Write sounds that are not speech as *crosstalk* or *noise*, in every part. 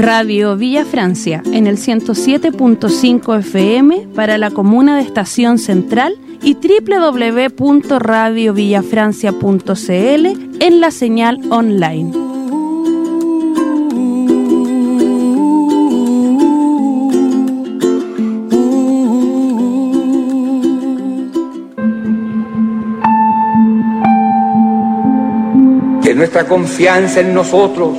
Radio Villa Francia en el 107.5 FM para la comuna de Estación Central y www.radiovillafrancia.cl en la señal online. Que nuestra confianza en nosotros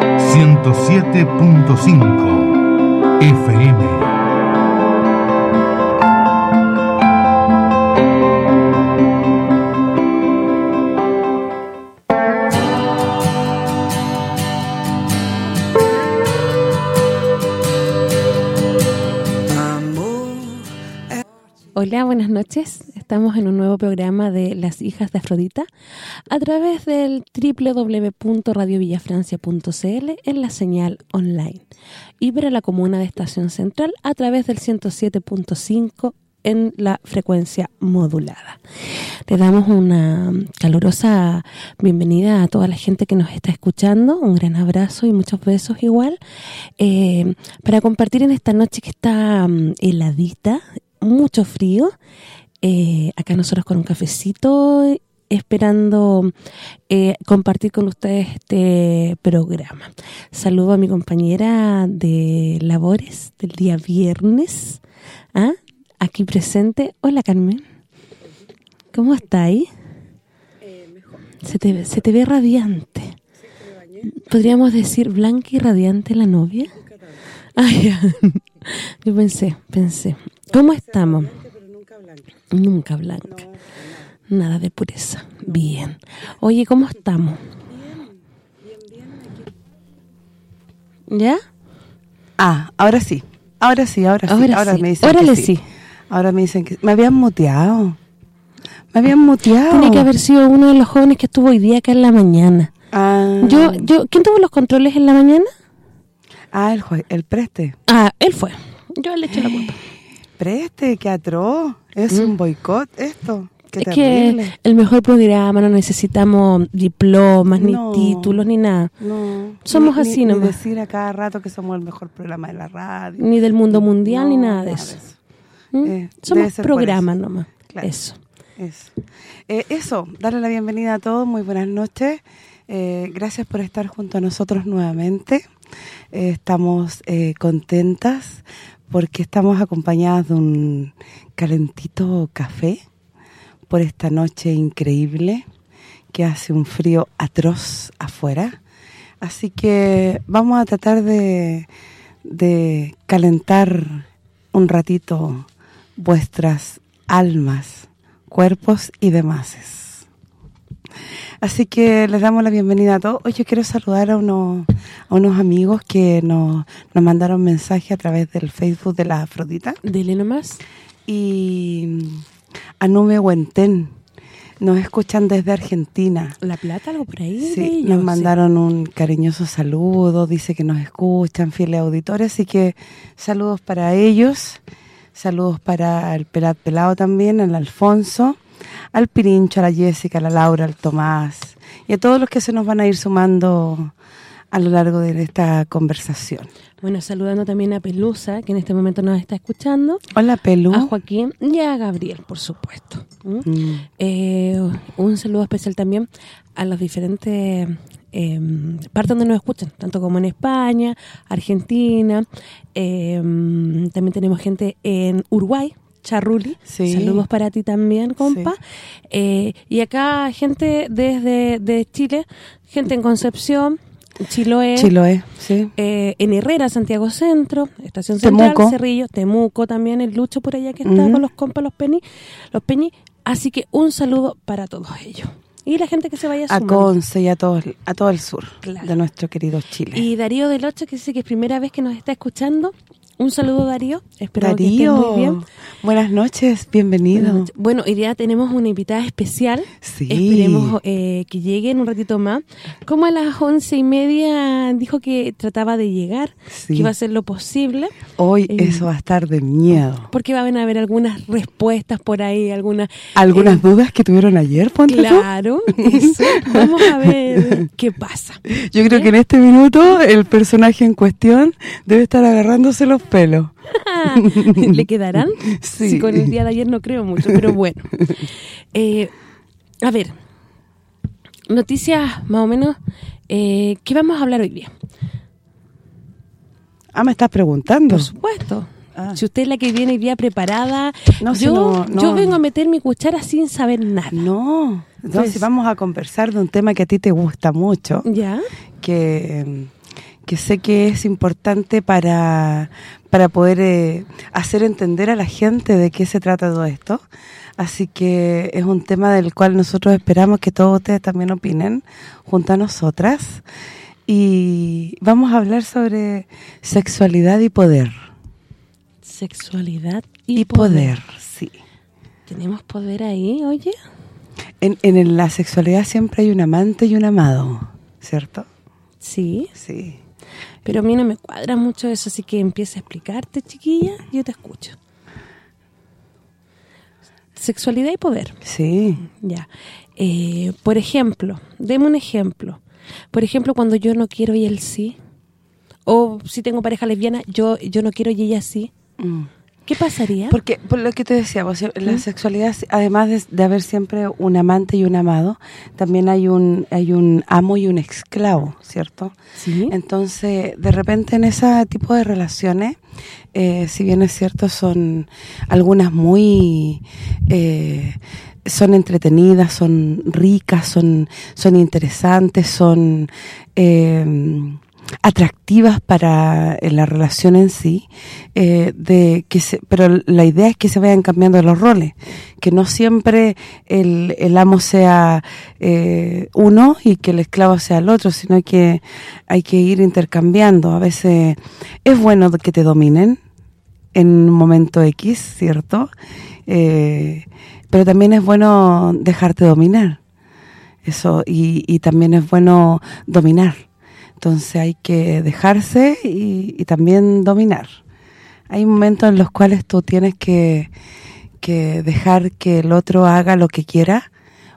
107.5 FM. Hola, buenas noches. Estamos en un nuevo programa de Las Hijas de Afrodita a través del www.radiovillafrancia.cl en la señal online y para la comuna de Estación Central a través del 107.5 en la frecuencia modulada. Le damos una calurosa bienvenida a toda la gente que nos está escuchando, un gran abrazo y muchos besos igual, eh, para compartir en esta noche que está mm, heladita, mucho frío, eh, acá nosotros con un cafecito esperando eh, compartir con ustedes este programa. Saludo a mi compañera de labores del día viernes, ¿ah? aquí presente. Hola Carmen, ¿cómo está ahí? Se te, se te ve radiante. ¿Podríamos decir blanca y radiante la novia? Ah. *laughs* Yo pensé, pensé. ¿Cómo estamos? Nunca blanca. Nada de pureza. Bien. Oye, ¿cómo estamos? ¿Ya? Ah, ahora sí. Ahora sí, ahora, sí. Ahora me dicen Órale que sí. Ahora me dicen que... Me habían muteado. Me habían muteado. Tiene que haber sido uno de los jóvenes que estuvo hoy día acá en la mañana. Ah, Yo, yo, ¿Quién tuvo los controles en la mañana? ah el, el preste. Ah, él fue. Yo le eché la culpa. *gasps* Preste, qué atroz. Es un boicot esto. Qué Mm. es terrible. que el mejor programa, no necesitamos diplomas, No. ni títulos, ni nada. No, Somos ni- así ni, ni nomás. decir a cada rato que somos el mejor programa de la radio. Ni del mundo mundial, ni No, nada de eso. ¿Mm? Eh, Somos programas eso. nomás. Claro. Eso. Eso. Eh, eso, darle la bienvenida a todos, muy buenas noches. Eh, gracias por estar junto a nosotros nuevamente. Eh, estamos eh, contentas porque estamos acompañadas de un calentito café por esta noche increíble que hace un frío atroz afuera. Así que vamos a tratar de, de calentar un ratito vuestras almas, cuerpos y demás. Así que les damos la bienvenida a todos. Hoy yo quiero saludar a unos, a unos amigos que nos, nos mandaron mensaje a través del Facebook de la Afrodita Dile nomás. y a Nume Huentén. Nos escuchan desde Argentina. ¿La Plata, algo por ahí? Sí, nos Sí. mandaron un cariñoso saludo, dice que nos escuchan, fieles auditores, así que saludos para ellos, saludos para el Pelat Pelado también, al Alfonso, al Pirincho, a la Jessica, a la Laura, al Tomás, y a todos los que se nos van a ir sumando a lo largo de esta conversación. Bueno, saludando también a Pelusa, que en este momento nos está escuchando. Hola, Pelu. A Joaquín y a Gabriel, por supuesto. ¿Mm? Mm, Eh, un saludo especial también a las diferentes eh, partes donde nos escuchan, tanto como en España, Argentina, eh, también tenemos gente en Uruguay, Charruli, Sí. saludos para ti también, compa. Eh, y acá gente desde de Chile, gente en Concepción, Chiloé, Chiloé, sí. eh, en Herrera, Santiago Centro, Estación Central, Temuco. Cerrillo, Temuco también, el Lucho por allá que está con los compas, los Peñi, los Peñi. Así que un saludo para todos ellos. Y la gente que se vaya a sumando. Conce y a todo, a todo el sur Claro. de nuestro querido Chile. Y Darío del 8, que dice que es primera vez que nos está escuchando. Un saludo, Darío. Espero que Darío, estés muy bien. buenas noches, bienvenido. Bueno, hoy día tenemos una invitada especial. Sí. Esperemos eh, que llegue en un ratito más. Como a las once y media dijo que trataba de llegar, Sí. que iba a hacer lo posible, Hoy Eh, eso va a estar de miedo. porque van a haber algunas respuestas por ahí, algunas... ¿Algunas eh, dudas que tuvieron ayer, ponte? Claro, *laughs* eso. Vamos a ver qué pasa. Yo creo ¿Eh? que en este minuto el personaje en cuestión debe estar agarrándose los pelos. *laughs* ¿Le quedarán? *laughs* Sí. con el día de ayer no creo mucho, pero bueno. *laughs* Eh, a ver, noticias más o menos, eh, ¿qué vamos a hablar hoy día? Ah, me estás preguntando. Por supuesto. Ah. Si usted es la que viene hoy día preparada, No, si yo no, no. yo vengo a meter mi cuchara sin saber nada. No, no Pues- si vamos a conversar de un tema que a ti te gusta mucho, ¿Ya? que, que sé que es importante para, para poder eh, hacer entender a la gente de qué se trata todo esto. Así que es un tema del cual nosotros esperamos que todos ustedes también opinen junto a nosotras. Y vamos a hablar sobre sexualidad y poder. Sexualidad Y, y, poder. sí. ¿Tenemos poder ahí, oye? En, en la sexualidad siempre hay un amante y un amado, ¿cierto? Sí, Sí. Pero a mí no me cuadra mucho eso, así que empieza a explicarte, chiquilla, yo te escucho. Sexualidad y poder. Sí. Ya. Eh, por ejemplo, deme un ejemplo. Por ejemplo, cuando yo no quiero y él sí. O si tengo pareja lesbiana, yo yo no quiero y ella sí. Mm. ¿Qué pasaría? Porque, por lo que te decía, vos, la sexualidad, además de, de haber siempre un amante y un amado, también hay un hay un amo y un esclavo, ¿cierto? sí. Entonces, de repente en ese tipo de relaciones, eh, si bien es cierto, son algunas muy... eh, son entretenidas, son ricas, son son interesantes, son eh, atractivas para eh, la relación en sí, eh, de que se, pero la idea es que se vayan cambiando los roles, que no siempre el, el amo sea eh, uno y que el esclavo sea el otro, sino que hay que ir intercambiando. A veces es bueno que te dominen en un momento X, ¿cierto? Eh, pero también es bueno dejarte dominar. Eso y, y también es bueno dominar. Entonces hay que dejarse y, también dominar. Hay momentos en los cuales tú tienes que, que dejar que el otro haga lo que quiera,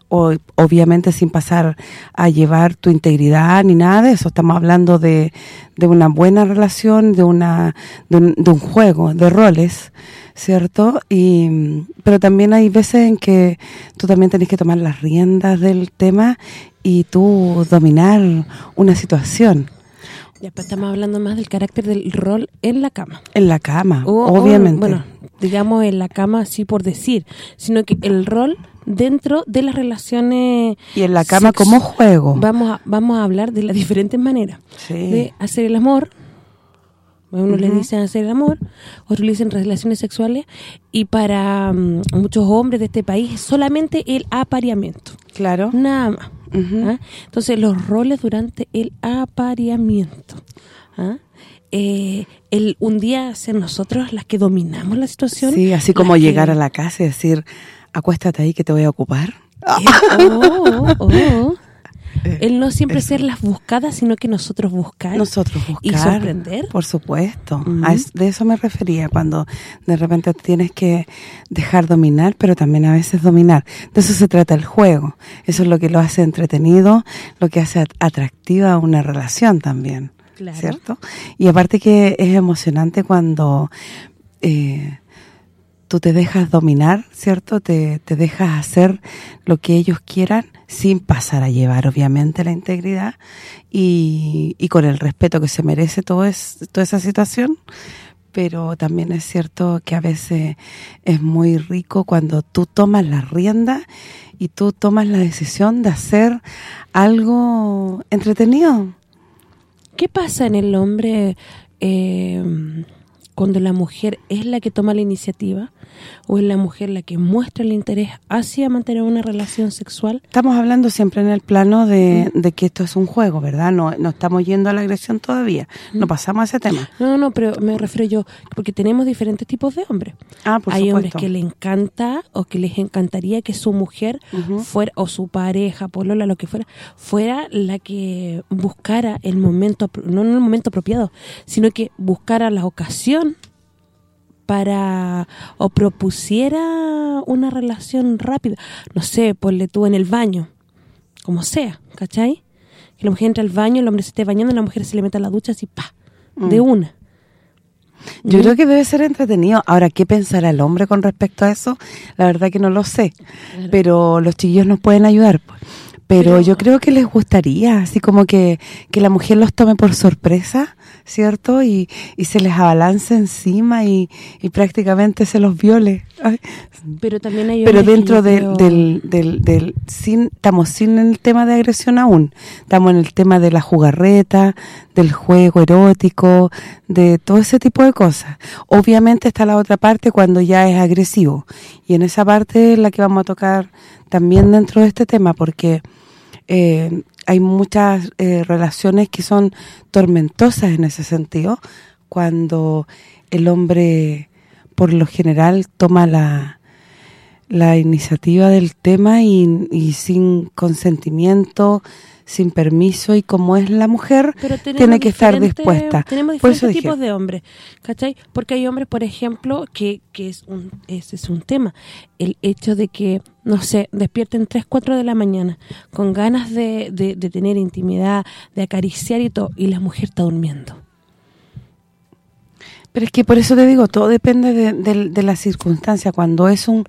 o obviamente sin pasar a llevar tu integridad ni nada de eso. Estamos hablando de, de una buena relación, de una de un, de un juego, de roles, ¿cierto? y Pero también hay veces en que tú también tenés que tomar las riendas del tema y tú dominar una situación Ya, pero estamos hablando más del carácter del rol en la cama. en la cama, O- o, obviamente. bueno, digamos en la cama así por decir, sino que el rol dentro de las relaciones y en la cama como juego. Vamos a, vamos a hablar de las diferentes maneras. Sí. De hacer el amor, uno le dicen hacer el amor, otros le dicen relaciones sexuales, y para mm, muchos hombres de este país es solamente el apareamiento, Claro. nada más. ¿ah? Entonces, los roles durante el apareamiento. ¿ah? Eh, el un día ser nosotros las que dominamos la situación. Sí, así como que- llegar a la casa y decir, acuéstate ahí que te voy a ocupar. Eh, *laughs* oh, oh, oh. El no siempre ser las buscadas, sino que nosotros buscar. Nosotros buscar. Y sorprender. Por supuesto. Es- de eso me refería, cuando de repente tienes que dejar dominar, pero también a veces dominar. De eso se trata el juego. Eso es lo que lo hace entretenido, lo que hace at- atractiva una relación también. Claro. ¿Cierto? Y aparte que es emocionante cuando... eh, tú te dejas dominar, ¿cierto? Te, te dejas hacer lo que ellos quieran sin pasar a llevar, obviamente, la integridad y, y con el respeto que se merece todo es, toda esa situación. Pero también es cierto que a veces es muy rico cuando tú tomas la rienda y tú tomas la decisión de hacer algo entretenido. ¿Qué pasa en el hombre eh, cuando la mujer es la que toma la iniciativa o es la mujer la que muestra el interés hacia mantener una relación sexual. Estamos hablando siempre en el plano de, de que esto es un juego, ¿verdad? No, no estamos yendo a la agresión todavía. No pasamos a ese tema. No, no, pero me refiero yo, porque tenemos diferentes tipos de hombres. Ah, por Hay hombres que le encanta o que les encantaría que su mujer fuera, o su pareja, polola, lo que fuera, fuera la que buscara el momento, no en el momento apropiado, sino que buscara la ocasión para o propusiera una relación rápida. No sé, ponle tú en el baño, como sea, ¿cachai? Que la mujer entra al baño, el hombre se esté bañando, la mujer se le meta a la ducha así, pa, de una. Yo creo que debe ser entretenido. Ahora, ¿qué pensará el hombre con respecto a eso? La verdad que no lo sé. Pero los chiquillos nos pueden ayudar. Pero, yo creo que les gustaría, así como que, que la mujer los tome por sorpresa, ¿cierto? Y, y se les abalance encima y, y prácticamente se los viole. Ay, Pero también hay Pero dentro creo- del, del, del- sin estamos sin el tema de agresión aún. Estamos en el tema de la jugarreta, del juego erótico, de todo ese tipo de cosas. Obviamente está la otra parte cuando ya es agresivo. Y en esa parte es la que vamos a tocar también dentro de este tema porque eh, hay muchas eh, relaciones que son tormentosas en ese sentido cuando el hombre por lo general toma la, la iniciativa del tema y, y sin consentimiento, sin permiso y como es la mujer, tiene que estar dispuesta. Tenemos Por diferentes dije, tipos de hombres, ¿cachai? Porque hay hombres, por ejemplo, que, que es un ese es un tema. El hecho de que, no sé, despierten 3, 4 de la mañana con ganas de, de, de tener intimidad, de acariciar y todo, y la mujer está durmiendo. Pero es que por eso te digo, todo depende de, de- de la circunstancia. Cuando es un,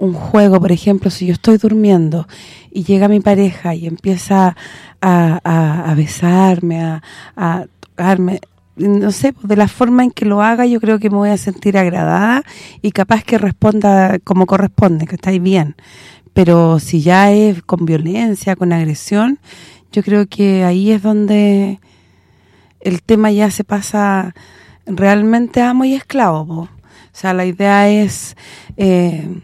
un juego, por ejemplo, si yo estoy durmiendo y llega mi pareja y empieza a, besarme, a, tocarme, no sé, de la forma en que lo haga yo creo que me voy a sentir agradada y capaz que responda como corresponde, que estáis bien. Pero si ya es con violencia, con agresión, yo creo que ahí es donde el tema ya se pasa realmente amo y esclavo. O sea, la idea es eh,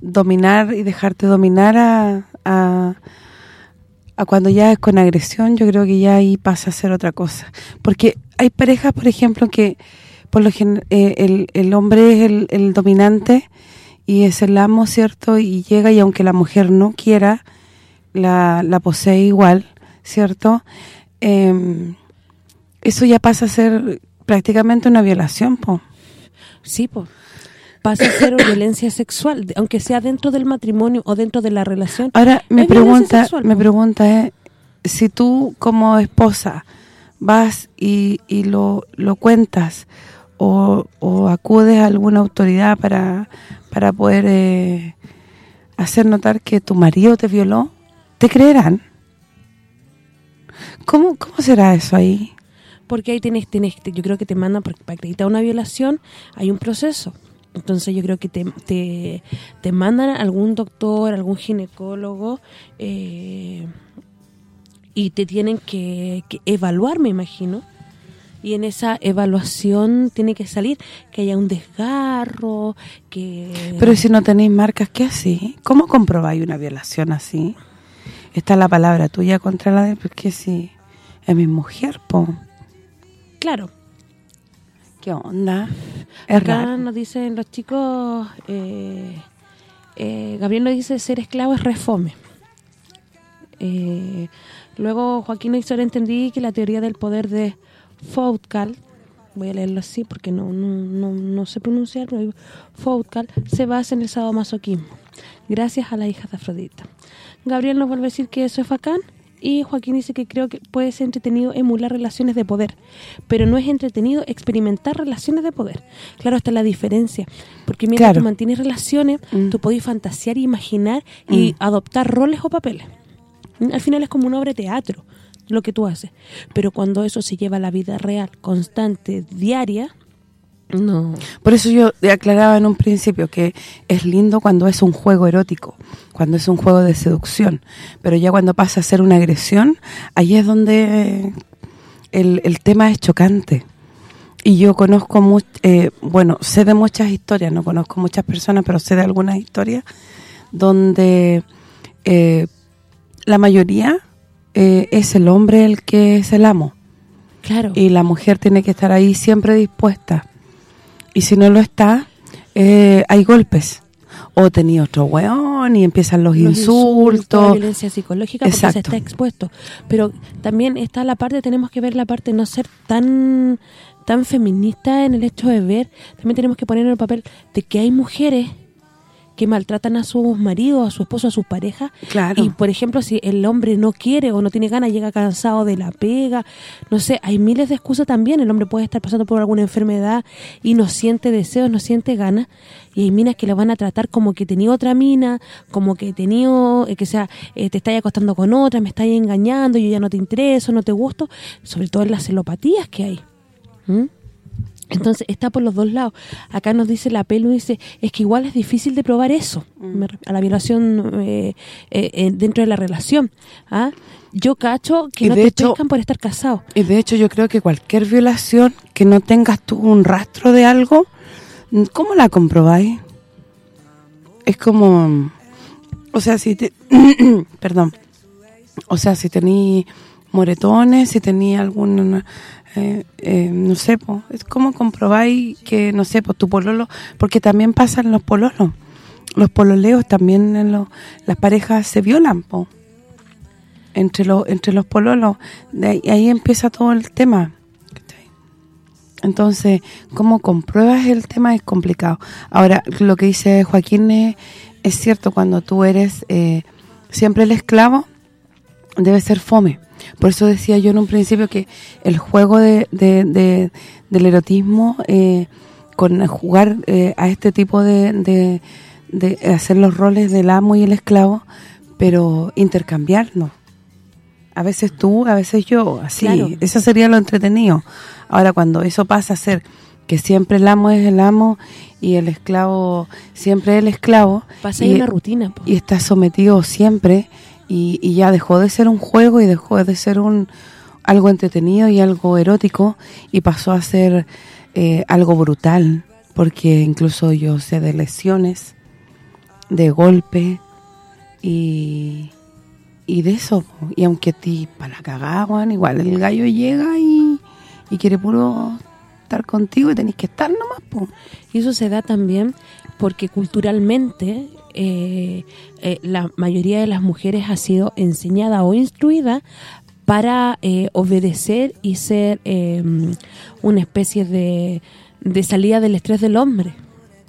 dominar y dejarte dominar a, a, a cuando ya es con agresión, yo creo que ya ahí pasa a ser otra cosa. Porque hay parejas, por ejemplo, que por lo gen- eh, el, el hombre es el, el dominante y es el amo, ¿cierto? Y llega y aunque la mujer no quiera, la, la posee igual, ¿cierto? Eh, eso ya pasa a ser prácticamente una violación, po. Sí, pues. Pasa a ser violencia sexual, aunque sea dentro del matrimonio o dentro de la relación. Ahora, mi pregunta, sexual, mi pregunta es, si tú como esposa vas y, y lo, lo cuentas o, o acudes a alguna autoridad para, para poder eh, hacer notar que tu marido te violó, ¿te creerán? ¿Cómo, cómo será eso ahí? Porque ahí tienes, tienes yo creo que te mandan, porque para acreditar una violación hay un proceso. Entonces yo creo que te, te, te mandan a algún doctor, algún ginecólogo eh, y te tienen que, que evaluar, me imagino. Y en esa evaluación tiene que salir que haya un desgarro, que... Pero si no tenéis marcas, ¿qué así? ¿Cómo comprobáis una violación así? Está la palabra tuya contra la de... Porque si es mi mujer, po. Claro, ¿Qué onda? Es acá raro. nos dicen los chicos, eh, eh, Gabriel nos dice ser esclavo es refome. Eh, luego Joaquín nos hizo entendí que la teoría del poder de Foucault, voy a leerlo así porque no no, no, no sé pronunciar, pero Foucault se basa en el sadomasoquismo, gracias a la hija de Afrodita. Gabriel nos vuelve a decir que eso es bacán y Joaquín dice que creo que puede ser entretenido emular relaciones de poder, pero no es entretenido experimentar relaciones de poder. Claro, está la diferencia, porque mientras Claro. tú mantienes relaciones, Mm. tú podés fantasear y imaginar y adoptar roles o papeles. Al final es como una obra de teatro lo que tú haces, pero cuando eso se lleva a la vida real, constante, diaria, no. Por eso yo aclaraba en un principio que es lindo cuando es un juego erótico, cuando es un juego de seducción, pero ya cuando pasa a ser una agresión, ahí es donde el, el tema es chocante. Y yo conozco, mu eh, bueno, sé de muchas historias, no conozco muchas personas, pero sé de algunas historias donde eh, la mayoría eh, es el hombre el que es el amo. Claro. Y la mujer tiene que estar ahí siempre dispuesta. Y si no lo está, eh, hay golpes. O tenía otro weón y empiezan los, Los insultos. la violencia psicológica porque se Exacto. está expuesto. Pero también está la parte, tenemos que ver la parte de no ser tan tan feminista en el hecho de ver, también tenemos que poner en el papel de que hay mujeres que maltratan a sus maridos, a su esposo, a sus parejas. Claro. Y, por ejemplo, si el hombre no quiere o no tiene ganas, llega cansado de la pega, no sé, hay miles de excusas también. El hombre puede estar pasando por alguna enfermedad y no siente deseos, no siente ganas. Y hay minas que lo van a tratar como que tenía otra mina, como que tenía, eh, que sea, eh, te estáis acostando con otra, me estáis engañando, yo ya no te intereso, no te gusto. Sobre todo en las celopatías que hay. ¿Mm? Entonces, está por los dos lados. Acá nos dice la pelu, dice, es que igual es difícil de probar eso, re- a la violación eh, eh, eh, dentro de la relación. ¿ah? Yo cacho que Y no te hecho- pescan por estar casado. Y de hecho yo creo que cualquier violación que no tengas tú un rastro de algo, ¿cómo la comprobáis? Es como, o sea, si te, *clears throat* perdón, o sea, si tení moretones, si tenía algún, eh, eh, no sé, po, es como comprobáis que, no sé, pues tu pololo, porque también pasan los pololos, los pololeos también, en los- las parejas se violan, po entre los entre los pololos. De ahí, ahí empieza todo el tema entonces cómo compruebas el tema es complicado. Ahora lo que dice Joaquín es, es cierto cuando tú eres eh, siempre el esclavo debe ser fome por eso decía yo en un principio que el juego de, de- de- del erotismo eh, con jugar eh, a este tipo de, de, hacer los roles del amo y el esclavo pero intercambiarnos a veces tú, a veces yo, así. Claro. Eso sería lo entretenido. Ahora, cuando eso pasa a ser que siempre el amo es el amo y el esclavo siempre es el esclavo Pasa y, una rutina. po. y está sometido siempre y, y ya dejó de ser un juego y dejó de ser un algo entretenido y algo erótico y pasó a ser eh, algo brutal porque incluso yo sé de lesiones, de golpe y y de eso, y aunque ti para weón, igual el gallo llega y, y quiere puro estar contigo y tenés que estar nomás, po. Y eso se da también porque culturalmente eh, eh, la mayoría de las mujeres ha sido enseñada o instruida para eh, obedecer y ser eh, una especie de, de salida del estrés del hombre,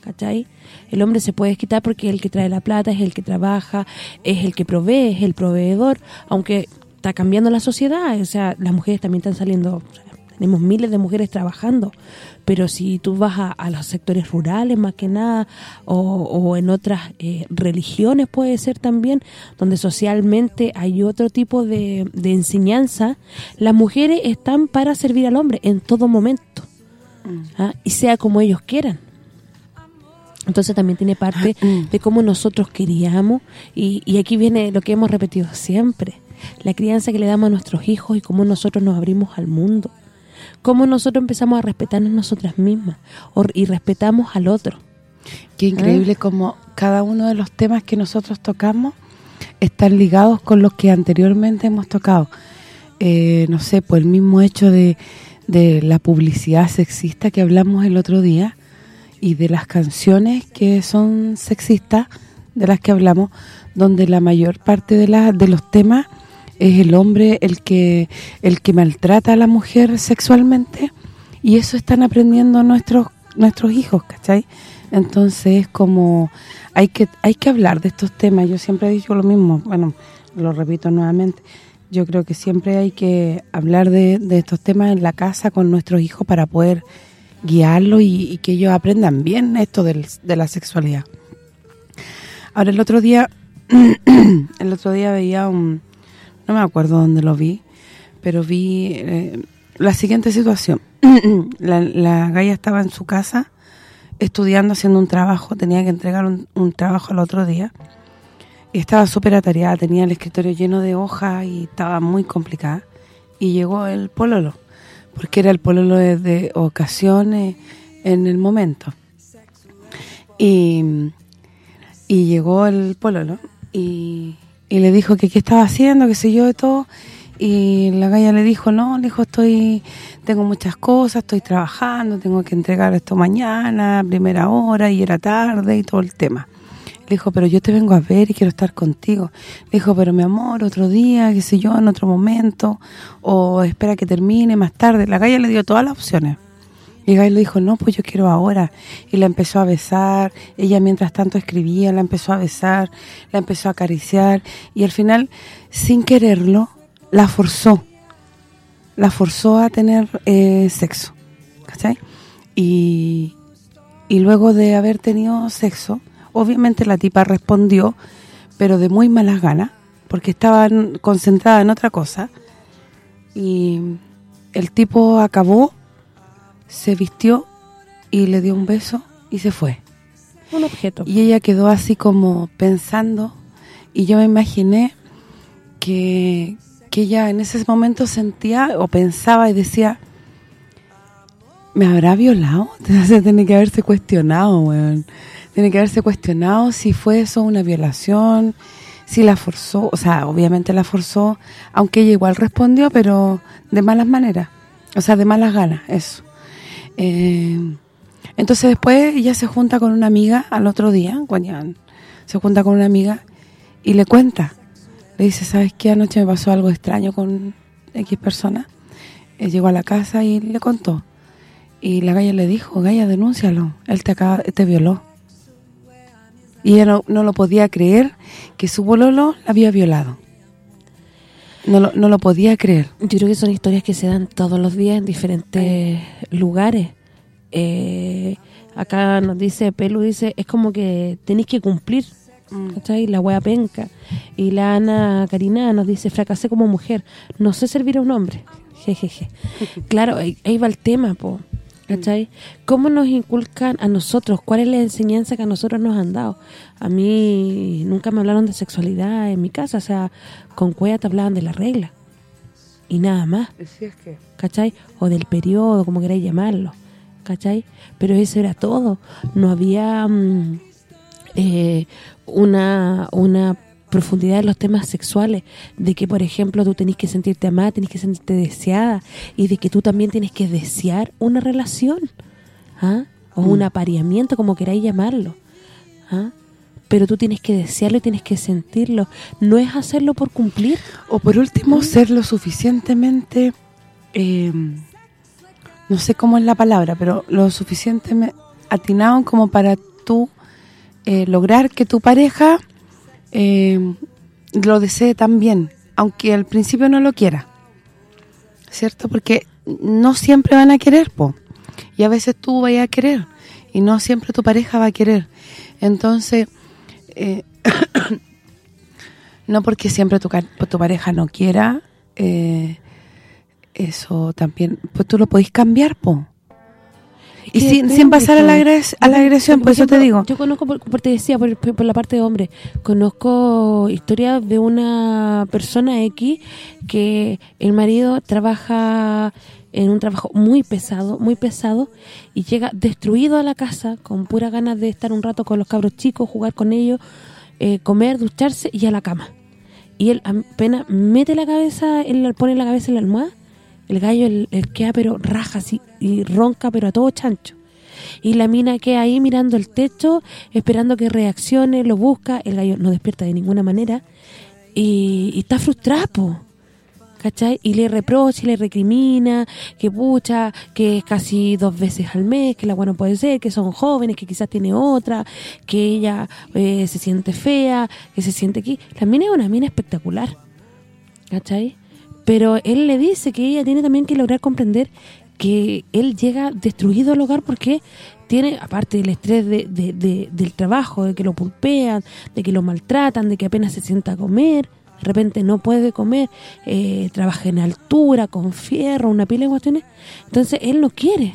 ¿cachai? El hombre se puede quitar porque es el que trae la plata, es el que trabaja, es el que provee, es el proveedor, aunque está cambiando la sociedad, o sea, las mujeres también están saliendo, tenemos miles de mujeres trabajando, pero si tú vas a, a los sectores rurales más que nada, o, o en otras eh, religiones puede ser también, donde socialmente hay otro tipo de, de enseñanza, las mujeres están para servir al hombre en todo momento, ¿ah? y sea como ellos quieran. Entonces también tiene parte *clears throat* de cómo nosotros criamos y, y aquí viene lo que hemos repetido siempre, la crianza que le damos a nuestros hijos y cómo nosotros nos abrimos al mundo, cómo nosotros empezamos a respetarnos nosotras mismas y respetamos al otro. Qué increíble como cada uno de los temas que nosotros tocamos están ligados con los que anteriormente hemos tocado. Eh, no sé, por el mismo hecho de, de la publicidad sexista que hablamos el otro día y de las canciones que son sexistas, de las que hablamos, donde la mayor parte de, la, de los temas es el hombre el que el que maltrata a la mujer sexualmente y eso están aprendiendo nuestros nuestros hijos, ¿cachai? Entonces es como hay que hay que hablar de estos temas. Yo siempre he dicho lo mismo, bueno, lo repito nuevamente. Yo creo que siempre hay que hablar de, de estos temas en la casa con nuestros hijos para poder guiarlos y, y que ellos aprendan bien esto del- de la sexualidad. Ahora el otro día *clears throat* el otro día veía un no me acuerdo dónde lo vi, pero vi eh, la siguiente situación. *clears throat* la, la galla estaba en su casa estudiando, haciendo un trabajo, tenía que entregar un, trabajo al otro día y estaba súper atareada, tenía el escritorio lleno de hojas y estaba muy complicada y llegó el pololo porque era el pololo de, de ocasiones en el momento. Y, y llegó el pololo y, y le dijo que qué estaba haciendo, que sé yo, de todo. Y la galla le dijo, no, le dijo, estoy tengo muchas cosas, estoy trabajando, tengo que entregar esto mañana, primera hora, y era tarde y todo el tema. Le dijo, pero yo te vengo a ver y quiero estar contigo. Le dijo, pero mi amor, otro día, qué sé yo, en otro momento, o espera que termine más tarde. La galla le dio todas las opciones. Y Gay le dijo, no, pues yo quiero ahora. Y la empezó a besar. Ella mientras tanto escribía, la empezó a besar, la empezó a acariciar. Y al final, sin quererlo, la forzó. La forzó a tener eh, sexo. ¿Cachai? Y, y luego de haber tenido sexo, obviamente la tipa respondió, pero de muy malas ganas, porque estaba concentrada en otra cosa. Y el tipo acabó se vistió y le dio un beso y se fue. Un objeto. Y ella quedó así como pensando y yo me imaginé que, que ella en ese momento sentía o pensaba y decía ¿me habrá violado? *laughs* tiene que haberse cuestionado, weón. Tiene que haberse cuestionado si fue eso una violación, si la forzó, o sea, obviamente la forzó, aunque ella igual respondió, pero de malas maneras, o sea, de malas ganas, eso. Eh, entonces después ella se junta con una amiga al otro día, se junta con una amiga y le cuenta. Le dice, ¿sabes qué? Anoche me pasó algo extraño con X persona. Él llegó a la casa y le contó. Y la galla le dijo, Gaya, denúncialo. Él te acaba, te violó. Y ella no, lo podía creer que su bololo la había violado. No lo, no lo podía creer. Yo creo que son historias que se dan todos los días en diferentes lugares. Eh, acá nos dice, Pelu dice, es como que tenéis que cumplir, mm. ¿cachai? La wea penca. Y la Ana Karina nos dice, fracasé como mujer, no sé servir a un hombre. *laughs* Jejeje. claro, ahí, va el tema, po. ¿Cachai? ¿Cómo nos inculcan a nosotros? ¿Cuál es la enseñanza que a nosotros nos han dado? A mí nunca me hablaron de sexualidad en mi casa, o sea, con cuella te hablaban de la regla y nada más. ¿Cachai? O del periodo, como queráis llamarlo. ¿Cachai? Pero eso era todo. No había mm, eh, una una profundidad en los temas sexuales, de que, por ejemplo, tú tenés que sentirte amada, tenés que sentirte deseada, y de que tú también tienes que desear una relación, ¿ah? o un mm. apareamiento, como queráis llamarlo. ¿ah? Pero tú tienes que desearlo y tienes que sentirlo. No es hacerlo por cumplir. O por último, ¿Mm? ser lo suficientemente... Eh, no sé cómo es la palabra, pero lo suficientemente atinado como para tú eh, lograr que tu pareja eh, lo desee también, aunque al principio no lo quiera. ¿Cierto? Porque no siempre van a querer, po. Y a veces tú vayas a querer y no siempre tu pareja va a querer. Entonces, eh, *coughs* no porque siempre tu, tu pareja no quiera, eh, eso también, pues tú lo podés cambiar, po. Y sin, pasar a la, a la agresión, por, eso te digo. Yo conozco, por, te decía, por, por, la parte de hombre, conozco historias de una persona X que el marido trabaja en un trabajo muy pesado, muy pesado, y llega destruido a la casa con pura ganas de estar un rato con los cabros chicos, jugar con ellos, eh, comer, ducharse y a la cama. Y él apenas mete la cabeza, él pone la cabeza en la almohada el gallo el, queda pero raja así y ronca pero a todo chancho. Y la mina queda ahí mirando el techo, esperando que reaccione, lo busca, el gallo no despierta de ninguna manera y, está frustrado, ¿cachai? Y le reprocha, y le recrimina, que pucha, que es casi dos veces al mes, que la agua no puede ser, que son jóvenes, que quizás tiene otra, que ella eh, se siente fea, que se siente aquí. La mina es una mina espectacular, ¿cachai? Pero él le dice que ella tiene también que lograr comprender que él llega destruido al hogar porque tiene, aparte del estrés de, del trabajo, de que lo pulpean, de que lo maltratan, de que apenas se sienta a comer, de repente no puede comer, eh, trabaja en altura, con fierro, una pila de cuestiones. Entonces él no quiere,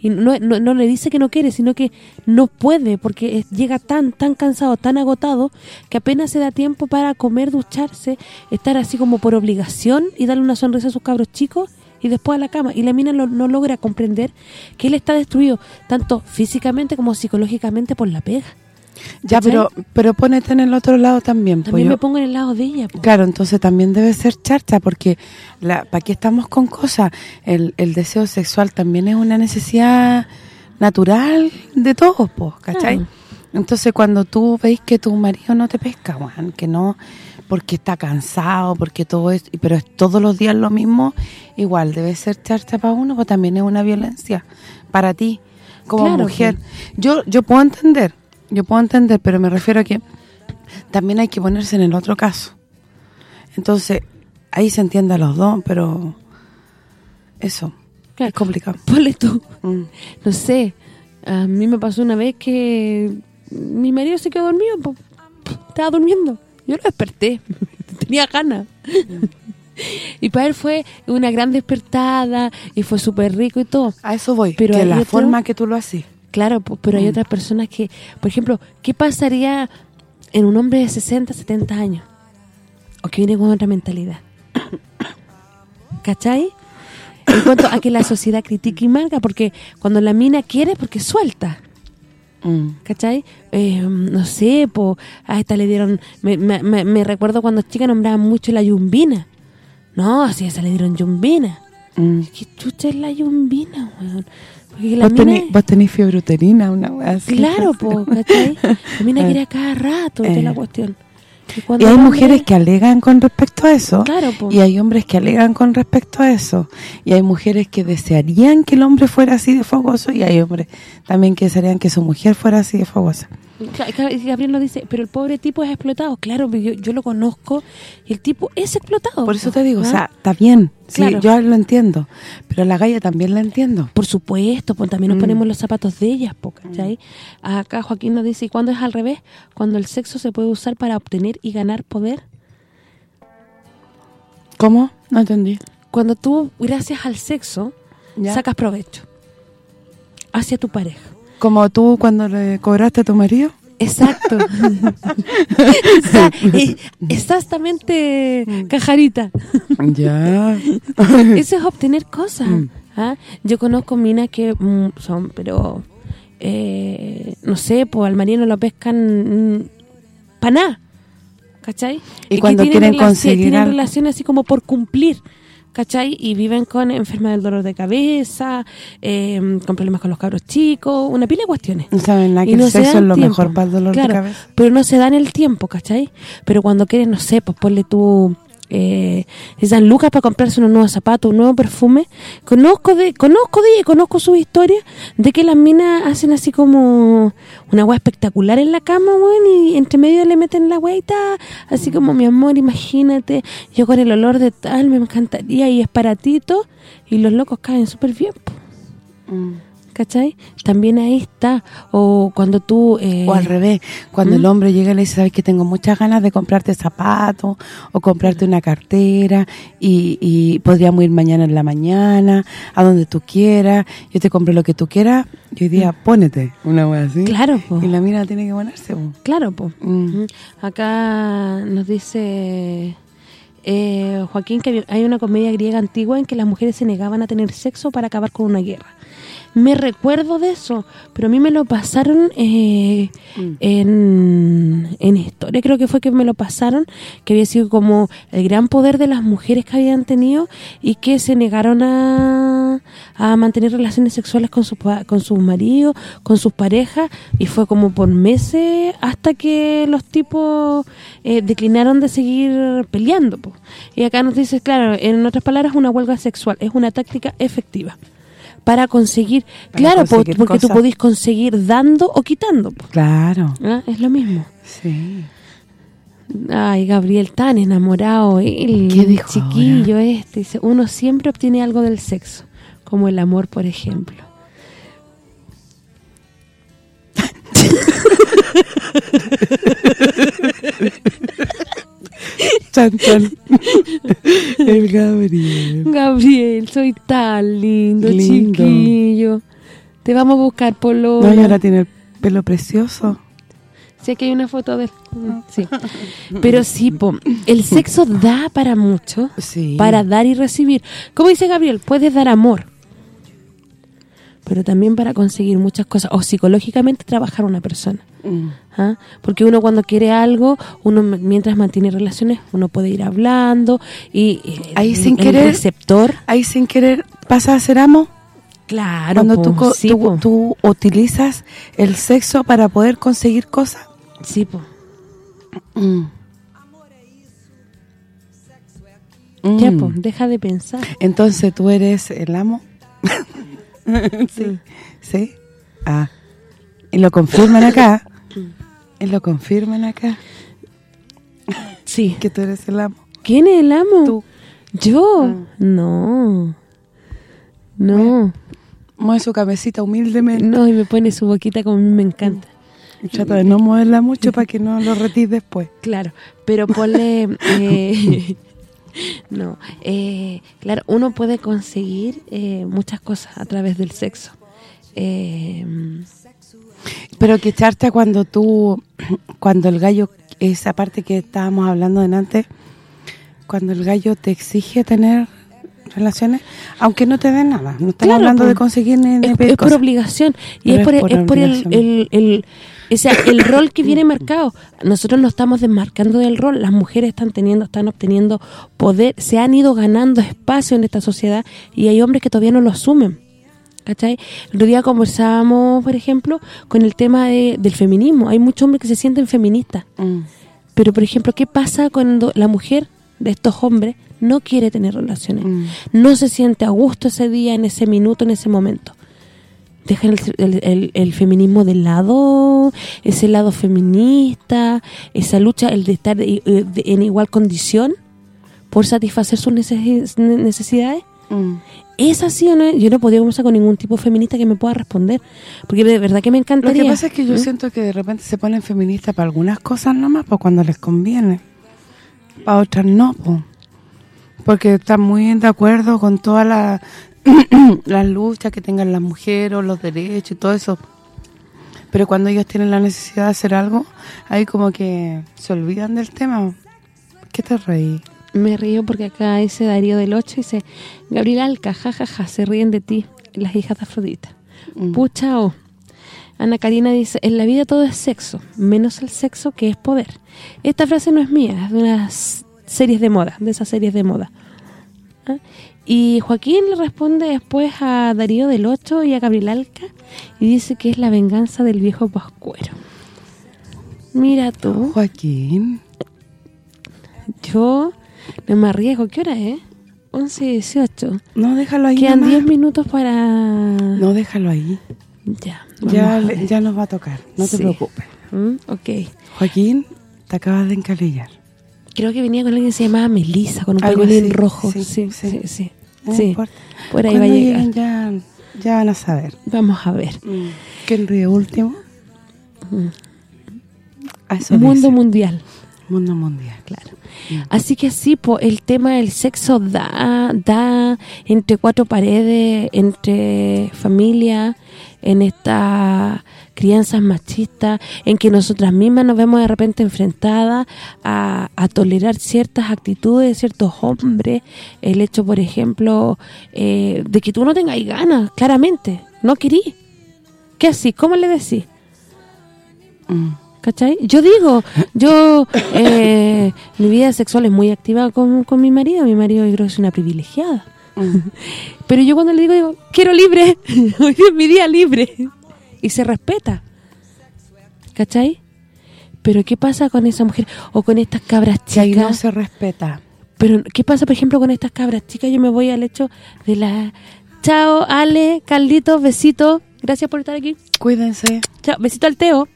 y no, no, le dice que no quiere, sino que no puede porque llega tan tan cansado, tan agotado que apenas se da tiempo para comer, ducharse, estar así como por obligación y darle una sonrisa a sus cabros chicos y después a la cama. Y la mina lo- no logra comprender que él está destruido, tanto físicamente como psicológicamente por la pega. Ya, ¿Cachai? pero pero ponete en el otro lado también. pues También yo- me pongo en el lado de ella. po. Claro, entonces también debe ser charcha, porque la ¿para qué estamos con cosas? El, el deseo sexual también es una necesidad natural de todos, pues, ¿cachai? Claro. Entonces cuando tú veis que tu marido no te pesca, Juan, que no porque está cansado, porque todo es, pero es todos los días lo mismo, igual debe ser charcha para uno, pues también es una violencia para ti como Claro, mujer. pues. Yo yo puedo entender, yo puedo entender, pero me refiero a que también hay que ponerse en el otro caso. Entonces, ahí se entiende a los dos, pero eso, Claro. es complicado. *laughs* Ponle tú, Mm. no sé, a mí me pasó una vez que mi marido se quedó dormido, estaba durmiendo. Yo lo desperté, *laughs* tenía ganas. *laughs* y para él fue una gran despertada y fue súper rico y todo. A eso voy, Pero que la otro- forma que tú lo haces. Claro, pero hay Mm. otras personas que, por ejemplo, ¿qué pasaría en un hombre de 60, 70 años? O que viene con otra mentalidad. *coughs* ¿Cachai? En cuanto a que la sociedad critique y marca, porque cuando la mina quiere, porque suelta. Mm. ¿Cachai? Eh, no sé, po, a esta le dieron... Me recuerdo cuando chica nombraban mucho la yumbina. No, si a esa le dieron yumbina. Mm. ¿Qué chucha es la yumbina, weón? Vos, tenés fiebre uterina, una wea así. Claro, po, ¿cachai? La mina Eh. *laughs* quiere a cada rato, es la Eh. cuestión. Y hay hombre- mujeres que alegan con respecto a eso. Claro, po. Y hay hombres que alegan con respecto a eso. Y hay mujeres que desearían que el hombre fuera así de fogoso. Y hay hombres también que desearían que su mujer fuera así de fogosa. Gabriel nos dice, pero el pobre tipo es explotado. Claro, yo, yo lo conozco y el tipo es explotado. Por eso te digo, o ¿ah? sea, está bien. Sí, Claro. yo lo entiendo. Pero la galla también la entiendo. Por supuesto, pues también nos Mm. ponemos los zapatos de ellas, ¿cachai? Acá Joaquín nos dice, ¿y cuándo es al revés? Cuando el sexo se puede usar para obtener y ganar poder. ¿Cómo? No entendí. Cuando tú, gracias al sexo, Ya. sacas provecho hacia tu pareja. Como tú cuando le cobraste a tu marido. Exacto. *laughs* Exa- eh, exactamente, Mm. cajarita. ya. *laughs* Eso es obtener cosas. Mm. ¿ah? Yo conozco minas que mm, son, pero, eh, no sé, pues al marino lo pescan para nada. ¿Cachai? Y que cuando tienen quieren relaci- conseguir Tienen relaciones así como por cumplir. ¿Cachai? Y viven con enfermedad del dolor de cabeza, eh, con problemas con los cabros chicos, una pila de cuestiones. No saben nada que no el sexo es lo tiempo. mejor para el dolor Claro, de cabeza. pero no se dan el tiempo, ¿cachai? Pero cuando quieren, no sé, pues ponle tú eh, esas lucas para comprarse unos nuevos zapatos, un nuevo perfume. Conozco de conozco de conozco su historia de que las minas hacen así como una hueá espectacular en la cama, weón, y entre medio le meten la hueita, así como, mi amor, imagínate, yo con el olor de tal, me encantaría, y es para y los locos caen súper bien. ¿Cachai? También ahí está, o cuando tú... eh, O al revés, cuando ¿Mm? el hombre llega y le dice, sabes que tengo muchas ganas de comprarte zapatos o comprarte una cartera y, y podríamos ir mañana en la mañana, a donde tú quieras, yo te compro lo que tú quieras y hoy día pónete una wea así. Mm. Claro, po. Y la mina tiene que ponerse. po. Claro, pues. Mm. Acá nos dice eh, Joaquín que hay una comedia griega antigua en que las mujeres se negaban a tener sexo para acabar con una guerra. Me recuerdo de eso, pero a mí me lo pasaron eh, Mm. en, en historia, creo que fue que me lo pasaron, que había sido como el gran poder de las mujeres que habían tenido y que se negaron a, a mantener relaciones sexuales con, su, con sus maridos, con sus parejas, y fue como por meses hasta que los tipos eh, declinaron de seguir peleando. po. Y acá nos dice, claro, en otras palabras, una huelga sexual es una táctica efectiva para conseguir, Para claro, po, porque tú podís conseguir dando o quitando. po. Claro, ¿Ah? Es lo mismo. sí. Ay, Gabriel, tan enamorado, el ¿Qué dijo chiquillo este. Dice, uno siempre obtiene algo del sexo, como el amor, por ejemplo. *laughs* Chan, chan. *laughs* el Gabriel. Gabriel, soy tan lindo, Lindo. chiquillo. Te vamos a buscar, Polo. No, y ahora tiene el pelo precioso. Sí, aquí hay una foto de él. Sí. Pero sí, po, el sexo da para mucho, Sí. para dar y recibir. Como dice Gabriel, puedes dar amor, pero también para conseguir muchas cosas. O psicológicamente trabajar una persona. Mm. ¿ah? Porque uno cuando quiere algo, uno mientras mantiene relaciones, uno puede ir hablando y... y Ahí sin el querer- receptor, Ahí sin querer pasa a ser amo. claro, Cuando po, tú, co- sí, tú, po, tú utilizas el sexo para poder conseguir cosas. sí, po. Ya, Mm. po, deja de pensar. Entonces tú eres el amo. *laughs* *laughs* sí. ¿Sí? Ah. Y lo confirman acá. *laughs* Y lo confirman acá. Sí. Que tú eres el amo. ¿Quién es el amo? Tú. ¿Yo? Ah. No. No. Mueve su cabecita humildemente. No, y me pone su boquita como a mí me encanta. Trata de no moverla mucho *laughs* para que no lo retires después. Claro, pero ponle... eh, *laughs* no, eh, claro, uno puede conseguir eh, muchas cosas a través del sexo. Eh, Pero que charcha cuando tú, *clears throat* cuando el gallo, esa parte que estábamos hablando delante, cuando el gallo te exige tener relaciones, aunque no te den nada, no Claro, hablando pues, de conseguir ni de es, es por obligación y Pero es por, es por es por el, el, el- o sea, el rol que viene marcado. Nosotros nos estamos desmarcando del rol. Las mujeres están teniendo, están obteniendo poder, se han ido ganando espacio en esta sociedad y hay hombres que todavía no lo asumen. ¿Cachai? El otro día conversábamos, por ejemplo, con el tema de- del feminismo. Hay muchos hombres que se sienten feministas. Mm. Pero, por ejemplo, ¿qué pasa cuando la mujer de estos hombres no quiere tener relaciones? Mm. No se siente a gusto ese día, en ese minuto, en ese momento. Dejan el, el- el- el feminismo de lado, ese lado feminista, esa lucha, el de estar de- de- en igual condición por satisfacer sus necesi- necesidades. Mm. ¿Es así o no? Yo no podría conversar con ningún tipo feminista que me pueda responder. Porque de verdad que me Lo encantaría. que pasa es que yo ¿Mm? siento que de repente se ponen feministas para algunas cosas nomás, pues cuando les conviene. Para otras no, pues. Porque están muy de acuerdo con todas las *clears throat* luchas que tengan las mujeres, o los derechos y todo eso. Pero cuando ellos tienen la necesidad de hacer algo, ahí como que se olvidan del tema. ¿Por qué te reí? Me río porque acá dice Darío del 8, dice, Gabriel Alca, jajaja, se ríen de ti, las hijas de Afrodita. Mm. Pucha o. Ana Karina dice, en la vida todo es sexo, menos el sexo que es poder. Esta frase no es mía, es de unas series de moda, de esas series de moda. ¿Ah? Y Joaquín le responde después a Darío del 8 y a Gabriel Alca y dice que es la venganza del viejo pascuero. Mira tú, Joaquín. yo no me arriesgo. ¿Qué hora es? 11 y 18. No, déjalo ahí Quedan nomás. 10 minutos para... No, déjalo ahí. Ya, Ya, le- ya nos va a tocar, no te preocupes. ¿Mm? Ok. Joaquín, te acabas de encalillar. Creo que venía con alguien que se llamaba Melissa, con un así, rojo. sí, Sí, sí. sí, sí. No Sí, importa. por ahí va a llegar. ya, ya van a saber. Vamos a ver. ¿Quién ríe último? Eso Mundo dice. mundial. Mundo mundial. Claro. Así que sí, po, el tema del sexo da, da entre cuatro paredes, entre familia, en estas crianzas machistas, en que nosotras mismas nos vemos de repente enfrentadas a, a tolerar ciertas actitudes de ciertos hombres, el hecho, por ejemplo, eh, de que tú no tengas ganas, claramente, no querís. ¿Qué así? ¿Cómo le decís? Mm. ¿Cachai? Yo digo, yo, eh, mi vida sexual es muy activa con, con mi marido, mi marido yo creo que es una privilegiada. Mm. Pero yo cuando le digo, digo, quiero libre, *laughs* hoy es mi día libre. Y se respeta. ¿Cachai? Pero ¿qué pasa con esa mujer? O con estas cabras Que ahí no chicas. se respeta. Pero ¿qué pasa, por ejemplo, con estas cabras chicas? Yo me voy al hecho de la... Chao, Ale, Carlitos, besito. Gracias por estar aquí. Cuídense. Chao, besito al Teo.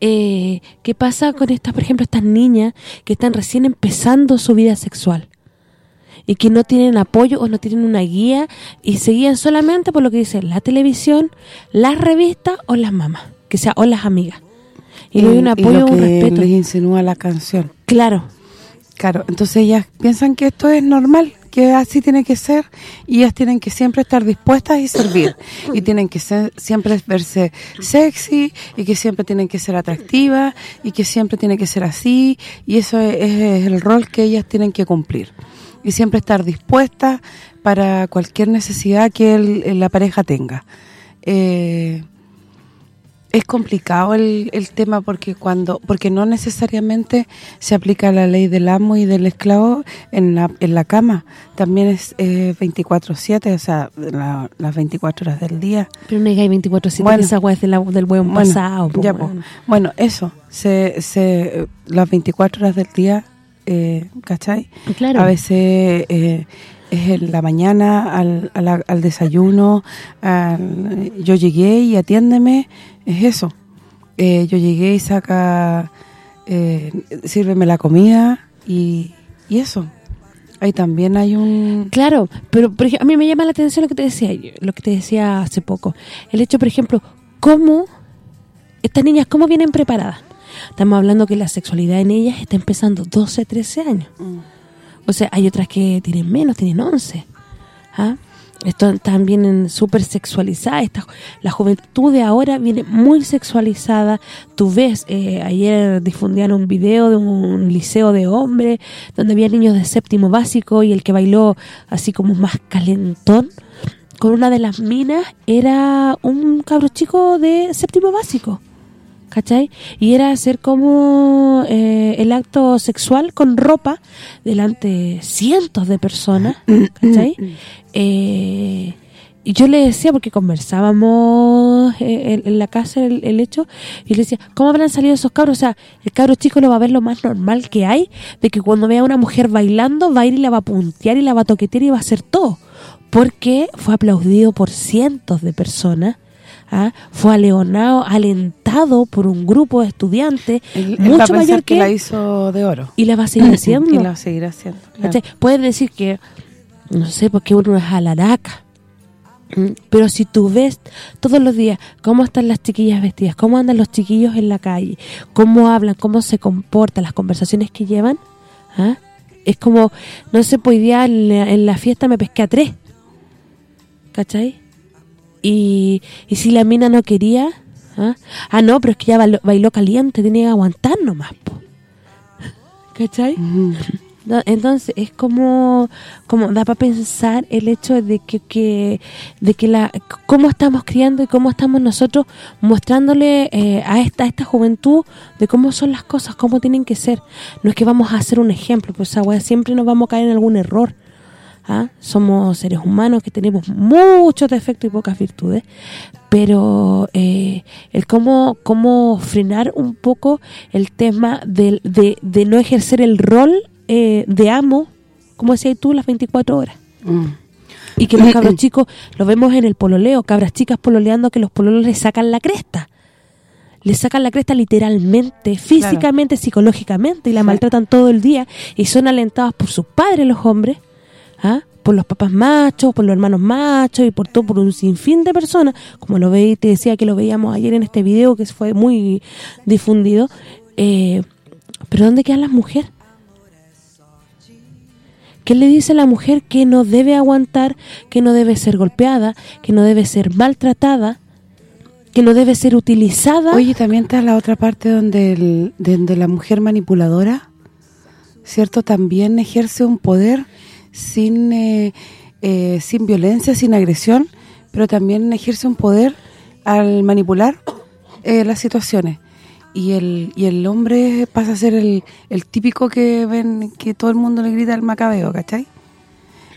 Eh, ¿Qué pasa con estas, por ejemplo, estas niñas que están recién empezando su vida sexual? Y que no tienen apoyo o no tienen una guía y se guían solamente por lo que dice la televisión, las revistas o las mamás, que sea o las amigas. Y no hay un apoyo o un respeto. les insinúa la canción. Claro, Claro, entonces ellas piensan que esto es normal, que así tiene que ser y ellas tienen que siempre estar dispuestas y servir y tienen que ser, siempre verse sexy y que siempre tienen que ser atractivas y que siempre tiene que ser así y eso es, el rol que ellas tienen que cumplir y siempre estar dispuestas para cualquier necesidad que el- la pareja tenga. Eh, es complicado el, el tema porque cuando porque no necesariamente se aplica la ley del amo y del esclavo en la, en la cama. También es eh, 24/7, o sea, la- las 24 horas del día. Pero no hay 24-7 Bueno. esa weá es de la- del buen Bueno, pasado. po, ya, po. Bueno, eso, se, se las 24 horas del día, eh, ¿cachai? Claro. A veces eh, es en la mañana, al, a la- al desayuno, al- yo llegué y atiéndeme, es eso. Eh, yo llegué y saca, eh, sírveme la comida y, y eso. Ahí también hay un... Claro, pero por ejemplo, a mí me llama la atención lo que te decía lo que te decía hace poco. El hecho, por ejemplo, cómo estas niñas cómo vienen preparadas. Estamos hablando que la sexualidad en ellas está empezando 12, 13 años. O sea, hay otras que tienen menos, tienen 11. ¿Ah? Esto también súper sexualizada. Esta, la juventud de ahora viene muy sexualizada. Tú ves, eh, ayer difundían un video de un liceo de hombres donde había niños de séptimo básico y el que bailó así como más calentón con una de las minas era un cabro chico de séptimo básico. ¿Cachai? Y era hacer como eh, el acto sexual con ropa delante de cientos de personas, ¿cachai? Eh, y yo le decía, porque conversábamos eh, en, en la casa el, el hecho, y le decía, ¿cómo habrán salido esos cabros? O sea, el cabro chico lo va a ver lo más normal que hay, de que cuando vea a una mujer bailando, va a ir y la va a puntear y la va a toquetear y va a hacer todo. Porque fue aplaudido por cientos de personas, ¿ah? fue aleonado, alentado por un grupo de estudiantes a mucho mayor que que la hizo de oro. y la va a seguir *coughs* haciendo. Y la va a seguir haciendo. Pueden decir que, no sé, porque uno es alaraca. ¿Mm? Pero si tú ves todos los días cómo están las chiquillas vestidas, cómo andan los chiquillos en la calle, cómo hablan, cómo se comportan, las conversaciones que llevan, ¿ah? es como, no sé, pues día en la, en la fiesta me pesqué a tres, ¿cachai? Y, y si la mina no quería, ¿ah? ah, no, pero es que ya bailó, bailó caliente, tenía que aguantar nomás, po. ¿cachai? No, entonces es como como da para pensar el hecho de que, que de que la cómo estamos criando y cómo estamos nosotros mostrándole eh, a esta a esta juventud de cómo son las cosas, cómo tienen que ser. No es que vamos a hacer un ejemplo, pues esa siempre nos vamos a caer en algún error. ¿Ah? Somos seres humanos que tenemos muchos defectos y pocas virtudes, pero eh, el cómo cómo frenar un poco el tema del- de, de no ejercer el rol eh, de amo, como decías tú, las 24 horas. Mm. Y que los cabros chicos, lo vemos en el pololeo, cabras chicas pololeando que los pololos les sacan la cresta. Le sacan la cresta literalmente, físicamente, psicológicamente, y la maltratan todo el día, y son alentados por sus padres los hombres, ¿ah? por los papás machos, por los hermanos machos, y por todo, por un sinfín de personas, como lo veí, te decía que lo veíamos ayer en este video que fue muy difundido. Eh, pero ¿dónde quedan las mujeres? ¿Qué le dice la mujer que no debe aguantar, que no debe ser golpeada, que no debe ser maltratada, que no debe ser utilizada? Oye, también está la otra parte donde, el, donde la mujer manipuladora, ¿cierto? También ejerce un poder sin eh, eh, sin violencia, sin agresión, pero también ejerce un poder al manipular eh, las situaciones. Y el y el hombre pasa a ser el, el típico que ven que todo el mundo le grita al macabeo, ¿cachai?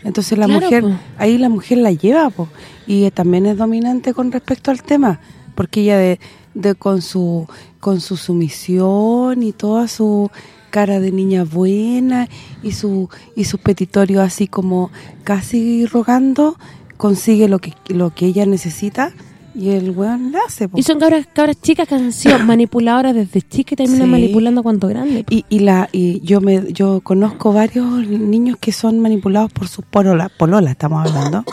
Entonces la Claro, mujer, po. ahí la mujer la lleva, po, y también es dominante con respecto al tema, porque ella de, de con su con su sumisión y toda su cara de niña buena y su y sus petitorios así como casi rogando, consigue lo que lo que ella necesita y el weón le hace, po. Y son cabras, cabras chicas que han sido *coughs* manipuladoras desde chicas y terminan Sí. manipulando cuando grandes. Y, y la y yo me yo conozco varios niños que son manipulados por sus pololas, polola estamos hablando.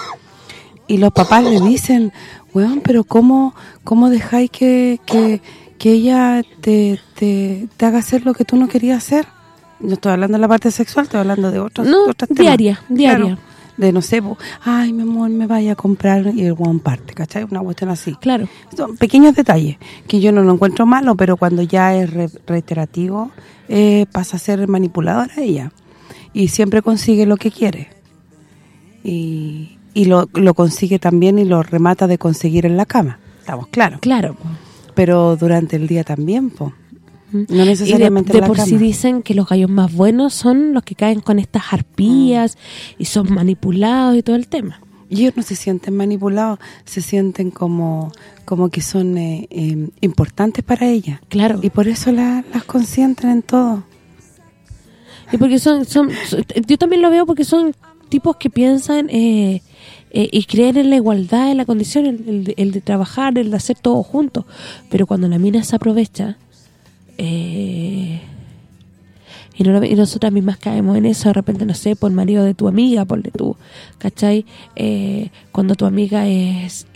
Y los papás le dicen, "Weón, pero cómo cómo dejáis que, que, que ella te, te, te haga hacer lo que tú no querías hacer?" no estoy hablando de la parte sexual, estoy hablando de otros, No, otros temas. diaria, diaria. de no sé, po, ay, mi amor, me vaya a comprar y el one parte, ¿cachai? Una cuestión así. Claro. Son pequeños detalles que yo no lo encuentro malo, pero cuando ya es re- reiterativo, eh, pasa a ser manipuladora ella. Y siempre consigue lo que quiere. Y, y lo, lo consigue también y lo remata de conseguir en la cama. Estamos claros. Claro. po. Pero durante el día también, po. No Y de, necesariamente de en la por cama. sí dicen que los gallos más buenos son los que caen con estas arpías y son manipulados y todo el tema. Y ellos no se sienten manipulados, se sienten como como que son eh, eh, importantes para ella. Claro. Y por eso la- las consienten en todo. Y porque son, son, son- yo también lo veo porque son tipos que piensan eh, eh, y creen en la igualdad, en la condición, el, de, trabajar, el de hacer todo juntos. Pero cuando la mina se aprovecha, eh, y, no, y nosotras mismas caemos en eso, de repente, no sé, por el marido de tu amiga, por de tu, ¿cachai? Eh, cuando tu amiga es...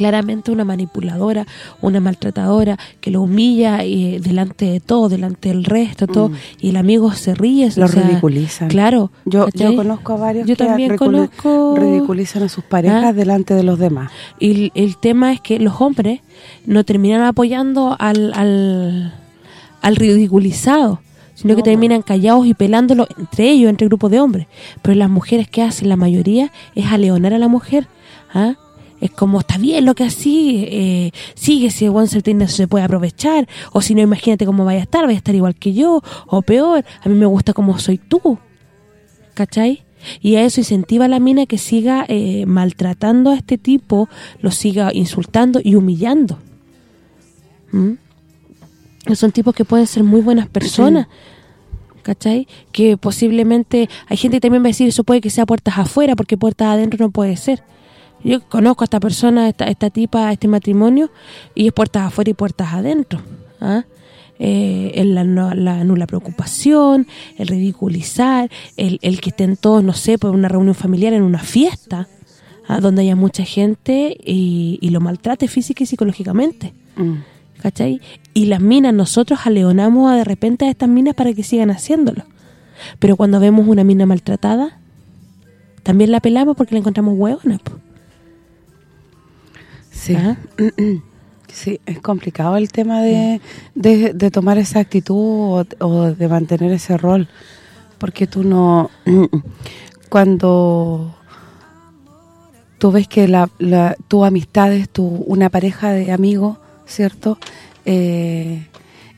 claramente una manipuladora, una maltratadora que lo humilla eh, delante de todo, delante del resto, todo, y el amigo se ríe. Lo ridiculizan. Claro. Yo yo conozco a varios Yo que también conozco... ridiculizan a sus parejas ¿Ah? delante de los demás. Y el, el tema es que los hombres no terminan apoyando al, al, al ridiculizado, sino que terminan callados y pelándolo entre ellos, entre grupos de hombres. Pero las mujeres que hacen, la mayoría, es aleonar a la mujer. ¿ah? Es como, está bien lo que así, eh, sigue si el buen se tiene- se puede aprovechar, o si no, imagínate cómo vaya a estar, vaya a estar igual que yo, o peor, a mí me gusta como soy tú. ¿cachai? Y a eso incentiva a la mina que siga eh, maltratando a este tipo, lo siga insultando y humillando. ¿Mm? Son tipos que pueden ser muy buenas personas, ¿cachai? Que posiblemente, hay gente que también va a decir, eso puede que sea puertas afuera, porque puertas adentro no puede ser. Yo conozco a esta persona, esta, esta tipa, este matrimonio, y es puertas afuera y puertas adentro. ¿ah? Eh, el la, la nula preocupación, el ridiculizar, el, el que estén todos, no sé, por una reunión familiar, en una fiesta, ¿ah? donde haya mucha gente y, y lo maltrate física y psicológicamente. Mm. ¿cachai? Y las minas, nosotros aleonamos a de repente a estas minas para que sigan haciéndolo. Pero cuando vemos una mina maltratada, también la pelamos porque la encontramos hueona. po. Sí. ¿Ah? *clears throat* Sí, es complicado el tema de, de, de tomar esa actitud o, o de mantener ese rol. Porque tú no... *clears throat* Cuando tú ves que la, la, tu amistad es tu, una pareja de amigos, ¿cierto? Eh,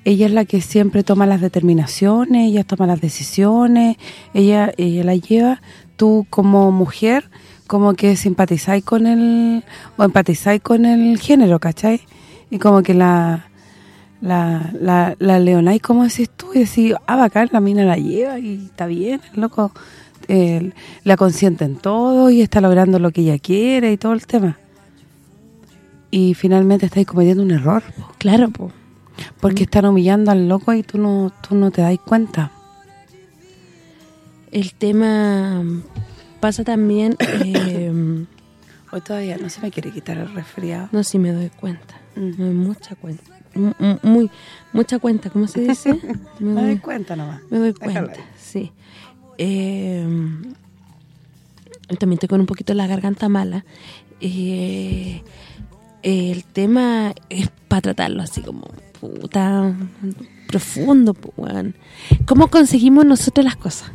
ella es la que siempre toma las determinaciones, ella toma las decisiones, ella ella la lleva. Tú como mujer, como que simpatizáis con el, o empatizáis con el género, ¿cachai? Y como que la la, la, la leonáis, como decís tú, y decís, ah, bacán, la mina la lleva y está bien, el loco eh, la consiente en todo y está logrando lo que ella quiere y todo el tema. Y finalmente estáis cometiendo un error, po, Claro, po. porque están humillando al loco y tú no tú no te das cuenta. El tema pasa también... *coughs* eh, Hoy todavía no se me quiere quitar el resfriado. no, sí me doy cuenta. Me doy mucha cuenta. M- m- Muy, mucha cuenta, ¿cómo se dice? *laughs* Me Me doy- doy cuenta nomás. Me doy cuenta, sí. Eh, también estoy con un poquito la garganta mala. Eh, el tema es para tratarlo así como puta profundo, pues, weón. ¿Cómo conseguimos nosotros las cosas?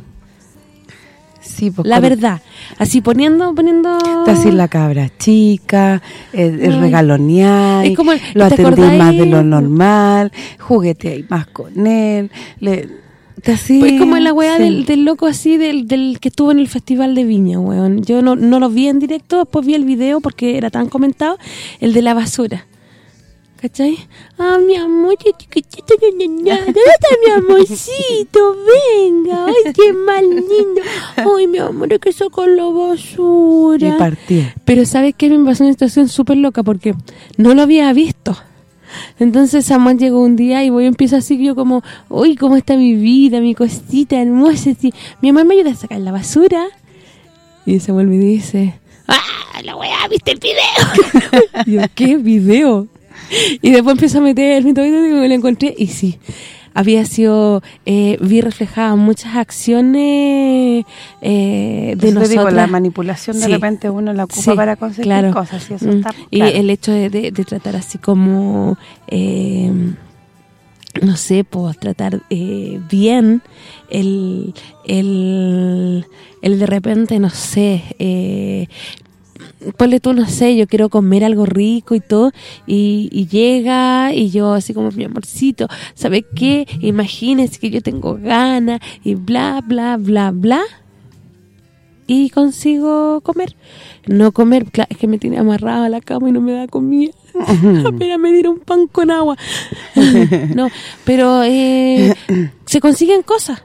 Sí, pues La verdad. Así poniendo... poniendo hacís la cabra chica, el, el Ay. regalonear, lo ¿te atendís acordáis? más de lo normal, jugueteáis más con él, le, hacís... Pues como en la weá sí. del, del loco así, del, del que estuvo en el Festival de Viña, weón. Yo no, no lo vi en directo, después vi el video porque era tan comentado, el de la basura. ¿Cachai? Ah, mi amor, qué chiquitito. ¿dónde está mi amorcito? Venga, ay, qué mal lindo. Ay, mi amor, es que sacó la basura. Y partí. Pero ¿sabes qué? Me pasó una situación súper loca porque no lo había visto. Entonces Samuel llegó un día y voy empiezo así yo como, uy, ¿cómo está mi vida, mi cosita hermosa? así. Mi mamá me ayuda a sacar la basura. Y Samuel me dice, ¡ah, la weá, viste el video! *laughs* yo, ¿qué video? *laughs* Y después empiezo a meter mi tobito y me lo encontré y sí. había sido, eh, vi reflejada muchas acciones eh, de te digo, la manipulación de Sí. repente uno la ocupa Sí, para conseguir claro. cosas y eso Mm. está Y claro. el hecho de, de- de tratar así como, eh, no sé, pues tratar eh, bien el, el, el de repente, no sé, eh, ponle tú, no sé, yo quiero comer algo rico y todo, y, y llega, y yo así como, mi amorcito, ¿sabe qué? Imagínese que yo tengo ganas, y bla, bla, bla, bla, y consigo comer. No comer, claro, es que me tiene amarrado a la cama y no me da comida. *laughs* Apenas me diera un pan con agua. *laughs* no, pero eh, se consiguen cosas.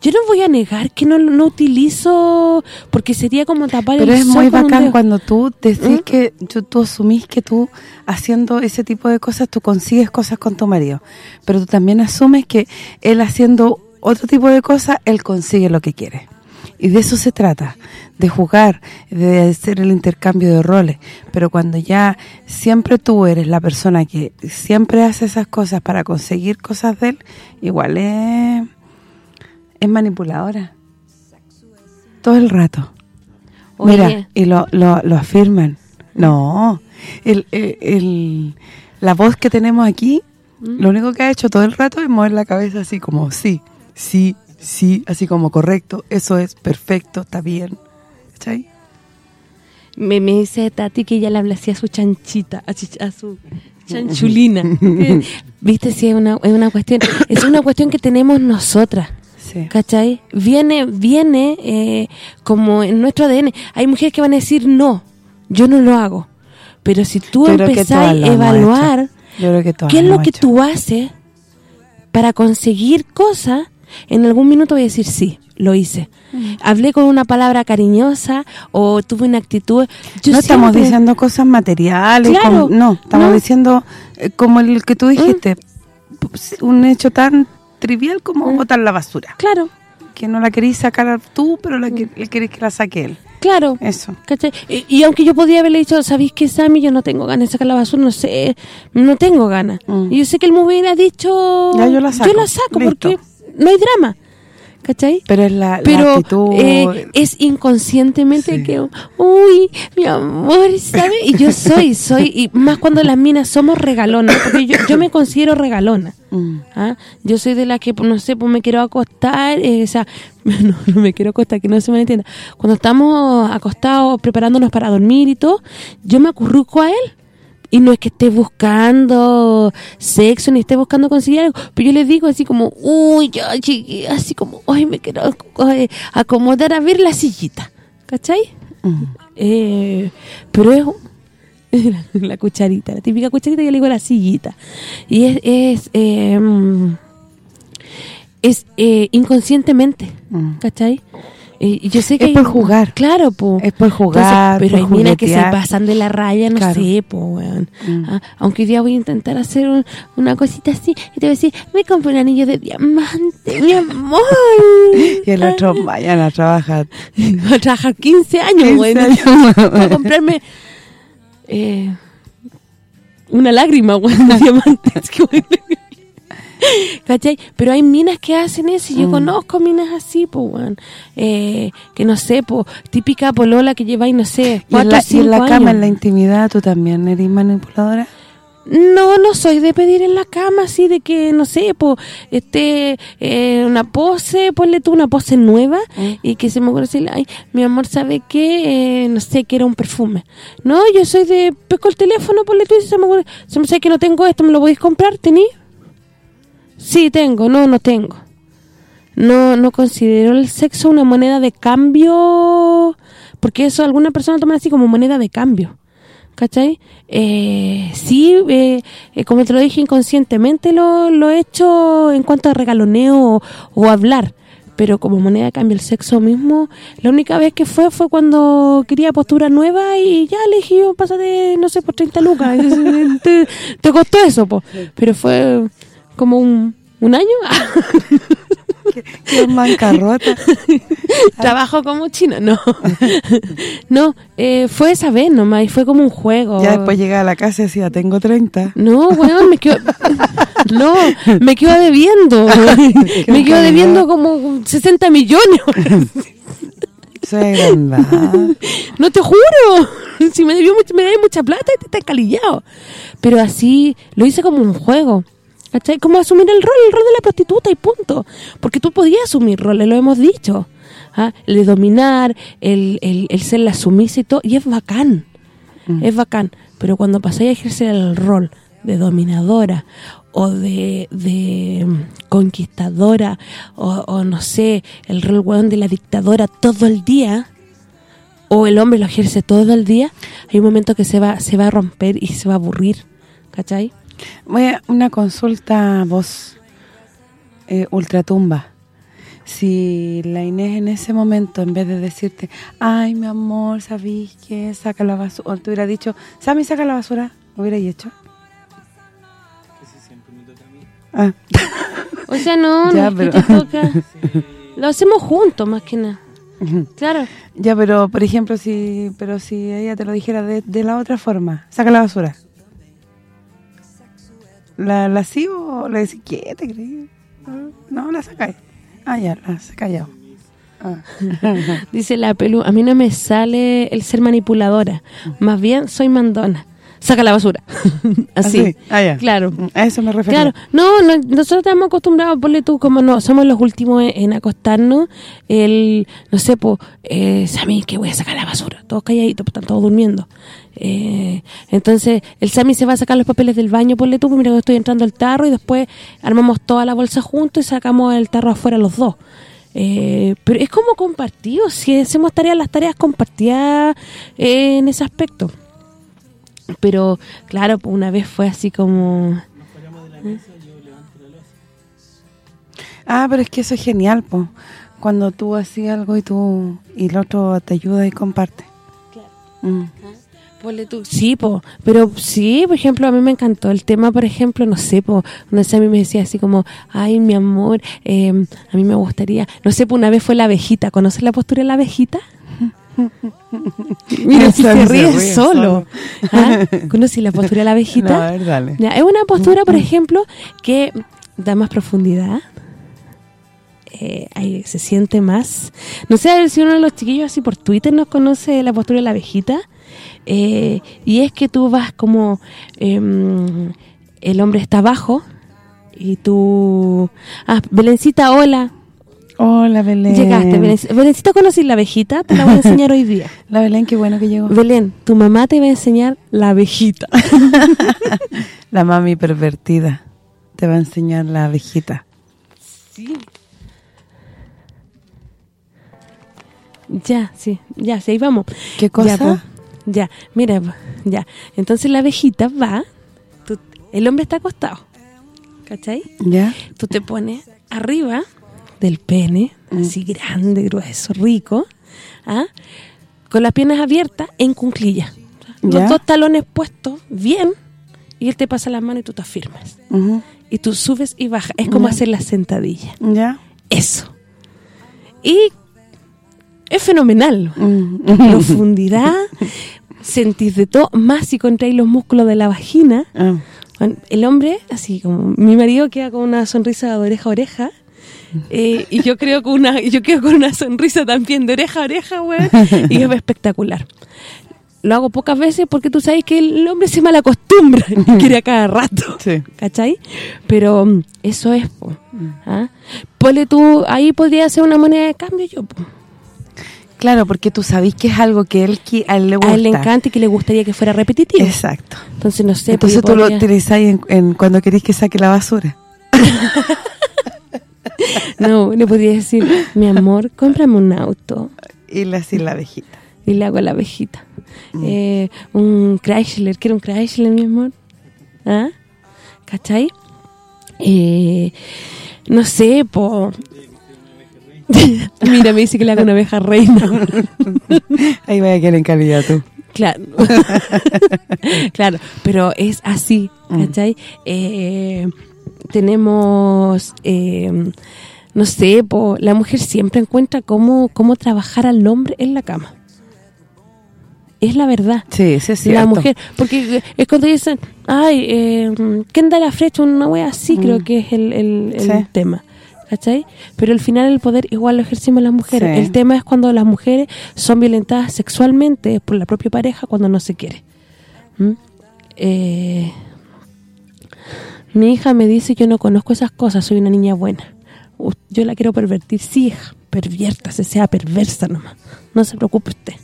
Yo no voy a negar que no, no utilizo, porque sería como tapar Pero el es sol muy bacán cuando tú decís ¿Mm? que tú, tú asumís que tú haciendo ese tipo de cosas tú consigues cosas con tu marido, pero tú también asumes que él haciendo otro tipo de cosas, él consigue lo que quiere. Y de eso se trata, de jugar, de hacer el intercambio de roles. Pero cuando ya siempre tú eres la persona que siempre hace esas cosas para conseguir cosas de él, igual es, es manipuladora. Todo el rato. Oye, Mira, y lo, lo, lo afirman. No, el, el- el- la voz que tenemos aquí, ¿Mm? lo único que ha hecho todo el rato es mover la cabeza así como sí, sí, sí, así como correcto, eso es perfecto, está bien. ¿Cachai? me, me dice Tati que ella le habla así a su chanchita, a, chich- a su chanchulina. *laughs* ¿Viste? Sí, es una, es una cuestión, es una cuestión que tenemos nosotras. Sí. ¿Cachai? Viene, viene eh, como en nuestro ADN. Hay mujeres que van a decir, no, yo no lo hago. Pero si tú empezás a evaluar qué es lo que hecho. tú haces para conseguir cosas, en algún minuto voy a decir, sí, lo hice. Mm. Hablé con una palabra cariñosa o tuve una actitud... Yo no estamos diciendo cosas materiales, Claro, como- no, estamos no. diciendo eh, como el que tú dijiste, Mm. un hecho tan trivial como botar la basura, Claro, que no la querís sacar tú, pero la que, querés que la saque él. claro. Eso. ¿Cachai? Y, y aunque yo podría haberle dicho, ¿sabéis qué, Sammy? Yo no tengo ganas de sacar la basura, no sé, no tengo ganas. Mm. Y yo sé que él me hubiera dicho... Ya, yo la saco. Yo la saco Listo. porque no hay drama, ¿cachai? Pero es la, la Pero actitud... eh, es inconscientemente Sí. que, uy, mi amor, ¿sabes? Y yo soy, soy, y más cuando las minas somos regalonas, porque yo, yo me considero regalona. *laughs* Mm. ¿ah? Yo soy de la que, no sé, pues me quiero acostar, eh, o sea, *laughs* no, no me quiero acostar, que no se me entienda. Cuando estamos acostados preparándonos para dormir y todo, yo me acurruco a él. Y no es que esté buscando sexo ni esté buscando conseguir algo, pero yo le digo así como, uy, ya llegué, así como, ay, me quiero ay, acomodar a ver la sillita, ¿cachai? Eh, pero es *laughs* la, la cucharita, la típica cucharita, yo le digo la sillita. Y es es, eh, es eh, inconscientemente, Mm. ¿cachai? Y yo sé que Es por jugar. Claro, po. Es por jugar, pero por hay minas que se pasan de la raya, no Claro. sé, po, weón. Mm. Ah, aunque hoy día voy a intentar hacer un- una cosita así y te voy a decir, me compré un anillo de diamante, mi amor. *laughs* Y el otro mañana trabaja *laughs* Voy a trabajar 15 años, 15 güey. años. Voy a comprarme eh, una lágrima, güey, de *laughs* diamantes. que. *laughs* ¿Cachai? Pero hay minas que hacen eso y yo Mm. conozco minas así, pues, weón. Eh, que no sé, pues, típica polola que lleváis, no sé, y en cuatro la, y en la cama, en la intimidad, ¿tú también eres manipuladora? No, no soy de pedir en la cama así de que, no sé, pues, este, eh, una pose, ponle tú una pose nueva Mm. y que se me ocurre decirle, ay, mi amor, ¿sabe qué? Eh, no sé, que era un perfume. No, yo soy de, pesco el teléfono, ponle tú y se me ocurre, se me sabe que no tengo esto, ¿me lo podéis comprar? ¿Tení? Sí, tengo, no, no tengo. No no considero el sexo una moneda de cambio, porque eso alguna persona toma así como moneda de cambio. ¿Cachai? Eh, sí, eh, eh, como te lo dije inconscientemente lo, lo he hecho en cuanto a regaloneo o, o hablar, pero como moneda de cambio el sexo mismo, la única vez que fue fue cuando quería postura nueva y ya le dije pásate, no sé, por 30 lucas, *laughs* te, te costó eso, po. pero fue como un, un año Qué en bancarrota. *laughs* Trabajo como chino, no. *laughs* no, eh, fue esa vez nomás y fue como un juego. Ya después llegaba a la casa y decía, tengo 30. No, weón, me quedo... *laughs* no, me quedo debiendo. me quedo debiendo como 60 millones. No te juro. Si me debió mucha, me debe mucha plata y te está calillado. Pero así lo hice como un juego. ¿Cachai? Como asumir el rol, el rol de la prostituta y punto. Porque tú podías asumir roles, lo hemos dicho. ¿ah? El de dominar, el, el, el ser la sumisa y todo. Y es bacán. Es bacán. Pero cuando pasé a ejercer el rol de dominadora o de, de conquistadora o, o, no sé, el rol weón de la dictadora todo el día o el hombre lo ejerce todo el día, hay un momento que se va se va a romper y se va a aburrir, ¿cachai? Voy a una consulta a vos, eh, ultratumba. Si la Inés en ese momento, en vez de decirte, ay, mi amor, ¿sabís que saca la basura? O te hubiera dicho, Sammy, saca la basura, ¿lo hubierais hecho? Ah. *laughs* O sea, no, Ya, no es que pero- te toca. *laughs* Lo hacemos juntos, más que nada. Claro. Ya, pero, por ejemplo, si pero si ella te lo dijera de, de la otra forma, saca la basura. ¿La, la sigo o le decís, ¿qué te crees? No, la sacáis. Ah, ya, la saca ya. Ah. *laughs* Dice la pelu, a mí no me sale el ser manipuladora. Más bien soy mandona. Saca la basura. *laughs* Así. Así, ah. Claro. A eso me refiero. Claro, no, no, nosotros estamos acostumbrados, ponle tú, como no, somos los últimos en, en acostarnos, el, no sé, pues, eh, Sammy, que voy a sacar la basura, todos calladitos, pues, están todos durmiendo. Eh, entonces, el Sammy se va a sacar los papeles del baño, ponle tú, pues mira que estoy entrando al tarro y después armamos toda la bolsa juntos y sacamos el tarro afuera los dos. Eh, pero es como compartido, si hacemos tareas, las tareas compartidas eh, en ese aspecto. Pero, claro, una vez fue así como... Ah, pero es que eso es genial, po. Cuando tú hacías algo y tú y el otro te ayuda y comparte. Mm. Ponle tú. Sí, po, pero sí, por ejemplo, a mí me encantó el tema, por ejemplo, no sé, po, donde Sammy me decía así como, ay, mi amor, eh, a mí me gustaría, no sé, po, una vez fue la abejita, ¿conoces la postura de la abejita? *laughs* Mira, *laughs* si se ríe ríe solo. ¿Ah? *laughs* ¿Conoces la postura de la abejita? No, a ver, dale. Ya, es una postura, por ejemplo, que da más profundidad. Eh, ahí se siente más. No sé a ver si uno de los chiquillos así por Twitter nos conoce la postura de la abejita. Eh, y es que tú vas como... em, el hombre está abajo y tú... Ah, Belencita, hola. Hola, Belén. Llegaste, Belencita. Belencita, ¿conoces la abejita? Te la voy a enseñar hoy día. *laughs* La Belén, qué bueno que llegó. Belén, tu mamá te va a enseñar la abejita. *laughs* La mami pervertida te va a enseñar la abejita. Sí. Ya, sí, ya, sí, ahí vamos. ¿Qué cosa? Ya, po. ya, mira, po, ya. Entonces la abejita va, tú- el hombre está acostado, ¿cachai? ¿Ya? Tú te pones arriba del pene, así grande, grueso, rico, ¿ah? con las piernas abiertas en cunclilla. Los dos talones puestos bien y él te pasa la mano y tú te afirmas. Y tú subes y bajas. Es como hacer la sentadilla. ¿Ya? Eso. Y es fenomenal. Mm. *laughs* Profundidad, sentís de todo, más si contraís los músculos de la vagina. Ah. Bueno, el hombre, así como mi marido queda con una sonrisa de oreja a oreja. Eh, y yo creo con una yo quedo con una sonrisa también de oreja a oreja, güey, y es espectacular. Lo hago pocas veces porque tú sabes que el hombre se malacostumbra y quiere a cada rato. Sí. ¿Cachai? Pero mm, eso es, po. ¿ah? Ponle tú, ahí podría ser una moneda de cambio yo, po. Claro, porque tú sabís que es algo que él, a él le gusta. A él le encanta y que le gustaría que fuera repetitivo. Exacto. Entonces, no sé, Entonces pues, tú yo lo podría- utilizáis en, en cuando queréis que saque la basura. *laughs* No, le podría decir, mi amor, cómprame un auto. Y le así la abejita. Y le hago la abejita. Mm. Eh, un Chrysler, ¿quiere un Chrysler, mi amor? ¿Ah? ¿Cachai? Eh, no sé, po... *laughs* Mira, me dice que le hago una abeja reina. *laughs* Ahí vaya que en calidad tú. Claro. *laughs* claro, pero es así, Mm. ¿cachai? Eh, tenemos, eh, no sé, po, la mujer siempre encuentra cómo, cómo trabajar al hombre en la cama. Es la verdad. Sí, sí cierto. La mujer, porque es cuando dicen, ay, eh, ¿quién da la flecha? Una wea así, Mm. creo que es el, el- el Sí. tema. ¿Cachai? Pero al final el poder igual lo ejercimos las mujeres. Sí. El tema es cuando las mujeres son violentadas sexualmente por la propia pareja cuando no se quiere. ¿Mm? Eh, mi hija me dice, yo no conozco esas cosas, soy una niña buena. U- Yo la quiero pervertir. Sí, hija, perviértase, sea perversa nomás. No se preocupe usted.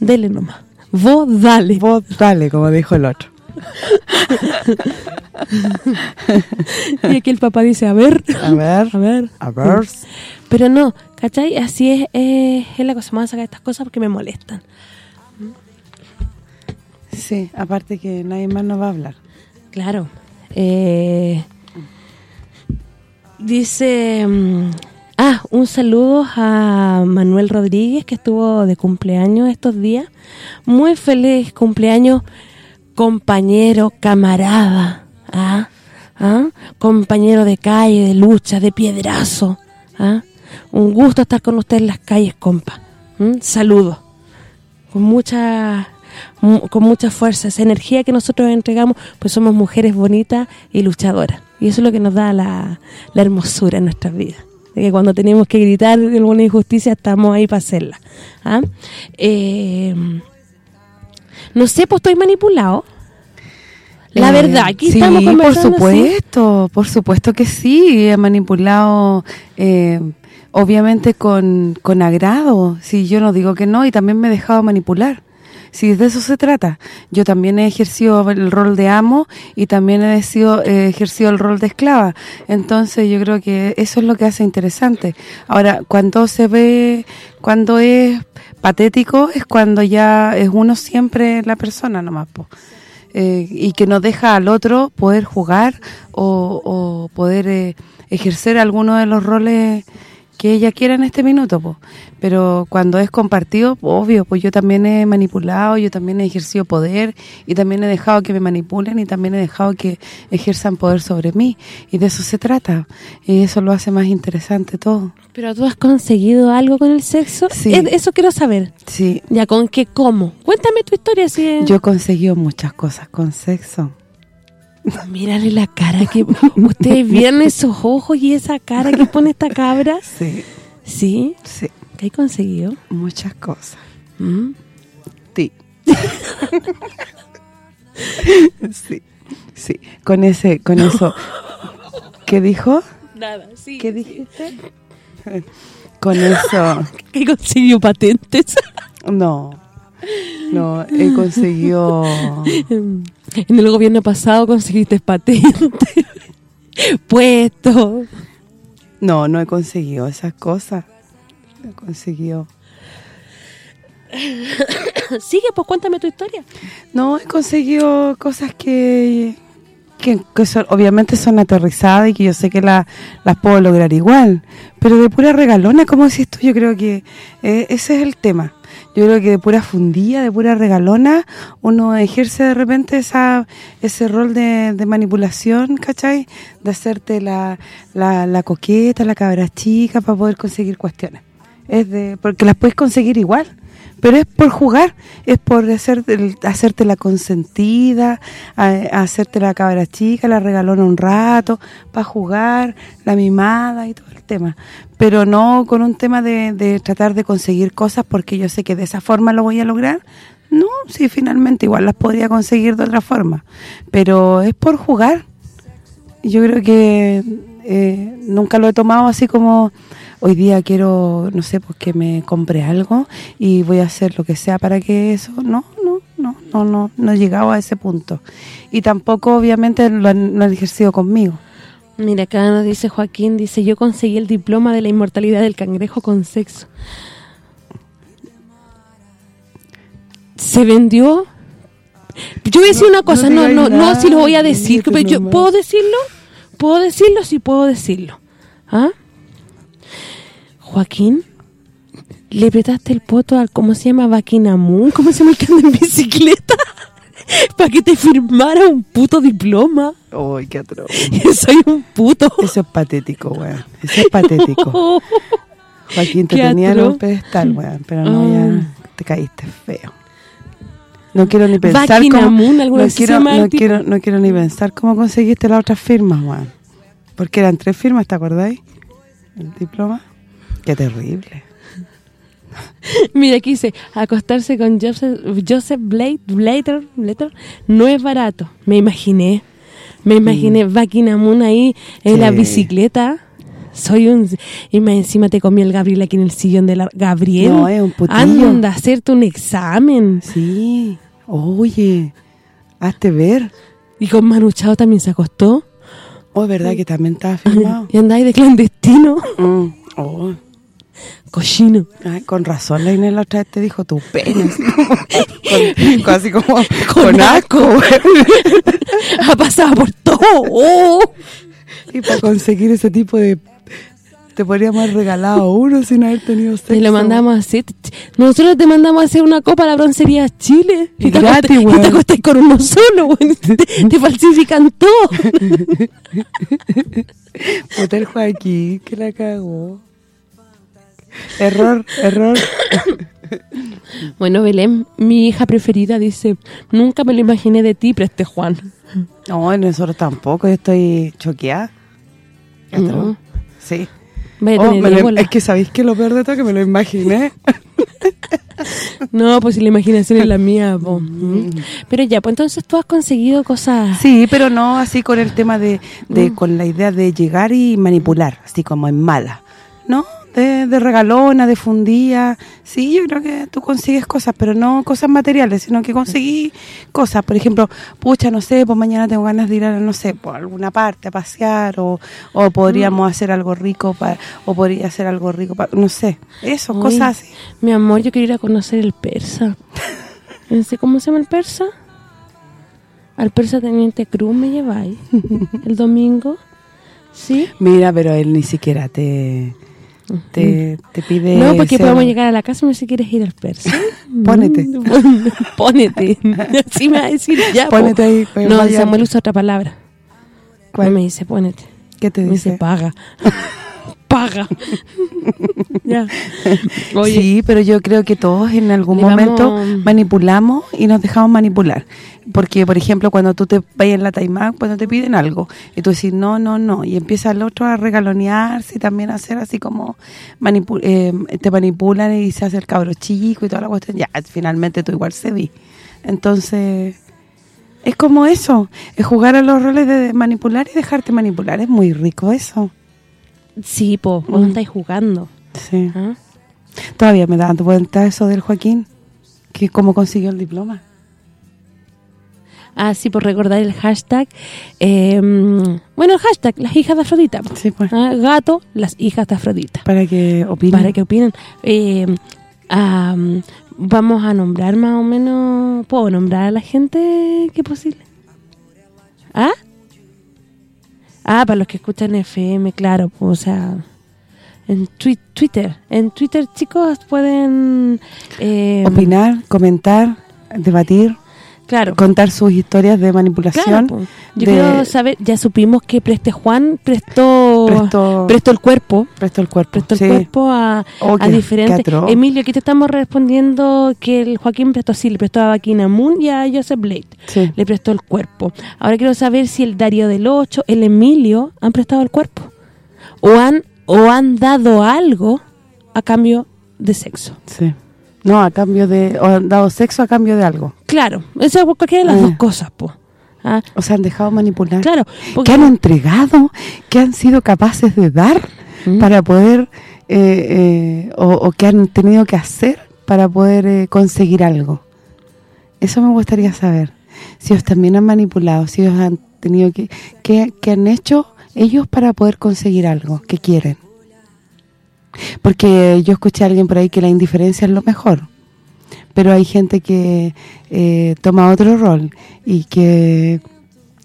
Dele nomás. Vos dale. Vos dale, como dijo el otro. *laughs* Y aquí el papá dice, a ver, A ver, *laughs* a ver. a ver. Pero no, ¿cachai? Así es, eh, es la cosa. Me voy a sacar estas cosas porque me molestan. Sí, aparte que nadie más nos va a hablar. Claro. Eh, dice... mm, ah, un saludo a Manuel Rodríguez, que estuvo de cumpleaños estos días. Muy feliz cumpleaños, compañero, camarada. ¿ah? ¿ah? Compañero de calle, de lucha, de piedrazo. ¿ah? Un gusto estar con usted en las calles, compa. ¿Mm? Saludos. Con mucha mu- con mucha fuerza, esa energía que nosotros entregamos, pues somos mujeres bonitas y luchadoras. Y eso es lo que nos da la, la hermosura en nuestras vidas. De que cuando tenemos que gritar alguna injusticia, estamos ahí para hacerla. ¿ah? Eh, no sé, pues estoy manipulado. La Eh, verdad, aquí sí, estamos por conversando así. supuesto, por supuesto que sí, he manipulado eh, obviamente con, con agrado, si yo no digo que no, y también me he dejado manipular. Si de eso se trata. Yo también he ejercido el rol de amo y también he ejercido el rol de esclava. Entonces yo creo que eso es lo que hace interesante. Ahora, cuando se ve, cuando es patético, es cuando ya es uno siempre la persona nomás, po. Eh, y que nos deja al otro poder jugar o, o poder eh, ejercer alguno de los roles que ella quiera en este minuto, po. pero cuando es compartido, obvio, pues yo también he manipulado, yo también he ejercido poder y también he dejado que me manipulen y también he dejado que ejerzan poder sobre mí y de eso se trata y eso lo hace más interesante todo. Pero tú has conseguido algo con el sexo. Sí. Eso quiero saber. Sí, Ya, ¿con qué? ¿Cómo? Cuéntame tu historia. Si yo he conseguido muchas cosas con sexo. Mírale la cara que... ¿Ustedes vieron esos ojos y esa cara que pone esta cabra? Sí, ¿Sí? sí, ¿Qué hay conseguido? muchas cosas. ¿Mm? Sí. *laughs* sí, sí. Con ese, con eso. ¿Qué dijo? Nada, sí. ¿Qué dijiste? Con eso, *laughs* ¿Qué consiguió patentes? no, no, he conseguido, *laughs* en el gobierno pasado conseguiste patentes, *laughs* puestos. no, no he conseguido esas cosas, no he conseguido, *coughs* Sigue, pues cuéntame tu historia. no, he conseguido cosas que, que, que son, obviamente son aterrizadas y que yo sé que la- las puedo lograr igual, pero de pura regalona, como decís tú, yo creo que eh, ese es el tema. Yo creo que de pura fundilla, de pura regalona, uno ejerce de repente esa ese rol de, de manipulación, ¿cachai? De hacerte la, la, la coqueta, la cabra chica para poder conseguir cuestiones. Es de Porque las puedes conseguir igual, pero es por jugar, es por hacer, hacerte la consentida, a, a hacerte la cabra chica, la regalona un rato, para jugar, la mimada y todo el tema. Pero no con un tema de, de tratar de conseguir cosas porque yo sé que de esa forma lo voy a lograr. No, sí, finalmente igual las podría conseguir de otra forma. Pero es por jugar. Yo creo que eh, nunca lo he tomado así como hoy día quiero, no sé, pues que me compre algo y voy a hacer lo que sea para que eso, no, no, no, no, no, no he llegado a ese punto. Y tampoco obviamente lo han, lo han ejercido conmigo. Mira, acá nos dice Joaquín, dice, yo conseguí el diploma de la inmortalidad del cangrejo con sexo. ¿Se vendió? Yo voy a decir una cosa, no, no, no, nada, si lo voy a decir, pero yo. ¿puedo decirlo? ¿Puedo decirlo? Sí, puedo decirlo. ¿Ah? Joaquín, le apretaste el poto al, ¿cómo se llama? Vaquinamun, ¿cómo se llama el que anda en bicicleta? *laughs* para que te firmara un puto diploma. Uy, qué atroz. *laughs* Soy un puto. Eso es patético, weón. Eso es patético. *laughs* Joaquín, te Qué tenía en un pedestal, weón, pero no, ya Ah. te caíste feo. No quiero ni pensar cómo... No, quiero, no, quiero, no quiero ni pensar cómo conseguiste las otras firmas, weón. Porque eran tres firmas, ¿te acordáis? El diploma. Qué terrible. *laughs* Mira, aquí dice, acostarse con Joseph, Joseph Blade, Blader, no es barato. Me imaginé, me imaginé Vagina Moon ahí en la Mm. Bicicleta. Soy un... Y más encima te comió el Gabriel aquí en el sillón de la... Gabriel, No, es un putillo. anda a hacerte un examen. Sí. Oye, hazte ver. Y con Manu Chao también se acostó. Oh, es verdad que también estaba *laughs* firmado. Y andáis de clandestino. Mm. *laughs* Oh. Cochino. Ay, con razón la Inés la otra vez te dijo tu pene. *laughs* con, con- así como *laughs* con asco. güey. *laughs* Ha pasado por todo. Oh. Y para conseguir ese tipo de... Te podríamos haber regalado uno sin haber tenido sexo. Te lo mandamos a hacer. Nosotros te mandamos a hacer una copa a la broncería Chile. Y te gratis, acosté- y te acosté con uno solo, weón. Te, te falsifican todo. Puta el Joaquín, que la cagó. Error, error. *coughs* Bueno, Belén, mi hija preferida dice, nunca me lo imaginé de ti, pero este Juan. No, nosotros tampoco, yo estoy choqueada. No. Sí. Oh, me lo- es que sabéis que lo peor de todo que me lo imaginé. No, pues si la imaginación es la mía, po. Mm. Pero ya, pues entonces tú has conseguido cosas... Sí, pero no así con el tema de, de con la idea de llegar y manipular, así como en mala, ¿no? De, de regalona, de fundía. Sí, yo creo que tú consigues cosas, pero no cosas materiales, sino que conseguí cosas. Por ejemplo, pucha, no sé, pues mañana tengo ganas de ir a, no sé, por alguna parte a pasear o, o podríamos hacer algo rico para o podría hacer algo rico para, no sé. Eso, cosas así. Mi amor, yo quiero ir a conocer el persa. *laughs* Cómo se llama el persa. Al persa Teniente Cruz me lleváis *laughs* el domingo. ¿Sí? Mira, pero él ni siquiera te te, te pide No, porque ser- podemos llegar a la casa no sé si quieres ir al persa. Pónete. Mm, Pónete. *laughs* Así *laughs* me va a decir ya. Pónete ahí, pues, No, vaya. Samuel usa otra palabra. ¿Cuál? No me dice pónete. ¿Qué te Me dice dice? paga. *laughs* paga. *laughs* ya. Oye, Sí, pero yo creo que todos en algún momento manipulamos y nos dejamos manipular. Porque, por ejemplo, cuando tú te vas en la Taimán, cuando te piden algo, y tú decís, no, no, no, y empieza el otro a regalonearse y también a hacer así como, manipu- eh, te manipulan y se hace el cabro chico y toda la cuestión, ya, finalmente tú igual cedí. Entonces, es como eso, es jugar a los roles de manipular y dejarte manipular, es muy rico eso. Sí, po, vos Mm. estáis jugando. Sí. ¿ah? Todavía me da cuenta eso del Joaquín, que cómo consiguió el diploma. Ah, sí, por recordar el hashtag. eh, bueno, el hashtag, las hijas de Afrodita. Sí, pues. Ah, Gato, las hijas de Afrodita. Para que opinen. Para que opinen. Eh, am, vamos a nombrar más o menos... ¿Puedo nombrar a la gente que posible? ¿Ah? Ah, para los que escuchan FM, claro, pues, o sea... En twi- Twitter. En Twitter, chicos, pueden... eh, Opinar, comentar, debatir, Claro. contar sus historias de Claro, manipulación. po. yo de- quiero saber, ya supimos que Preste Juan prestó Prestó- prestó el cuerpo, Prestó el cuerpo. prestó el cuerpo a, Oh, a qué- diferentes. qué. Emilio, aquí te estamos respondiendo que el Joaquín prestó sí, le prestó a Vaquina Moon y a Joseph Blade. Sí. Le prestó el cuerpo. Ahora quiero saber si el Darío del 8, el Emilio han prestado el cuerpo o han o han dado algo a cambio de sexo. Sí. No, a cambio de... O han dado sexo a cambio de algo. Claro, eso es cualquiera de las Ah. dos cosas, po. Ah, O sea, han dejado manipular. claro, porque han entregado, que han sido capaces de dar Mm. para poder, eh, eh, o, o que han tenido que hacer para poder eh, conseguir algo. Eso me gustaría saber. Si ellos también han manipulado, si ellos han tenido que... ¿Qué, qué han hecho ellos para poder conseguir algo que quieren? Porque yo escuché a alguien por ahí que la indiferencia es lo mejor pero hay gente que eh, toma otro rol y que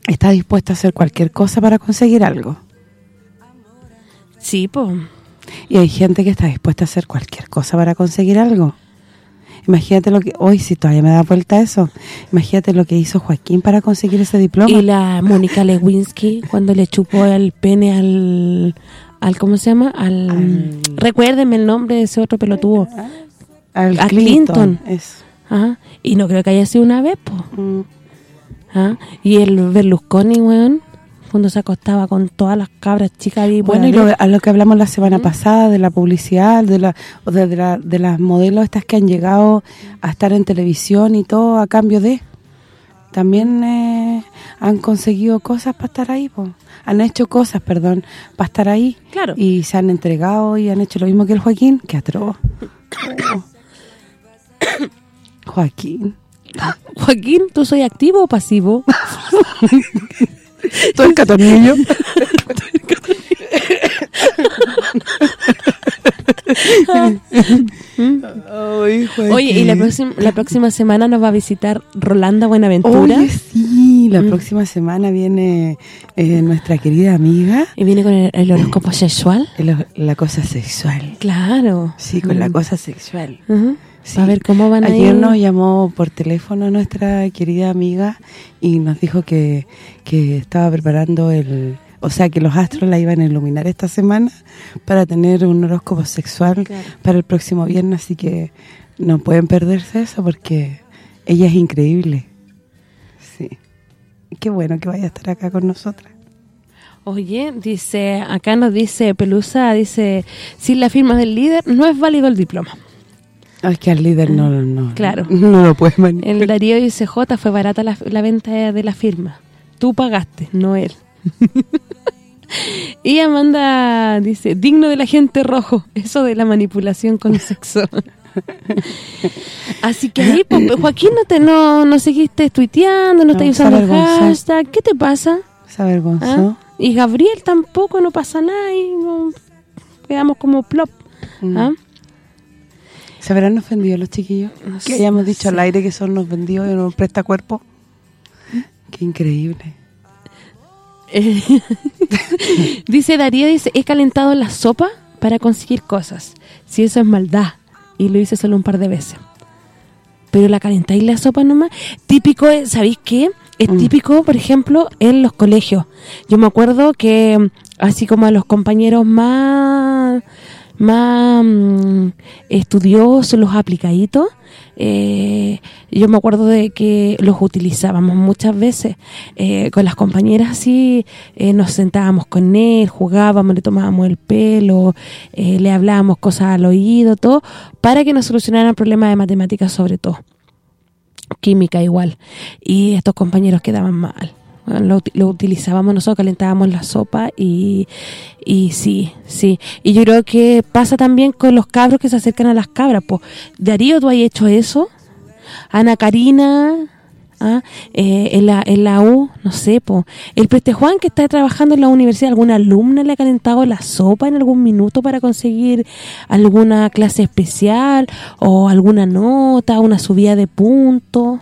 está dispuesta a hacer cualquier cosa para conseguir algo. sí, po. Y hay gente que está dispuesta a hacer cualquier cosa para conseguir algo. Imagínate lo que... Hoy si todavía me da vuelta eso. Imagínate lo que hizo Joaquín para conseguir ese diploma. Y la Mónica Lewinsky cuando le chupó el pene al... al ¿Cómo se llama? Al, Al- Recuérdenme el nombre de ese otro pelotudo. Al a Clinton. Eso. Ajá. Y no creo que haya sido una vez, po. Mm. ¿Ah? Y el Berlusconi, weón, cuando se acostaba con todas las cabras chicas por Bueno, y lo, a lo que hablamos la semana pasada de la publicidad, de la o de, de la- de las modelos estas que han llegado a estar en televisión y todo a cambio de también eh, han conseguido cosas para estar ahí, po. Han hecho cosas, perdón, para estar ahí Claro. y se han entregado y han hecho lo mismo que el Joaquín, que atroz. *coughs* Joaquín. Joaquín, ¿tú soy activo o pasivo? *laughs* Todo el catornillo. *laughs* *laughs* Oye, y la próxima, la próxima semana nos va a visitar Rolanda Buenaventura. Oye, sí, la próxima semana viene eh, nuestra querida amiga, Y viene con el, el horóscopo sexual. el- la cosa sexual. Claro. Sí, con la cosa sexual. Sí. A ver cómo van a Ayer ir. nos llamó por teléfono nuestra querida amiga y nos dijo que, que estaba preparando el... O sea, que los astros la iban a iluminar esta semana para tener un horóscopo sexual Claro. para el próximo viernes, así que no pueden perderse eso porque ella es increíble. Sí. Qué bueno que vaya a estar acá con nosotras. Oye, dice, acá nos dice Pelusa, dice, sin la firma del líder no es válido el diploma. Es que al líder no, no, Claro. no lo puedes manipular. El Darío dice, J, fue barata la, la venta de la firma. Tú pagaste, no él. *laughs* y Amanda dice, digno del agente rojo, eso de la manipulación con sexo. *laughs* Así que ahí, pues, Joaquín, no te no, no seguiste tuiteando, no, No, estás se usando el hashtag. ¿Qué te pasa? Se avergonzó. ¿Ah? Y Gabriel tampoco, no pasa nada y no, quedamos como plop. Mm. ¿Ah? ¿Se habrán ofendido los chiquillos? No que hayamos dicho al aire que son los vendidos y no presta cuerpo. Qué increíble. Eh, *laughs* dice Darío, dice, he calentado la sopa para conseguir cosas. Si eso es maldad. Y lo hice solo un par de veces. Pero la calentáis la sopa nomás. Típico, es, ¿sabéis qué? Es Mm. típico, por ejemplo, en los colegios. Yo me acuerdo que, mm, así como a los compañeros más más mm, estudiosos, los aplicaditos, eh, yo me acuerdo de que los utilizábamos muchas veces eh, con las compañeras así, eh, nos sentábamos con él, jugábamos, le tomábamos el pelo, le hablábamos cosas al oído, todo, para que nos solucionaran problemas de matemáticas sobre todo. Química igual. Y estos compañeros quedaban mal lo, lo utilizábamos nosotros calentábamos la sopa y, y sí sí y yo creo que pasa también con los cabros que se acercan a las cabras pues Darío tú has hecho eso Ana Karina ¿ah? Eh, en, la, en la U, no sé, po. el Preste Juan que está trabajando en la universidad, ¿alguna alumna le ha calentado la sopa en algún minuto para conseguir alguna clase especial o alguna nota, una subida de punto?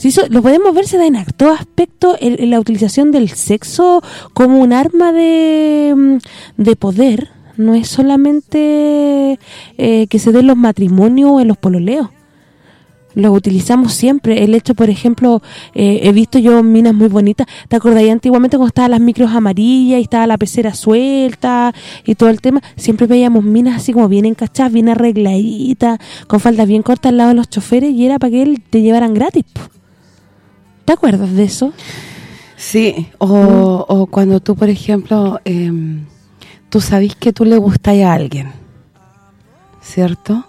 Si lo podemos ver, se da en todo aspecto el- la utilización del sexo como un arma de, mm, de poder. No es solamente eh, que se den los matrimonios o en los pololeos lo utilizamos siempre. El hecho, por ejemplo, eh, he visto yo minas muy bonitas. ¿Te acordás antiguamente cuando estaban las micros amarillas y estaba la pecera suelta y todo el tema? Siempre veíamos minas así como bien encachadas, bien arregladitas, con faldas bien cortas al lado de los choferes y era para que él te llevaran gratis. ¿Te acuerdas de eso? Sí, o, o cuando tú, por ejemplo, em, tú sabes que tú le gustas a alguien, ¿cierto?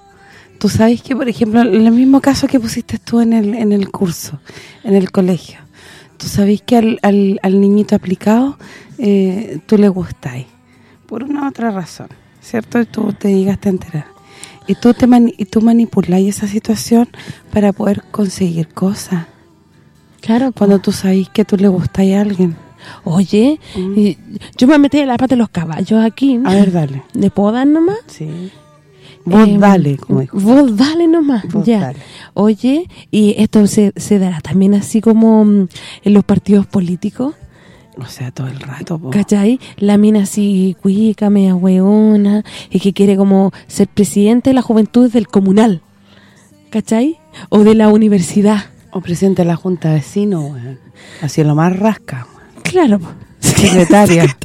Tú sabes que, por ejemplo, en el mismo caso que pusiste tú en el, en el curso, en el colegio, tú sabes que al, al, al niñito aplicado eh, tú le gustáis, por una u otra razón, ¿cierto? Y tú te llegaste a enterar. Y tú, te mani- y tú manipuláis esa situación para poder conseguir cosas. Claro, Cuando tú sabes que tú le gustas a alguien. Oye, y yo me metí en la pata de los caballos aquí. A ver, dale. ¿Le puedo dar nomás? Sí. Vos Eh, dale, como dijo. Vos dale nomás, Vos ya. dale. Oye, y esto se, se dará también así como mm, en los partidos políticos, O sea, todo el rato, po. ¿cachai? La mina así cuica, media hueona, y que quiere como ser presidente de la juventud del comunal. ¿cachai? O de la universidad. O presidente de la junta de vecinos, weón. Así lo más rasca. weón. Claro. Secretaria.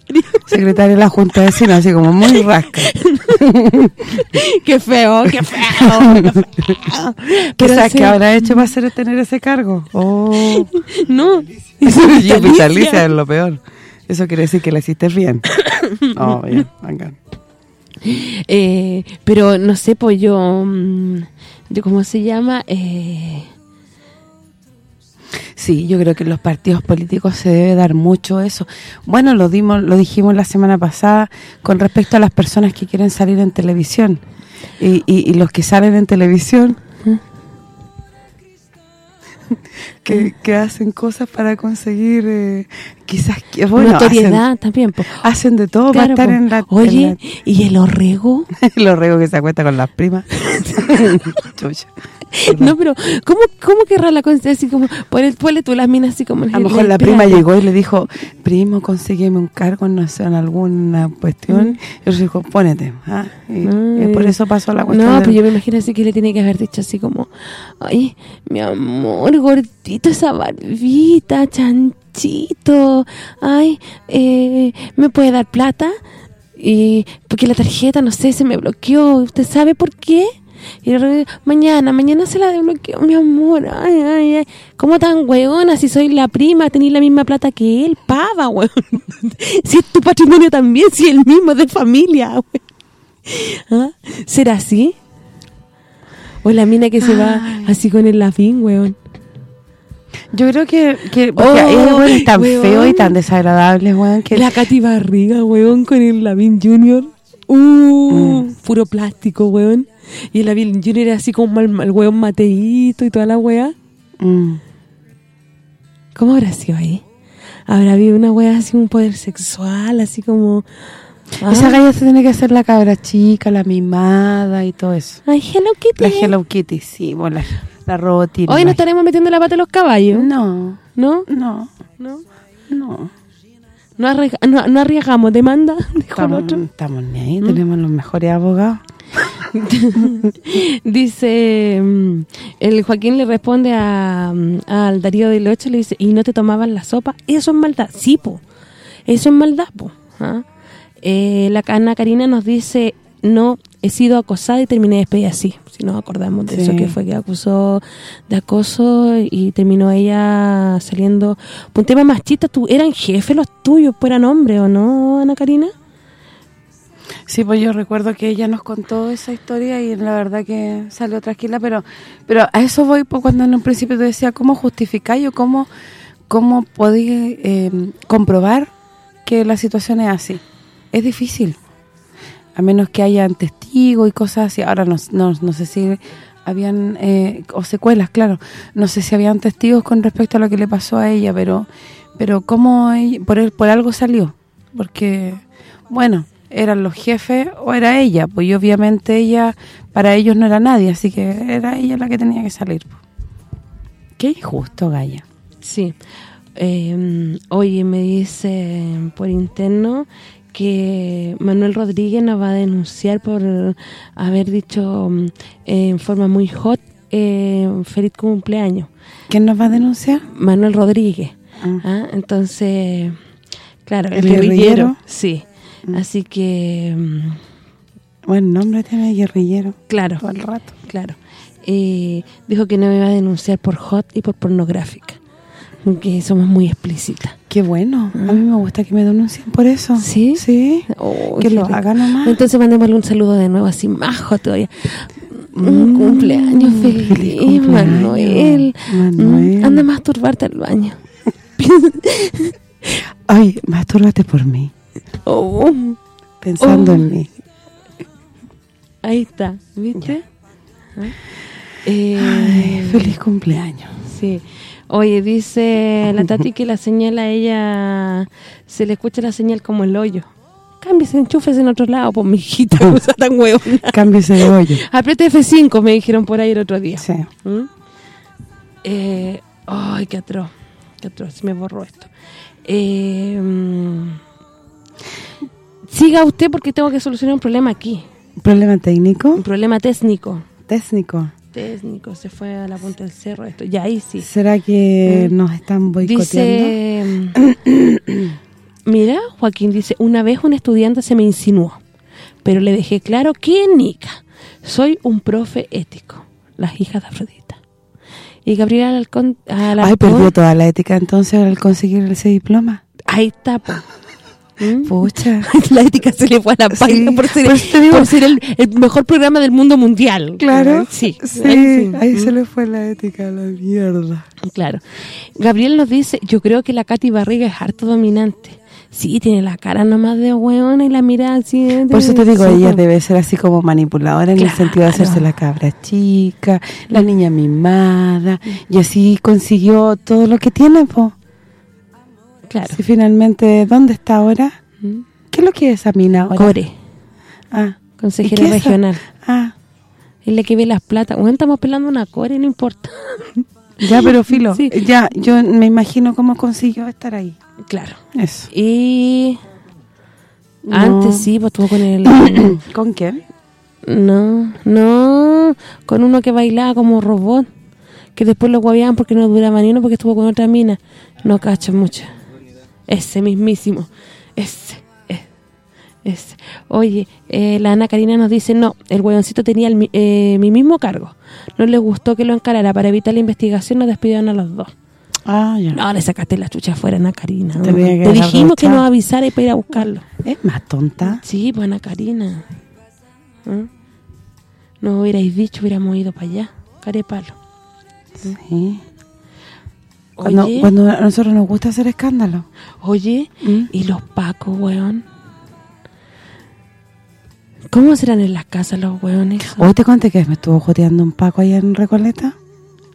Secretaria de la junta de vecinos, así como muy rasca. *laughs* qué feo, qué feo. qué feo. ¿Qué Pero sabes sí, qué habrá hecho para hacer tener ese cargo? Oh. No. Yo vitalicia es lo peor. Eso quiere decir que la hiciste bien. *coughs* Oh, bien, bacán. Eh, pero no sé, pues yo, mm, yo ¿cómo se llama? Eh, Sí, yo creo que en los partidos políticos se debe dar mucho eso. Bueno, lo dimos lo dijimos la semana pasada con respecto a las personas que quieren salir en televisión. Y, y, y los que salen en televisión *laughs* que, que hacen cosas para conseguir eh, quizás que bueno, notoriedad también, hacen, de todo Claro, para estar po. en la Oye, ¿y el orrego? *laughs* los regos que se acuesta con las primas. *laughs* No, pero ¿cómo, cómo querrá la cosa así como ponle, ponle tú las minas así como A lo mejor la prima llegó y le dijo, primo, consígueme un cargo, no sé, en alguna cuestión. Y él dijo, ponete. ¿ah? Y, y por eso pasó la cuestión. No, pero yo me imagino así que le tiene que haber dicho así como, ay, mi amor, gordito, esa barbita, chanchito, ay, eh, ¿me puede dar plata? Y porque la tarjeta, no sé, se me bloqueó, ¿usted sabe por qué? Y mañana, mañana se la desbloqueó, mi amor, ay, ay, ay, ¿cómo tan hueona? Si soy la prima, tenéis la misma plata que él, pava, weón. *laughs* si es tu patrimonio también, si es el mismo es de familia, weón. ¿Ah? ¿Será así? O la mina que se va así con el lafín, weón. Yo creo que, que Oh, algunos tan weón. feos y tan desagradables, weón, que La Katy Barriga, weón, con el Lavín Junior. Uh, Mm. puro plástico, weón. Y el Lavín Junior era así como el, el weón mateíto y toda la wea. Mm. ¿Cómo habrá sido ahí? Habrá habido una wea así, un poder sexual, así como... Esa ah, galla se tiene que hacer la cabra chica, la mimada y todo eso. Ay, Hello Kitty. La Hello Kitty, sí, bueno, la, la robotina. Hoy no estaremos metiendo la pata a los caballos. No, ¿No? no, ¿No? no. No, arriesga- no, no arriesgamos demanda, *laughs* dijo el Estamos, otro. estamos ni ahí, ¿Mm? tenemos los mejores abogados. *laughs* Dice, mm, el Joaquín le responde a, mm, al Darío del 8, le dice, ¿y no te tomaban la sopa? Eso es maldad. Sí, po. Eso es maldad, po. ¿ah? Eh, la Ana Karina nos dice, no, he sido acosada y terminé despedida así. Si nos acordamos de Sí. eso, que fue que acusó de acoso y terminó ella saliendo... Un tema machista, ¿tú, ¿eran jefes los tuyos? ¿Pues eran hombres o no, Ana Karina? Sí, pues yo recuerdo que ella nos contó esa historia y la verdad que salió tranquila, pero pero a eso voy pues, cuando en un principio te decía cómo justificar o cómo, cómo podéis eh, comprobar que la situación es así. Es difícil, a menos que hayan testigos y cosas así. Ahora no, no, no sé si habían, eh, o secuelas, claro, no sé si habían testigos con respecto a lo que le pasó a ella, pero pero cómo ella- por, por algo salió, porque, bueno eran los jefes o era ella, pues y obviamente ella, para ellos no era nadie, así que era ella la que tenía que salir. pues. Qué injusto, Gaya. Sí. Eh, oye, me dice por interno que Manuel Rodríguez nos va a denunciar por haber dicho mm, en forma muy hot eh, feliz cumpleaños. ¿Quién nos va a denunciar? Manuel Rodríguez. Ah. Ah, Entonces, claro, ¿El guerrillero? Sí. Mm. Así que, mm, Buen nombre tiene guerrillero claro, todo el rato. claro. Eh, dijo que no me iba a denunciar por hot y por pornográfica. Que somos muy explícitas. Qué bueno, a mí me gusta que me denuncien por eso. ¿Sí? Sí, Oh, que lo rico. hagan nomás. Entonces mandémosle un saludo de nuevo así majo todavía. Un Mm, cumpleaños feliz, feliz cumpleaños, Manuel. Manuel. Mm, anda a masturbarte al baño. *laughs* Ay, mastúrbate por mí, Oh, pensando Oh. en mí. ahí está, ¿viste? Ah. Eh, Ay, feliz cumpleaños. Sí. Oye, dice la Tati que la señal a ella se le escucha la señal como el hoyo. Cámbiese, enchúfese en otro lado, pues, mijita, cosa tan huevona. *laughs* Cámbiese de hoyo. Apriete F5, me dijeron por ahí el otro día. Sí. ¿Mm? Eh, ay, qué atroz. Qué atroz, me borró esto. Eh, mm, siga usted porque tengo que solucionar un problema aquí. ¿Problema técnico? Un problema técnico. Técnico. técnico, se fue a la punta del cerro, esto, ya ahí sí. ¿Será que nos están boicoteando? Dice, mira, Joaquín dice, una vez un estudiante se me insinuó, pero le dejé claro que nica, soy un profe ético, las hijas de Afrodita. Y Gabriela Alarcón, Ay, perdió toda la ética entonces al conseguir ese diploma. ahí está. ¿Mm? Pucha. *laughs* la ética se le fue a la Sí, página por ser, por eso te digo. por ser el, el mejor programa del mundo mundial. Claro. Sí. Sí, ahí ahí, sí. se le fue la ética a la mierda. Claro. Gabriel nos dice, yo creo que la Katy Barriga es harto dominante. Sí, tiene la cara nomás de hueona y la mirada así. de- Por eso te digo, sí, ella debe ser así como manipuladora en el sentido de hacerse la cabra chica, la niña mimada, y así consiguió todo lo que tiene, po. Claro. Si finalmente, ¿dónde está ahora? Mm. ¿Qué es lo que es esa mina ahora? Core, Ah, consejera regional. ah, Es la que ve las platas. Bueno, estamos pelando una core, no importa. *laughs* ya, pero filo, Sí. ya, yo me imagino cómo consiguió estar ahí. Claro. Eso. Y No. antes sí, pues estuvo con el... *coughs* ¿Con quién? no, no, con uno que bailaba como robot. Que después lo guabiaban porque no duraba ni uno porque estuvo con otra mina. No cacho mucho. Ese mismísimo. Ese. eh, Ese. Oye, eh, la Ana Karina nos dice, no, el hueoncito tenía el mi, eh, mi mismo cargo. No le gustó que lo encarara. Para evitar la investigación nos despidieron a los dos. Ah, ya. No, le sacaste la chucha afuera, Ana Karina. ¿no? Te dijimos que nos avisara y para ir a buscarlo. Es más tonta. Sí, pues Ana Karina. ¿Ah? No hubierais dicho, hubiéramos ido para allá. Carepalo. Sí. Cuando, Oye, cuando a nosotros nos gusta hacer escándalo. oye, ¿Mm? ¿y los pacos, weón? ¿Cómo serán en las casas los weones? Hoy te conté que me estuvo joteando un Paco allá en Recoleta.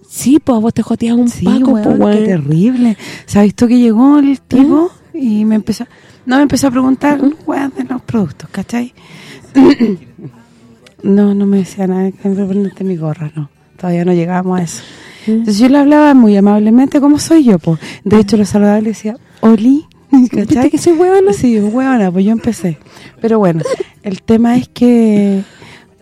Sí, pues vos te joteas un Sí, paco, weón, pues, qué weón. terrible. ¿Sabes tú que llegó el tipo y me empezó... No, me empezó a preguntar, weón, de los productos, ¿cachai? *clears throat* no, no me decía nada, que me mi gorra, no. Todavía no llegábamos a eso. Entonces yo le hablaba muy amablemente, como soy yo, pues. De hecho, lo saludaba y le decía, Oli, ¿cachai? ¿Viste que soy huevona? Sí, huevona, pues yo empecé. Pero bueno, el tema es que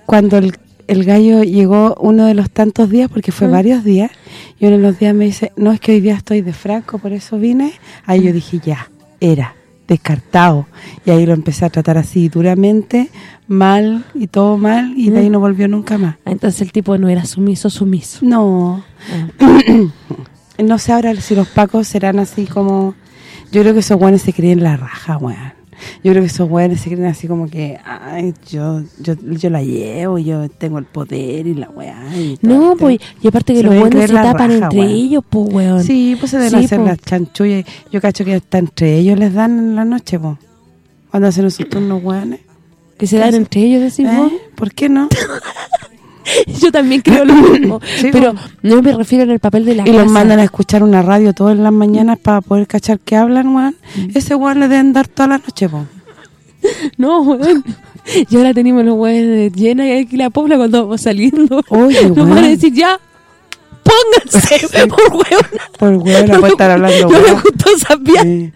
cuando el, el gallo llegó uno de los tantos días, porque fue Ah. varios días, y uno de los días me dice, no, es que hoy día estoy de franco, por eso vine. Ahí yo dije, ya, era, descartado. Y ahí lo empecé a tratar así duramente, mal y todo mal, y de ahí no volvió nunca más. Ah, Entonces el tipo no era sumiso, sumiso. No, Ah. *coughs* no sé ahora si los pacos serán así como... Yo creo que esos güeyes se creen la raja, weón. Yo creo que esos güeyes se creen así como que, ay, yo yo yo la llevo, yo tengo el poder y la weá. y No, pues, y aparte que Se los creer se tapan raja, entre weón. ellos, pues, weón. Sí, pues se deben Sí, hacer po. las chanchullas. Yo cacho que hasta entre ellos les dan en la noche, po. Cuando hacen esos turnos weones. Que se dan entre ellos, decís vos. ¿Eh? ¿Por qué no? *laughs* *laughs* Yo también creo lo mismo. *laughs* Sí, pero no me refiero en el papel de la y casa. los mandan a escuchar una radio todas las mañanas para poder cachar que hablan, weón. Mm. Ese weón le deben dar toda la noche, po. *laughs* No, weón. Y ahora tenemos los weones llenas y aquí la pobla cuando vamos saliendo. Oye, Nos van a decir, ya, pónganse, por weón. Por weón, no puede estar hablando, No me gustó esa. Sí.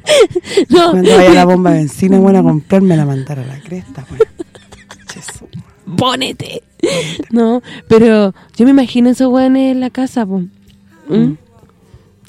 No. Cuando vaya la bomba de benzina, weón, a comprarme la mandar a la cresta, weón. Jesús. No, pero yo me imagino esos weones en la casa, po. ¿Mm?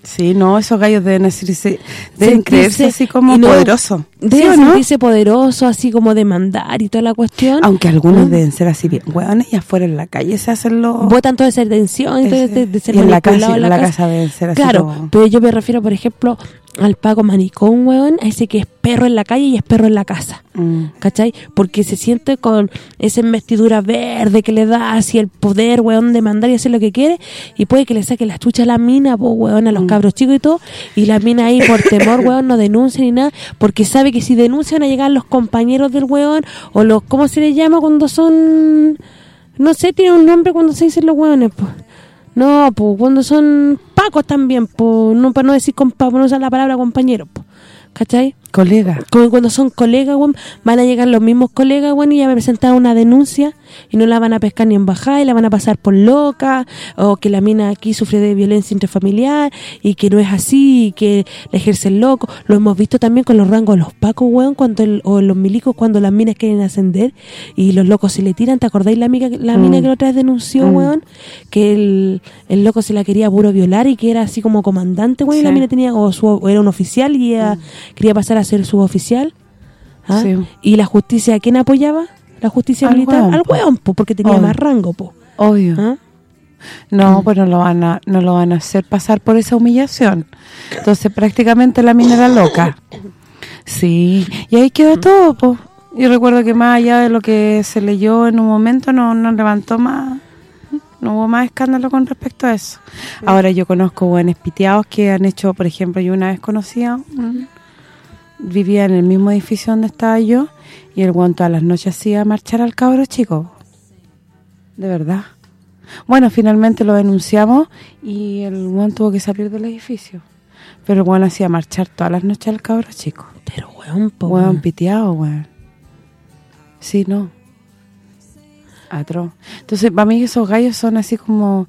Sí, no, esos gallos deben decirse, deben creerse así como no- poderosos. ¿Sí Deben o no? sentirse poderoso, así como de mandar y toda la cuestión. Aunque algunos ¿Mm? deben ser así bien hueones y afuera en la calle se hacen los... Botan toda esa atención, entonces de, de ser y en la casa, en la casa deben ser así Claro, como- pero yo me refiero, por ejemplo, al Paco Manicón, weón, a ese que es perro en la calle y es perro en la casa. Mm. ¿Cachai? Porque se siente con esa investidura verde que le da así el poder, weón, de mandar y hacer lo que quiere y puede que le saque la chucha a la mina, po, weón, a Mm. los cabros chicos y todo y la mina ahí por *laughs* temor, weón, no denuncia ni nada porque sabe que si denuncia van a llegar los compañeros del weón o los, ¿cómo se les llama cuando son...? No sé, tiene un nombre cuando se dicen los weones, pues. No, pues cuando son también, pues, no para no decir para no usar la palabra compañero, pues. ¿cachai? Colega. Como cuando son colegas, van a llegar los mismos colegas, y ya va a presentar una denuncia y no la van a pescar ni en bajada y la van a pasar por loca, o que la mina aquí sufre de violencia intrafamiliar y que no es así, y que le ejerce el loco. Lo hemos visto también con los rangos de los pacos, weón, cuando el- o los milicos cuando las minas quieren ascender y los locos se le tiran. ¿Te acordáis la, amiga, la mina que la otra vez denunció, Mm. weón? Que el, el loco se la quería puro violar y que era así como comandante, weón, y la. Mm. mina tenía, o, su, o era un oficial y ella quería pasar a ser suboficial. ¿Ah? Sí. ¿Y la justicia a quién apoyaba? ¿La justicia Al militar? Al po. hueón, po, porque tenía Obvio. más rango, po. Obvio. ¿Ah? No, pues no lo van a no lo van a hacer pasar por esa humillación. Entonces prácticamente la mina era loca. Sí, y ahí quedó todo, pues. Yo recuerdo que más allá de lo que se leyó en un momento no, no levantó más no hubo más escándalo con respecto a eso. Ahora yo conozco buenos piteados que han hecho, por ejemplo, yo una vez conocía un- vivía en el mismo edificio donde estaba yo y el guan todas las noches hacía marchar al cabro chico. De verdad. Bueno, finalmente lo denunciamos y el guan tuvo que salir del edificio. Pero el guan hacía marchar todas las noches al cabro chico. Pero hueón, po. Weón weón. piteado, weón. Sí, no. Atroz. Entonces, para mí esos gallos son así como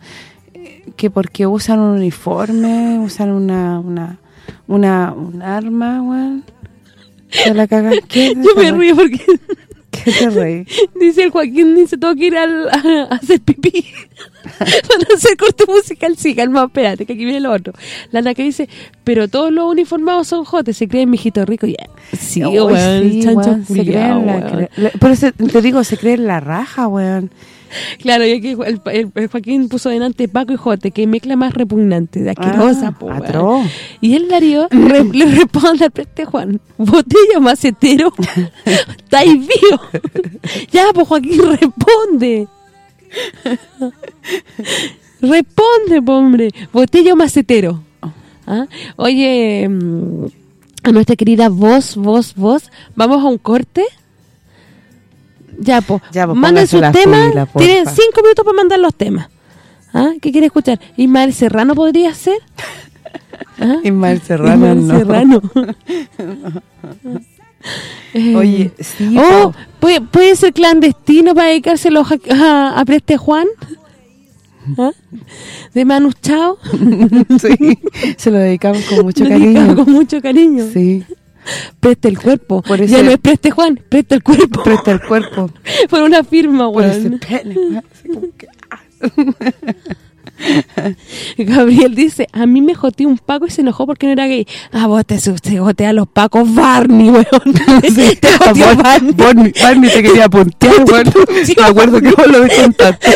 eh, que porque usan un uniforme, usan una una una un arma, weón. Se la cagan. ¿Qué *laughs* Yo me río porque ¿Qué te reí? *laughs* dice el Joaquín, dice, tengo que ir al, a, a hacer pipí. *laughs* Para hacer corte musical, sí, calma, espérate, que aquí viene lo otro. La Ana que dice, pero todos los uniformados son jotes, se creen mijito rico. Ya. Sí, weón, sí, chancho weón, se creen la, Por eso te digo, se creen la raja, weón. Claro, y aquí el, el- el Joaquín puso delante Paco y Jote, que mezcla más repugnante, de asquerosa, Ah, po, atroz. Y el Darío *laughs* re- le responde al preste Juan, botella macetero, *laughs* estáis vivo. *laughs* ya, pues Joaquín, responde. responde, po, hombre, botella macetero. ¿Ah? Oye, mm, a nuestra querida voz, voz, voz, ¿vamos a un corte? Ya, pues, Ya, po, manden sus temas, tienen cinco minutos para mandar los temas. ¿Ah? ¿Qué quiere escuchar? ¿Ismael Serrano podría ser? ¿Ah? *laughs* Ismael Serrano, Ismael no. Serrano. *laughs* Eh, Oye, sí, oh. ¿puede, puede ser clandestino para dedicárselo a, a, Preste Juan? ¿Ah? ¿De Manu Chao? *laughs* sí, se lo dedicamos con mucho cariño. Con mucho cariño. Sí, Preste el cuerpo. Por ya no es Preste Juan, Preste el cuerpo. presta el cuerpo. *laughs* Por una firma, weón. que- *laughs* Gabriel dice, a mí me joteó un Paco y se enojó porque no era gay. Ah, vos te, te jotea a los Pacos Barney, weón. *laughs* te joteó Barney. Barney, Barney te quería apuntear, weón. Me acuerdo que vos lo contaste.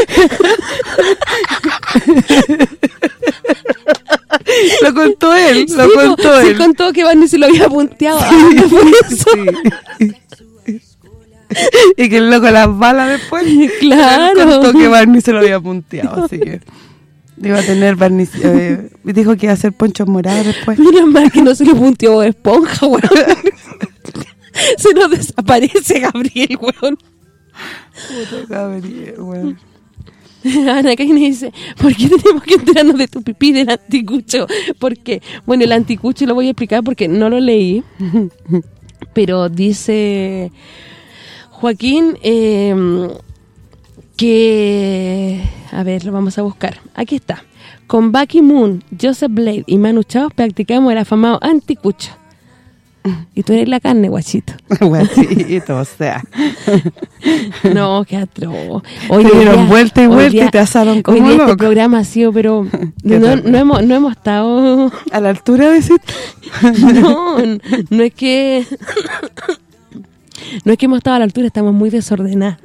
*laughs* lo contó él, lo Sí, contó sí, él. contó que Barney se lo había punteado. Ah. Sí. y que el loco las balas después. Claro. Contó que Barney se lo había punteado, así que iba a tener Barney, eh, dijo que iba a hacer ponchos morados después. Menos mal que no se le punteó esponja, weón. se nos desaparece Gabriel, weón. Gabriel, weón. *laughs* Ana Karina dice, ¿por qué tenemos que enterarnos de tu pipí del anticucho? Porque, bueno, el anticucho lo voy a explicar porque no lo leí, *laughs* pero dice Joaquín eh, que, a ver, lo vamos a buscar. Aquí está. Con Bucky Moon, Joseph Blade y Manu Chao practicamos el afamado anticucho. *laughs* Y tú eres la carne, guachito. *laughs* Guachito, o sea. *laughs* No, qué atroz. Te dieron día- vuelta y vuelta día- y te asaron como Hoy día este programa ha sido, pero no, no hemos no hemos estado... A la altura de ese... No, no es que... No es que hemos estado a la altura, estamos muy desordenadas.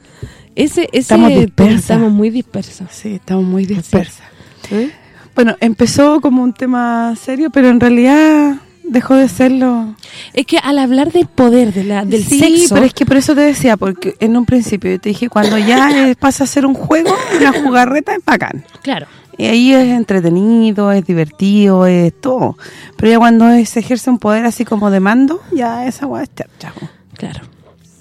Ese, ese Estamos dispersas. Estamos muy dispersos. Sí, estamos muy dispersas. ¿Eh? Bueno, empezó como un tema serio, pero en realidad dejó de serlo. Es que al hablar del poder, de la, del sí, sexo... pero es que por eso te decía, porque en un principio yo te dije, cuando ya eh, pasa a ser un juego, una jugarreta es bacán. Claro. Y ahí es entretenido, es divertido, es todo. Pero ya cuando se ejerce un poder así como de mando, ya esa hueá es po. Claro.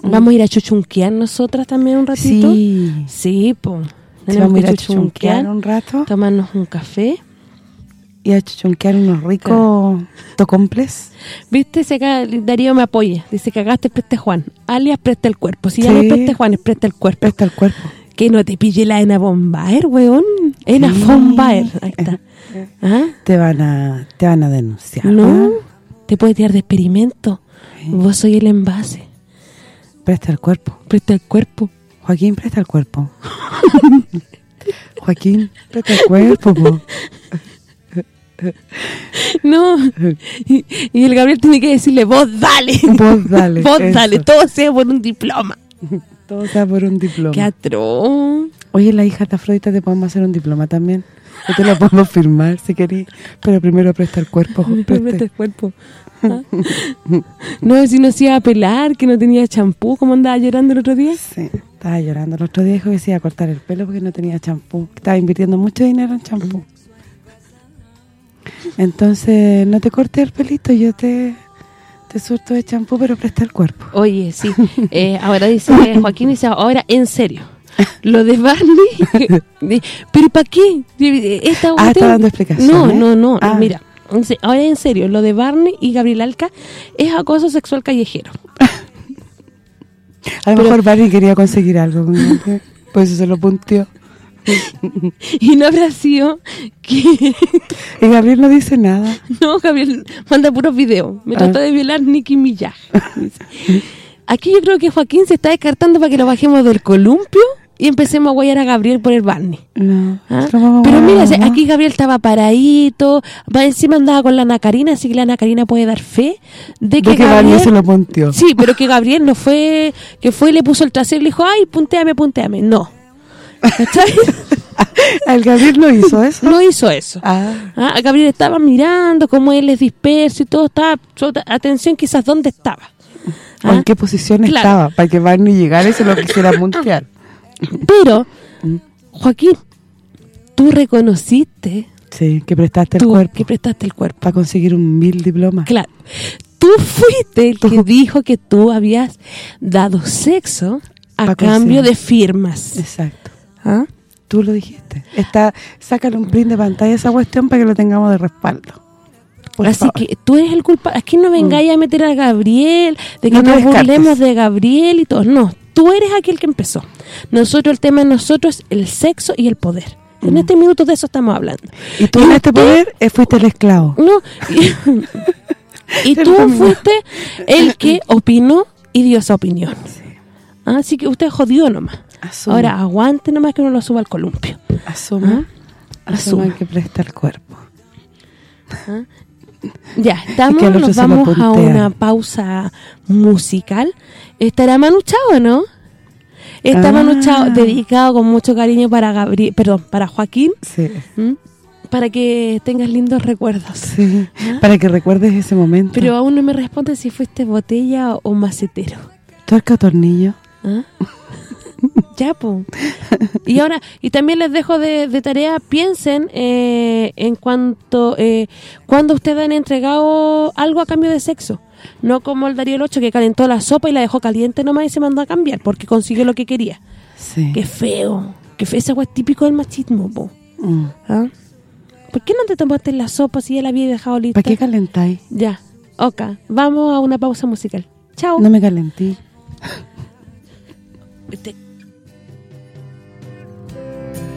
Vamos a ir a chuchunquear nosotras también un ratito. Sí. Sí, pues. Sí, vamos a ir a chuchunquear un rato. tomarnos un café y a chuchonquear unos ricos tocomples. ¿Viste? Acá Darío me apoya. Dice, cagaste, preste Juan. Alias, presta el cuerpo. Si ya Sí. no es preste Juan, es presta el cuerpo. Presta el cuerpo. Que no te pille la Ena Bombaer, weón. Ena Sí. Bombaer. Ahí está. *laughs* ¿Ah? Te van a te van a denunciar. No, ¿ah? te puede tirar de experimento. Vos soy el envase. Presta el cuerpo. Presta el cuerpo. Joaquín, presta el cuerpo. *laughs* Joaquín, presta el cuerpo, po. *laughs* *laughs* No. Y, y el Gabriel tiene que decirle, vos dale. Vos dale, *laughs* vos eso. dale. Todo sea por un diploma. *laughs* Todo sea por un diploma. Qué atroz. Oye, la hija de Afrodita te podemos hacer un diploma también. Yo te lo podemos firmar si querís. Pero primero presta el cuerpo. Presta presta. el cuerpo. Ah. No, si no se iba a pelar, que no tenía champú, como andaba llorando el otro día. Sí, estaba llorando. El otro día dijo que se iba a cortar el pelo porque no tenía champú. Estaba invirtiendo mucho dinero en champú. Entonces, no te cortes el pelito, yo te, te surto de champú, pero presta el cuerpo. Oye, sí. Eh, ahora dice Joaquín, dice, ahora en serio. Lo de Barney, *laughs* ¿pero para qué? Esta Ah, está dando explicaciones. No, no, no, Ah. mira. Ahora en serio, lo de Barney y Gabriel Alca es acoso sexual callejero. *laughs* A lo mejor Barney quería conseguir algo por eso se lo punteó. Y no habrá sido que... *laughs* Y Gabriel no dice nada. No, Gabriel manda puros videos. Me Ah. trata de violar Nicki Minaj. Aquí yo creo que Joaquín se está descartando para que lo bajemos del columpio y empecemos a guayar a Gabriel por el Barney. No. ¿Ah? Pero mira, aquí Gabriel estaba paradito, va encima andaba con la Ana Karina, así que la Ana Karina puede dar fe de que, De que Gabriel... Se lo punteó. Sí, pero que Gabriel no fue, que fue y le puso el trasero y le dijo, ay, punteame, punteame. No. *laughs* El Gabriel no hizo eso. no hizo eso. Ah, Ah, Gabriel estaba mirando cómo él es disperso y todo, estaba, atención quizás dónde estaba. ¿o Ah, ¿En qué posición Claro. estaba? Para que Barney llegara y se lo quisiera *laughs* puntear. Pero, Joaquín, tú reconociste Sí, que prestaste el cuerpo que prestaste el cuerpo. para conseguir un mil diplomas. Claro. Tú fuiste el que dijo que tú habías dado sexo a cambio de firmas. Exacto. ¿Ah? Tú lo dijiste. Está, sácale un print de pantalla a esa cuestión para que lo tengamos de respaldo. Por Así favor. que tú eres el culpable. Aquí no vengáis a meter a Gabriel, de que No nos descartes. burlemos de Gabriel y todo. No, tú eres aquel que empezó. Nosotros, el tema de nosotros es el sexo y el poder. En este minuto de eso estamos hablando. Y tú en este poder eh, fuiste el esclavo. No. *laughs* Y, y tú fuiste el que opinó y dio esa opinión. Así que usted jodió nomás. Asuma. Ahora aguante nomás que uno lo suba al columpio. Asuma. Ah, Asuma asuma. que presta el cuerpo. Ya, Y estamos, que nos vamos a una pausa musical. ¿Estará Manu Chao, no? Está Ah. Manu Chao dedicado con mucho cariño para Gabriel, perdón, para Joaquín, Sí. para que tengas lindos recuerdos. Sí. Para que recuerdes ese momento. Pero aún no me responde si fuiste botella o macetero. Tuerca tornillo. ¿Ah? Ya. Y ahora, y también les dejo de, de tarea, piensen eh, en cuanto, eh, cuando ustedes han entregado algo a cambio de sexo. No como el Darío el 8 que calentó la sopa y la dejó caliente nomás y se mandó a cambiar porque consiguió lo que quería. Sí. Qué feo. Qué feo, agua es típico del machismo, po. Mm. ¿Ah? ¿Por qué no te tomaste la sopa si ya la había dejado lista? ¿Para qué calentáis? Ya, ok. Vamos a una pausa musical. Chao. No me calentí. Este-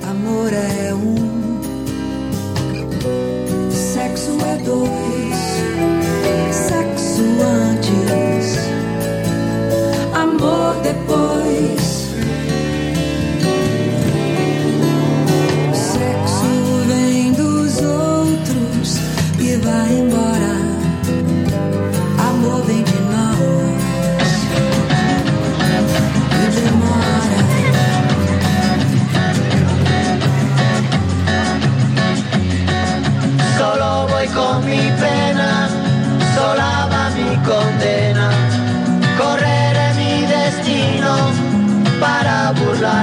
Amor é um, sexo é dois, sexo antes, amor depois.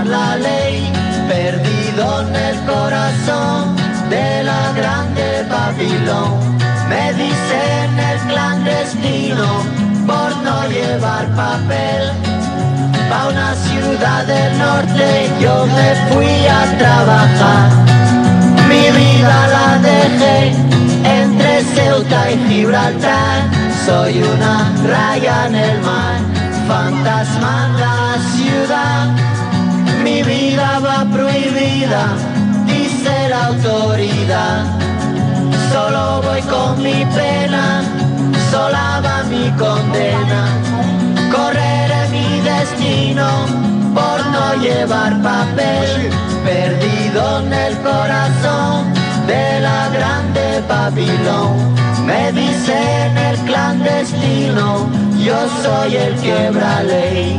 La ley, perdido en el corazón de la grande Babilón. Me dicen el clandestino por no llevar papel. Pa' una ciudad del norte yo me fui a trabajar. Mi vida la dejé Ceuta y Gibraltar, soy una raya en el mar, fantasma dice la autoridad. Solo voy con mi pena, sola va mi condena. Correré mi destino por no llevar papel, perdido en el corazón de la grande Babilón. Me dicen el clandestino, yo soy el quebra ley.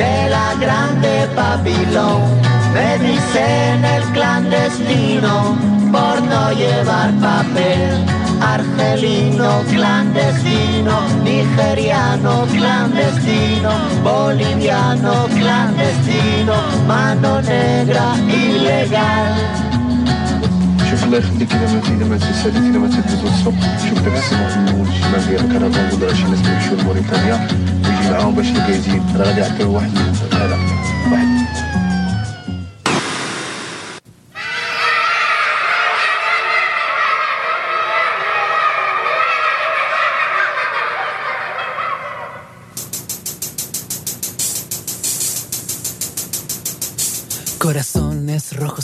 de la grande Babilón. Me dicen el clandestino por no llevar papel. Argelino clandestino, nigeriano clandestino, boliviano clandestino, mano negra ilegal. شوف الله يخليك اذا ما اذا ما تساليت اذا ما تدوز السوق شوف داك السمك في اول الشمال ديال أنا كنقول راه شي ناس كيمشيو لموريتانيا ويجي معاهم باش الكازين راه غادي يعطيو واحد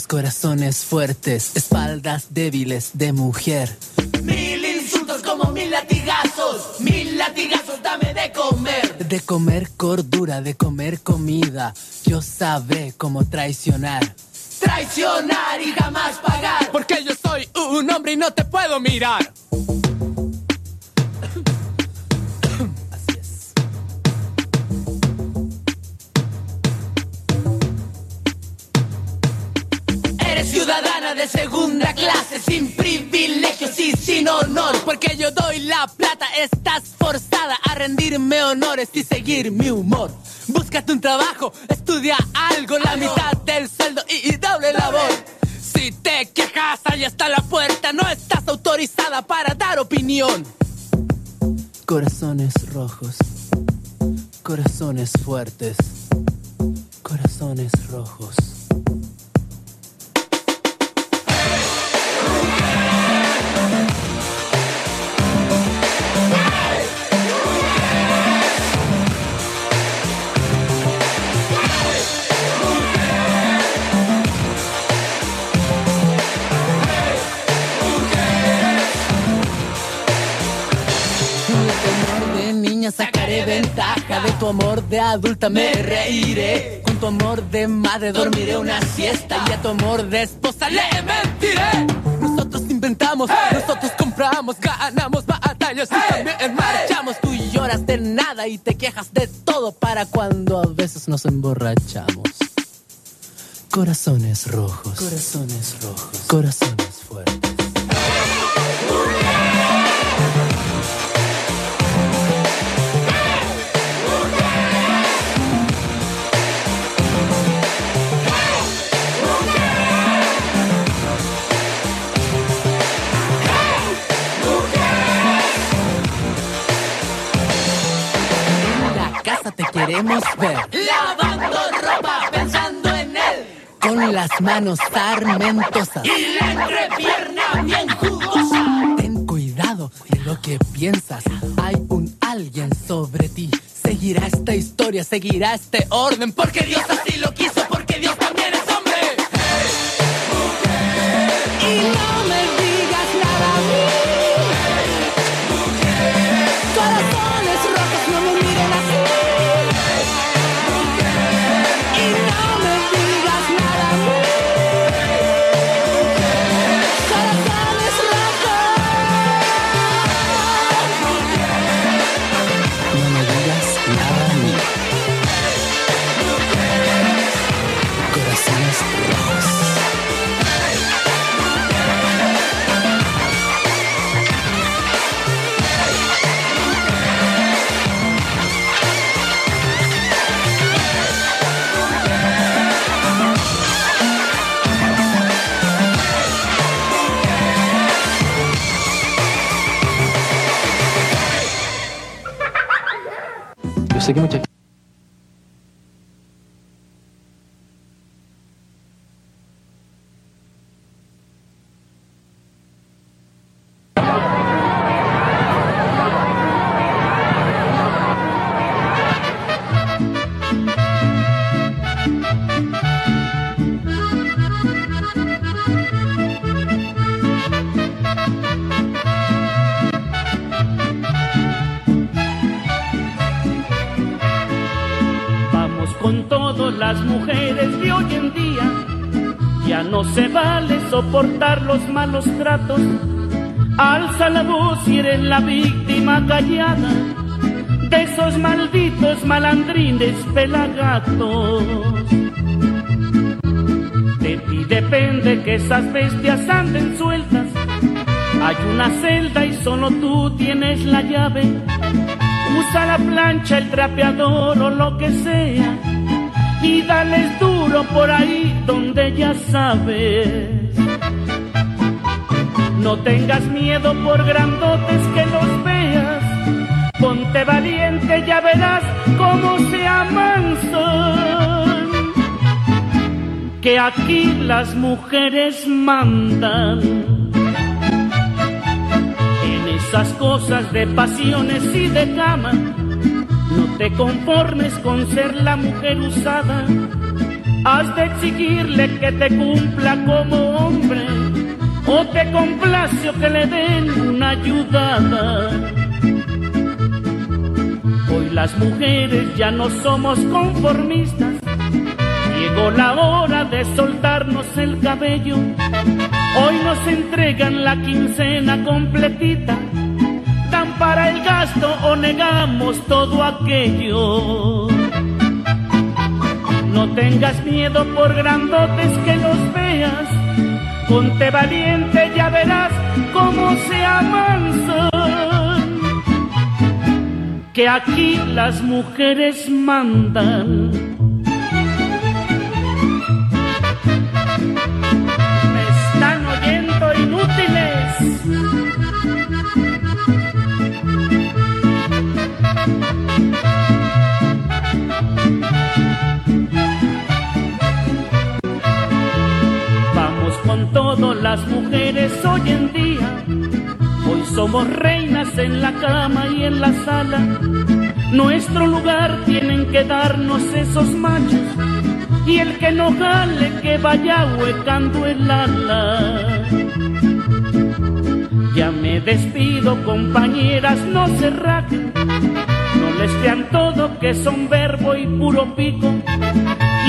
Corazones fuertes, espaldas débiles de mujer. Mil insultos como mil latigazos, mil latigazos dame de comer. De comer cordura, de comer comida, yo sabré cómo traicionar. Traicionar y jamás pagar. Porque yo soy un hombre y no te puedo mirar. Eres ciudadana de segunda clase, sin privilegios y sin honor. Porque yo doy la plata, estás forzada a rendirme honores y seguir mi humor. Búscate un trabajo, estudia algo, la mitad del sueldo y, y doble labor. Si te quejas, ahí está la puerta, no estás autorizada para dar opinión. Corazones rojos, corazones fuertes, corazones rojos. Niña sacaré ventaja De tu amor de adulta me reiré. Con tu amor de madre dormiré una siesta Y a tu amor de esposa le mentiré. Nosotros inventamos, nosotros compramos Ganamos batallas y también marchamos. Tú lloras de nada y te quejas de todo Para cuando a veces nos emborrachamos. Corazones rojos. Corazones rojos. Corazones casa te queremos ver Lavando ropa pensando en él. con las manos sarmentosas. Y la entrepierna bien jugosa. Ten cuidado de lo que piensas. Hay un alguien sobre ti. Seguirá esta historia, seguirá este orden. Porque Dios así lo quiso, porque Dios también es hombre. Y no me digas nada Yo sé se vale soportar los malos tratos. Alza la voz y eres la víctima callada de esos malditos malandrines pelagatos. De ti depende que esas bestias anden sueltas. Hay una celda y solo tú tienes la llave. Usa la plancha, el trapeador o lo que sea. Y dales duro por ahí donde ya sabes. No tengas miedo por grandotes que los veas. Ponte valiente, ya verás cómo se amansan. Que aquí las mujeres mandan en esas cosas de pasiones y de cama. Te conformes con ser la mujer usada. Has de exigirle que te cumpla como hombre. O te complace o que le den una ayudada. Hoy las mujeres ya no somos conformistas. Llegó la hora de soltarnos el cabello. Hoy nos entregan la quincena completita. Para el gasto o negamos todo aquello. No tengas miedo por grandotes que los veas. Ponte valiente, ya verás cómo se amansan. Que aquí las mujeres mandan. Las mujeres hoy en día. Hoy somos reinas en la cama y en la sala. Nuestro lugar tienen que darnos esos machos. Y el que no jale que vaya huecando el ala. Ya me despido, compañeras, no se raquen. No les crean todo que son verbo y puro pico.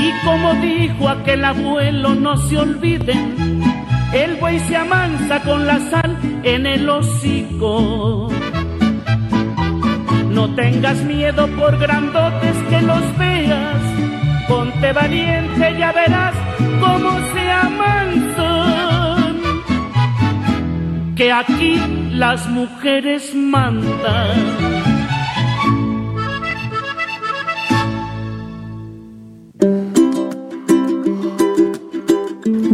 Y como dijo aquel abuelo, no se olviden, el buey se amansa con la sal en el hocico. No tengas miedo por grandotes que los veas, ponte valiente, ya verás cómo se amansan. Que aquí las mujeres mandan.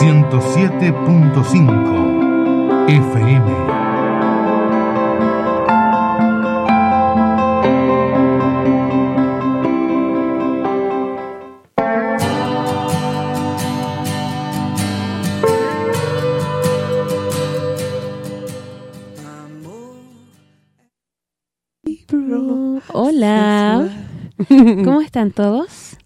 107.5 FM. Hola, ¿cómo están todos?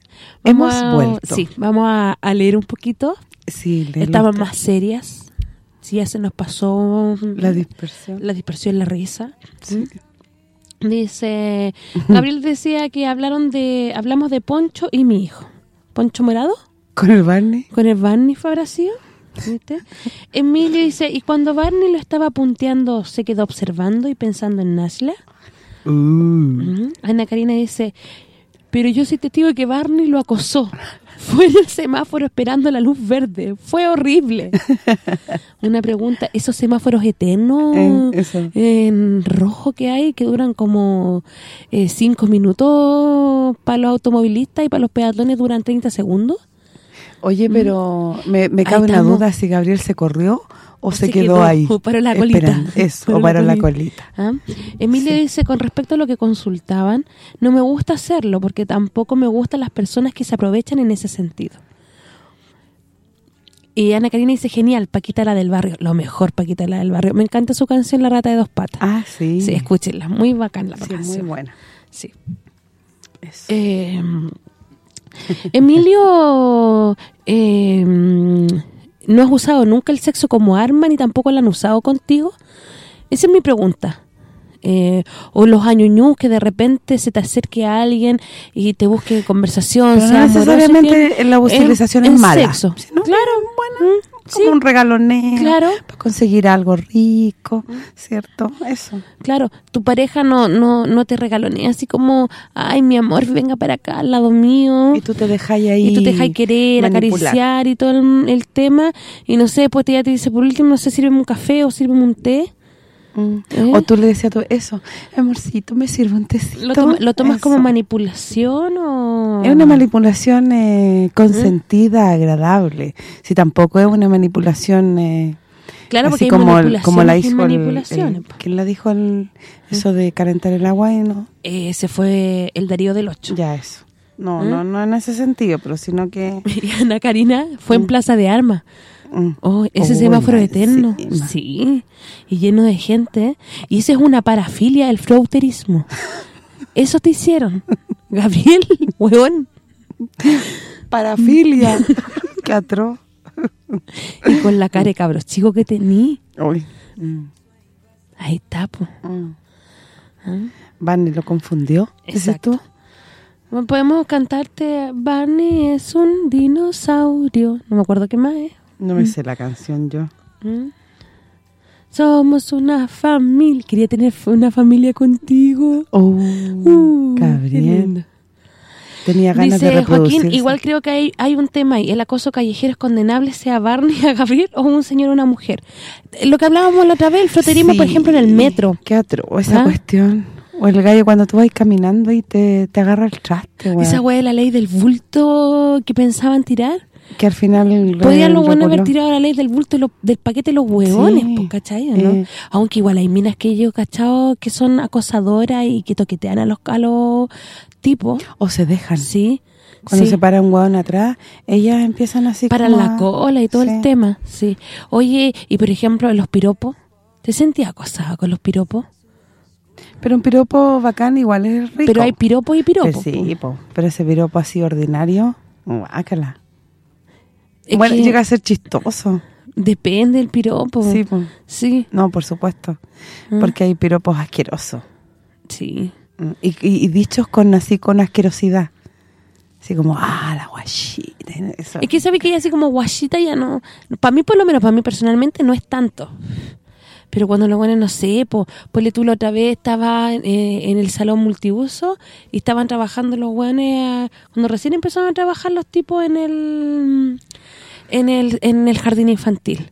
Vamos Hemos a- vuelto. Sí, vamos a, a leer un poquito. Sí, usted. más serias. Sí, ya se nos pasó La dispersión. la dispersión, la risa. Sí. Dice, Gabriel decía que hablaron de hablamos de Poncho y mi hijo. ¿Poncho Morado? ¿Con el Barney? ¿Con el Barney fue habrá sido? ¿Viste? *laughs* Emilio dice, y cuando Barney lo estaba punteando, ¿se quedó observando y pensando en Nashla? Uh. Ana Karina dice, pero yo sí te digo que Barney lo acosó. Fue en el semáforo esperando la luz verde. Fue horrible. *laughs* Una pregunta, ¿esos semáforos eternos Eh, en rojo que hay, que duran como eh, cinco minutos para los automovilistas y para los peatones duran 30 segundos? Oye, pero me, me Ahí cabe una duda si Gabriel se corrió o, se, se quedó, quedó, ahí. o paró la colita. *laughs* Eso, Paró o la para la colita. ¿Ah? Emilia dice, con respecto a lo que consultaban, no me gusta hacerlo porque tampoco me gustan las personas que se aprovechan en ese sentido. Y Ana Karina dice, genial, Paquita la del barrio, lo mejor Paquita la del barrio. Me encanta su canción La rata de dos patas. Ah, sí. Sí, escúchenla, muy bacán la Sí, canción. muy buena. Sí. Eso. Eh, *laughs* Emilio, eh, ¿no has usado nunca el sexo como arma ni tampoco lo han usado contigo? Esa es mi pregunta. Eh, o los añuñús que de repente se te acerque a alguien y te busque conversación, Pero no amoroso, necesariamente la utilización en- es mala. sexo. Claro, buena, Mm, como sí, un regaloneo. Claro. Para conseguir algo rico, ¿cierto? Eso. Claro, tu pareja no no no te regalonea así como, ay, mi amor, venga para acá al lado mío. Y tú te dejas ahí y tú te dejas querer, manipular. acariciar y todo el, el tema y no sé, pues ella te dice por último, no sé, sírveme un café o sírveme un té. Mm. ¿Eh? O tú le decías a tu eso, amorcito, me sirve un tecito. ¿Lo, toma- lo tomas como Eso. manipulación o...? Es una manipulación eh, consentida, agradable. Si tampoco es una manipulación... Eh, Claro, porque así hay como, el- como la hizo el. ¿Quién la dijo? El, eso de calentar el agua y no... Ese fue el Darío del 8. Ya eso. No, ¿Eh? no, no en ese sentido, pero sino que... *laughs* Ana Karina fue en Plaza de Armas. Mm, Oh, ese Oh, semáforo eterno. Sí, y lleno de gente. Y esa es una parafilia del frauterismo. Eso te hicieron. *laughs* Gabriel, huevón. Parafilia. *laughs* Qué atroz. Y con la cara de cabros chico que tení. Mm, Ahí está, po. mm. ¿Ah? Barney lo confundió. Exacto. tú? Bueno, Podemos cantarte Barney es un dinosaurio. No me acuerdo qué más es. No me sé la canción yo. ¿Mm? Somos una familia. Quería tener una familia contigo. Oh, Uh, Gabriel. Tenía ganas de Dice. Joaquín, igual creo que hay, hay un tema ahí. El acoso callejero es condenable, sea Barney, a Gabriel o un señor o una mujer. Lo que hablábamos la otra vez, el froterismo, por ejemplo, en el metro. Qué atroz esa ¿Ah? cuestión. O el gallo cuando tú vas caminando y te, te agarra el traste, weón. Esa de la ley del bulto que pensaban tirar. Que al final... Podían los buenos haber tirado la ley del bulto lo- del paquete de los huevones, Sí, pues, ¿cachai? ¿no? eh. Aunque igual hay minas que yo, ¿cachao? Que son acosadoras y que toquetean a los, a los tipos. O se dejan. Sí. Cuando sí. se para un hueón atrás, ellas empiezan así para como la a- cola y todo Sí. el tema, sí. Oye, y por ejemplo, los piropos, ¿te sentías acosada con los piropos? Pero un piropo bacán igual es rico. Pero hay piropos y piropos. Pero sí, po. pero ese piropo así ordinario, guácala. Es Bueno, que llega a ser chistoso. Depende del piropo. Sí, po. Sí. No, por supuesto. Ah. Porque hay piropos asquerosos. Sí. Mm, Y, y- y dichos con así con asquerosidad. Así como, ah, la guachita. Eso. Es que sabe que ella así como guachita ya no... Para mí, por lo menos, para mí personalmente, no es tanto. Pero cuando los buenos, no sé, pues ponle tú la otra vez, estaba eh, en el salón multiuso y estaban trabajando los buenos, cuando recién empezaron a trabajar los tipos en el en el, en el jardín infantil.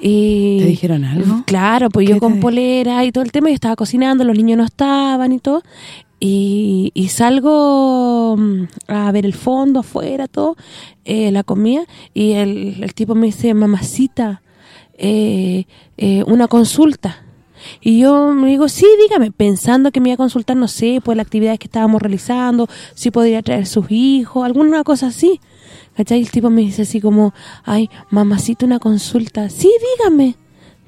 Y, ¿Te dijeron algo? Claro, pues ¿Qué yo con polera y todo el tema, yo estaba cocinando, los niños no estaban y todo, y, y salgo mm, a ver el fondo, afuera, todo, eh, la comida, y el, el tipo me dice, mamacita, eh, eh, una consulta. Y yo me digo, sí, dígame, pensando que me iba a consultar, no sé, pues las actividades que estábamos realizando, si podría traer sus hijos, alguna cosa así. ¿Cachai? El tipo me dice así como, ay, mamacita, una consulta. Sí, dígame.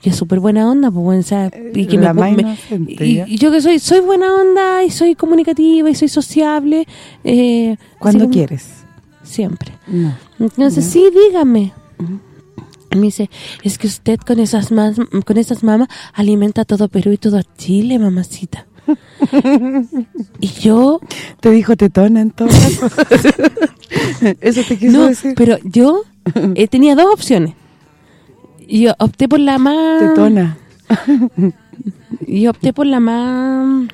Y es súper buena onda, pues, bueno, o sea, y que La me, me- y, y yo que soy soy buena onda y soy comunicativa y soy sociable. Eh, Cuando quieres. siempre. No. Entonces, sí, dígame. Me dice, es que usted con esas mas- con esas mamas alimenta todo Perú y todo Chile, mamacita. *laughs* y yo... Te dijo tetona en todo caso. *laughs* Eso te quiso no, decir. pero yo eh, *laughs* tenía dos opciones. Yo opté por la más... Tetona. Y opté por la más...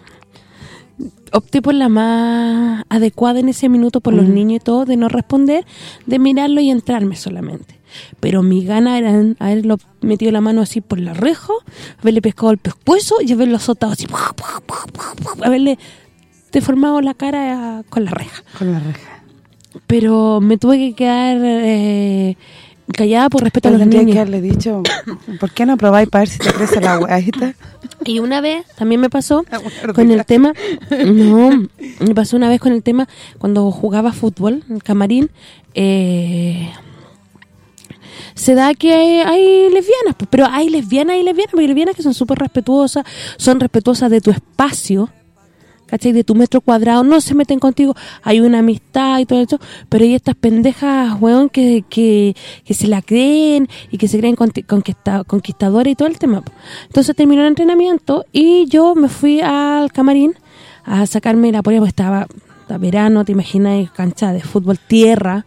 Opté por la más adecuada en ese minuto por los niños y todo, de no responder, de mirarlo y entrarme solamente. Pero mi gana era haberlo metido la mano así por la reja, haberle pescado el pescuezo y haberlo azotado así, haberle deformado la cara con la reja. Con la reja. Pero me tuve que quedar eh, callada por respeto a Pero los tendría que niños. haberle dicho, ¿por qué no probáis para ver si te crece la huevita? Y una vez también me pasó con el tema, no, me pasó una vez con el tema cuando jugaba fútbol, en camarín, eh, se da que hay, hay lesbianas, pues, pero hay lesbianas y lesbianas, porque hay lesbianas que son súper respetuosas, son respetuosas de tu espacio, ¿cachai? De tu metro cuadrado, no se meten contigo, hay una amistad y todo eso, pero hay estas pendejas, weón, que, que, que se la creen y que se creen conquista, y todo el tema. Entonces terminó el entrenamiento y yo me fui al camarín a sacarme la polera porque estaba, estaba verano, te imaginas, cancha de fútbol tierra,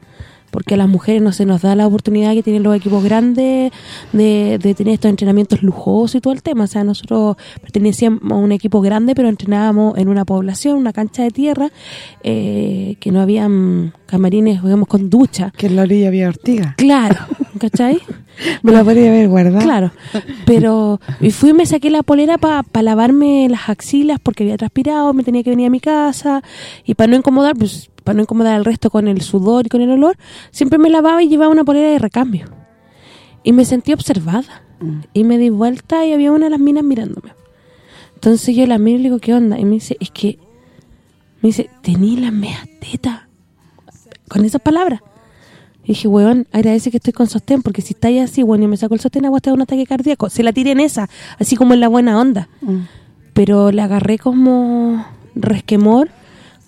porque a las mujeres no se nos da la oportunidad que tienen los equipos grandes de, de tener estos entrenamientos lujosos y todo el tema. O sea, nosotros pertenecíamos a un equipo grande, pero entrenábamos en una población, una cancha de tierra, eh, que no habían camarines, digamos, con ducha. Que en la orilla había ortiga. Claro, *laughs* ¿cachai? Me la podría haber guardado. Claro, pero y fui y me saqué la polera para lavarme las axilas porque había transpirado, me tenía que venir a mi casa y para no incomodar, pues para no incomodar al resto con el sudor y con el olor, siempre me lavaba y llevaba una polera de recambio. Y me sentí observada. Y me di vuelta y había una de las minas mirándome. Entonces yo la miro y le digo, ¿qué onda? Y me dice, es que, me dice, tení la mea teta. Con esas palabras. Y dije, weón, agradece que estoy con sostén, porque si estáis así, bueno, y me saco el sostén, agua da un ataque cardíaco. Se la tiré en esa, así como en la buena onda. Mm. Pero la agarré como resquemor,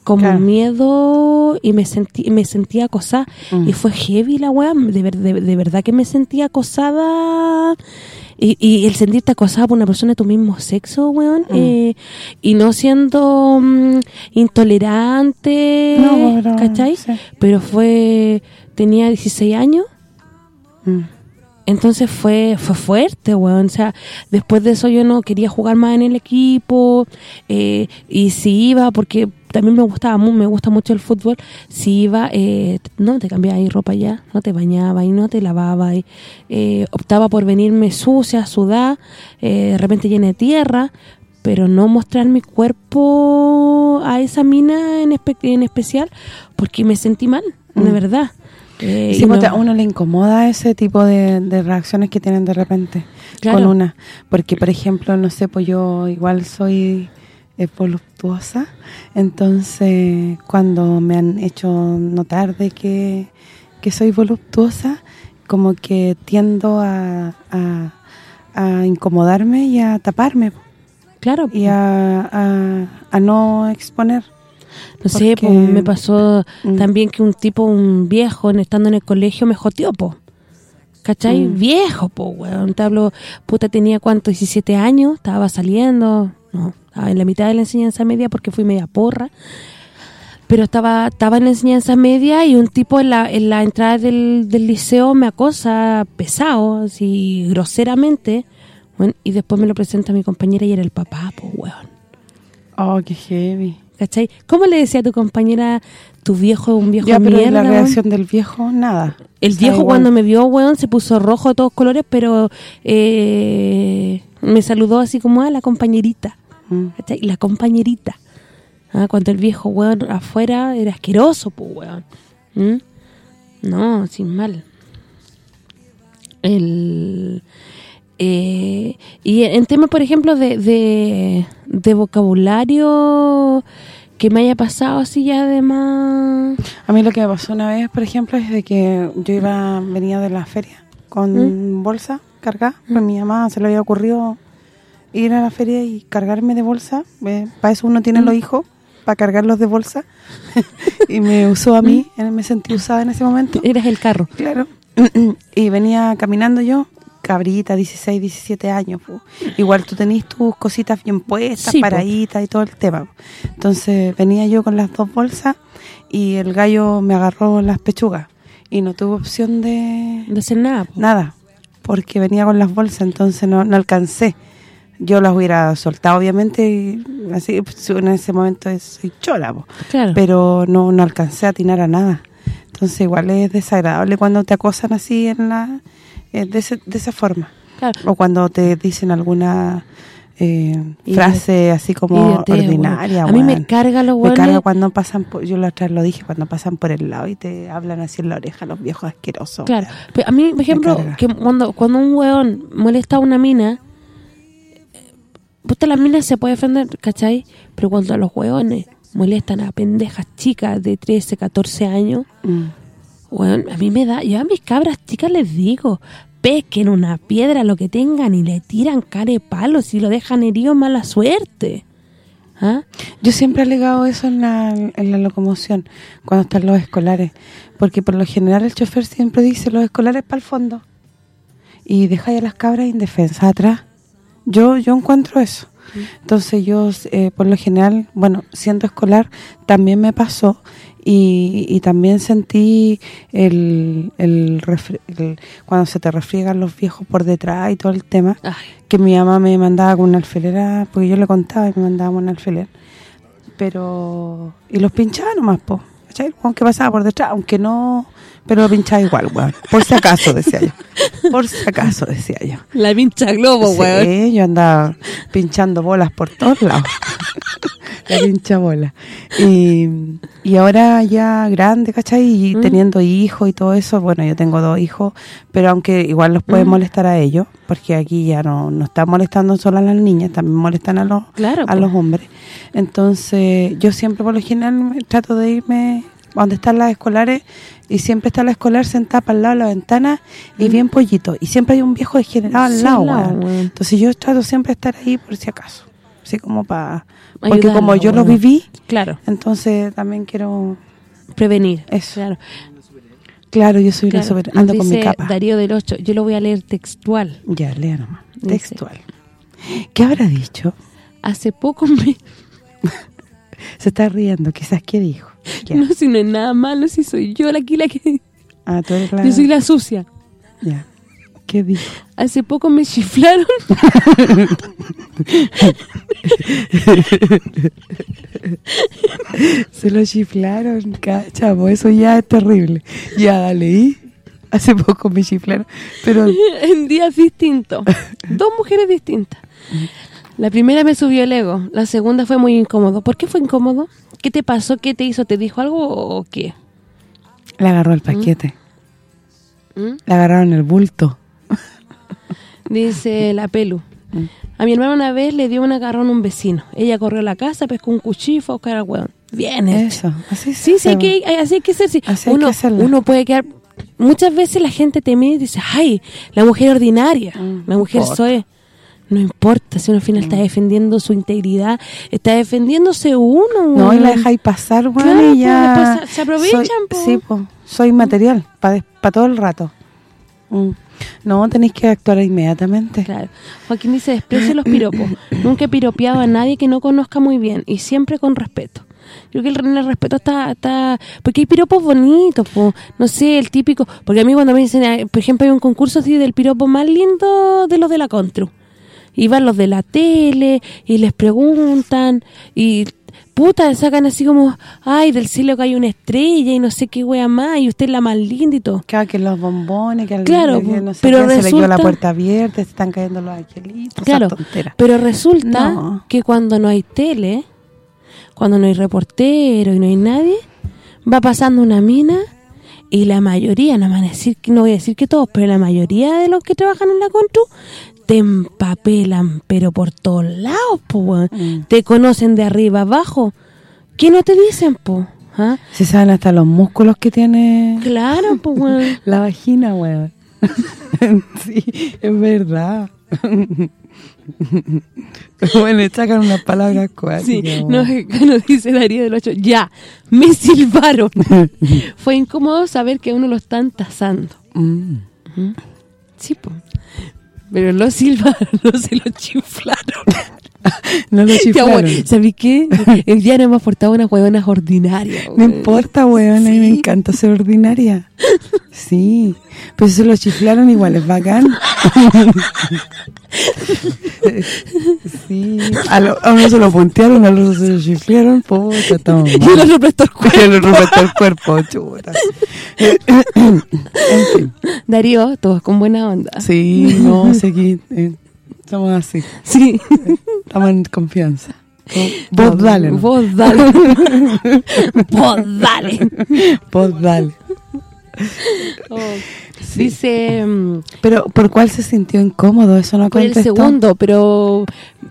como Claro. miedo, y me sentí me sentía acosada. Mm. Y fue heavy la weá, de, ver- de, de verdad que me sentía acosada... Y, y el sentirte acosada por una persona de tu mismo sexo, weón, Mm. eh, y no siendo mm, intolerante, No, pero- ¿cachai? sí. Pero fue, tenía 16 años, Mm. Entonces fue fue fuerte, weón. O sea, después de eso yo no quería jugar más en el equipo. eh, y si iba, porque también me gustaba me gusta mucho el fútbol, si iba, eh, no te cambiabas ahí ropa ya, no te bañaba y no te lavaba y eh, optaba por venirme sucia, sudar, eh, de repente llena de tierra, pero no mostrar mi cuerpo a esa mina en, espe- en especial, porque me sentí mal, de Mm. verdad. Eh, Sí, pues, no- a uno le incomoda ese tipo de, de reacciones que tienen de repente Claro. con una. Porque, por ejemplo, no sé, pues yo igual soy eh, voluptuosa, entonces cuando me han hecho notar de que, que soy voluptuosa, como que tiendo a, a, a incomodarme y a taparme Claro, y a, a no exponer. No sé, pues, me pasó Mm. también que un tipo, un viejo, estando en el colegio, me joteó, po. ¿Cachai? Mm. Viejo, po, weón. Te hablo, puta, tenía, ¿cuánto? 17 años, estaba saliendo, no, estaba en la mitad de la enseñanza media porque fui media porra. Pero estaba estaba en la enseñanza media y un tipo en la, en la entrada del, del liceo me acosa pesado, así, groseramente. Bueno, y después me lo presenta mi compañera y era el papá, po, weón. Oh, qué heavy. ¿Cachai? ¿Cómo le decía a tu compañera, tu viejo es un viejo Ya, pero mierda? la weón? reacción del viejo, nada. El O sea, viejo igual. cuando me vio, weón, se puso rojo de todos colores, pero eh, me saludó así como a la compañerita. Mm. ¿cachai? La compañerita. Ah, cuando el viejo, weón, afuera era asqueroso, pues, weón. ¿Mm? No, sin mal. El... eh, y en temas, por ejemplo, de, de, de vocabulario que me haya pasado así ya de más... A mí lo que me pasó una vez, por ejemplo, es de que yo iba venía de la feria con bolsa cargada, pues mi mamá se le había ocurrido ir a la feria y cargarme de bolsa, eh, para eso uno tiene Mm. los hijos, para cargarlos de bolsa *laughs* y me usó a mí, eh, me sentí usada en ese momento. Eres el carro. Claro. *clears throat* y venía caminando yo, cabrita, 16, 17 años. pu. Igual tú tenés tus cositas bien puestas, Sí, po. paraditas y todo el tema. Entonces venía yo con las dos bolsas y el gallo me agarró las pechugas y no tuve opción de... De hacer nada, po. Nada, porque venía con las bolsas, entonces no, no alcancé. Yo las hubiera soltado, obviamente, y así pues, en ese momento soy chola, po. Claro. pero no, no alcancé a atinar a nada. Entonces igual es desagradable cuando te acosan así en la eh, de, ese- de esa forma. Claro. O cuando te dicen alguna eh, frase así como ordinaria. A mí me carga los Me weones. carga cuando pasan, por, yo lo dije, cuando pasan por el lado y te hablan así en la oreja los viejos asquerosos. Claro. Pero a mí, por ejemplo, que cuando cuando un weón molesta a una mina, puta, la mina se puede defender, ¿cachai? Pero cuando los weones molestan a pendejas chicas de 13, 14 años, Mm. Weón, a mí me da... Yo a mis cabras chicas les digo, pesquen una piedra, lo que tengan, y le tiran care palos y lo dejan herido, mala suerte. ¿Ah? Yo siempre he alegado eso en la, en la locomoción, cuando están los escolares, porque por lo general el chofer siempre dice los escolares para el fondo y deja ya las cabras indefensas atrás. Yo yo encuentro eso. Entonces yo, eh, por lo general, bueno, siendo escolar, también me pasó y, y también sentí el, el, cuando se te refriegan los viejos por detrás y todo el tema, Ay, que mi mamá me mandaba con una alfelera, porque yo le contaba y me mandaba con una alfelera. Pero... Y los pinchaba nomás, po. ¿Cachai? Aunque pasaba por detrás, aunque no... Pero lo pinchaba igual, weón. Por si acaso, decía yo. Por si acaso, decía yo. la pincha globo, Sí, weón. yo andaba pinchando bolas por todos lados. *laughs* La pincha bola. Y, y ahora ya grande, ¿cachai? Y Mm. teniendo hijos y todo eso, bueno, yo tengo dos hijos, pero aunque igual los puede Mm. molestar a ellos, porque aquí ya no, no están molestando solo a las niñas, también molestan a los Claro, a los hombres. Entonces, yo siempre por lo general trato de irme donde están las escolares y siempre está la escolar sentada para el lado de la ventana y bien pollito. Y siempre hay un viejo degenerado al Mm. Sí, lado. Entonces yo trato siempre de estar ahí por si acaso. Así como para... Porque Ayudarlo, como yo lo viví, Claro, entonces también quiero... prevenir. Eso. Claro. Claro, yo soy una Claro, super... nos Ando con mi dice capa. Darío del 8, yo lo voy a leer textual. Ya, lea nomás. Dice. Textual. ¿Qué habrá dicho? Hace poco me... Se está riendo, quizás qué dijo. No, si no es nada malo, si soy yo la aquí la que... Ah, tú eres la... Yo soy la sucia. Ya. ¿Qué dijo? Hace poco me chiflaron. *laughs* Se lo chiflaron, chavo, eso ya es terrible. Ya, dale, ¿y? Hace poco me chiflaron, pero... *laughs* en días distintos. *laughs* Dos mujeres distintas. La primera me subió el ego, la segunda fue muy incómodo. ¿Por qué fue incómodo? ¿Qué te pasó? ¿Qué te hizo? ¿Te dijo algo o qué? Le agarró el paquete, ¿Mm? le agarraron el bulto. *laughs* Dice la pelu. Mm. A mi hermana una vez le dio un agarrón a un vecino. Ella corrió a la casa, pescó un cuchillo y fue a buscar al hueón. Bien hecho. Eso, así Sí, sí, hay que, hay- así hay que ser. sí. Así hay uno, que hacerla. uno puede quedar... Muchas veces la gente te mira y dice, ay, la mujer ordinaria, Mm, la mujer importa. No importa, si uno al final está defendiendo su integridad, está defendiéndose uno. No, y la dejáis pasar, bueno, Claro, y pues, ya... se- se aprovechan, soy, po. Sí, pues, soy material, para todo el rato. Mm. No, tenéis que actuar inmediatamente. Claro. Joaquín dice, desprecio los piropos. *clears throat* Nunca he piropeado a nadie que no conozca muy bien y siempre con respeto. Yo creo que el, el respeto está, está... Porque hay piropos bonitos, po. no sé, el típico... Porque a mí cuando me dicen, ah, por ejemplo, hay un concurso así del piropo más lindo de los de la Contru. Y van los de la tele y les preguntan y... Puta, sacan así como, ay, del cielo cae una estrella y no sé qué wea más, y usted es la más linda y todo. Claro, que los bombones, que Claro, que no sé pero qué, se le quedó la resulta- puerta abierta, se están cayendo los angelitos, Claro, pero resulta No. que cuando no hay tele, cuando no hay reportero y no hay nadie, va pasando una mina y la mayoría, no, van a decir, que- no voy a decir que todos, pero la mayoría de los que trabajan en la Contru te empapelan, pero por todos lados, po, weón. Mm. Te conocen de arriba abajo. ¿Qué no te dicen, po? ¿Ah? Se saben hasta los músculos que tiene Claro, po, weón. *laughs* la vagina, weón. *laughs* sí, es verdad. *laughs* bueno, sacan unas palabras Sí, cuáticas. no, nos dice Darío del 8, ya, me silbaron. Fue incómodo saber que uno lo están tasando. Mm. Sí, po. Pero lo silbaron, *laughs* no se lo chiflaron. *laughs* No lo Ya, chiflaron. güey, ¿Sabes qué? *laughs* El día no hemos portado unas huevonas ordinarias. No importa, weón, a mí me encanta ser ordinaria. Sí, pero si se lo chiflaron igual, es bacán. *laughs* sí, a, lo- a uno se lo puntearon, a otro se lo chiflaron, puta, estamos Y el mal. otro prestó el cuerpo. Y el otro prestó el cuerpo, chuta. en fin, Darío, todos con buena onda. sí, no, que eh, somos así, Sí. estamos en confianza. Vos dale. ¿no? Vos dale. *laughs* Vos dale. Vos dale. Oh. Dice... mm, Pero, ¿por cuál se sintió incómodo? Eso no por el contestó. segundo, pero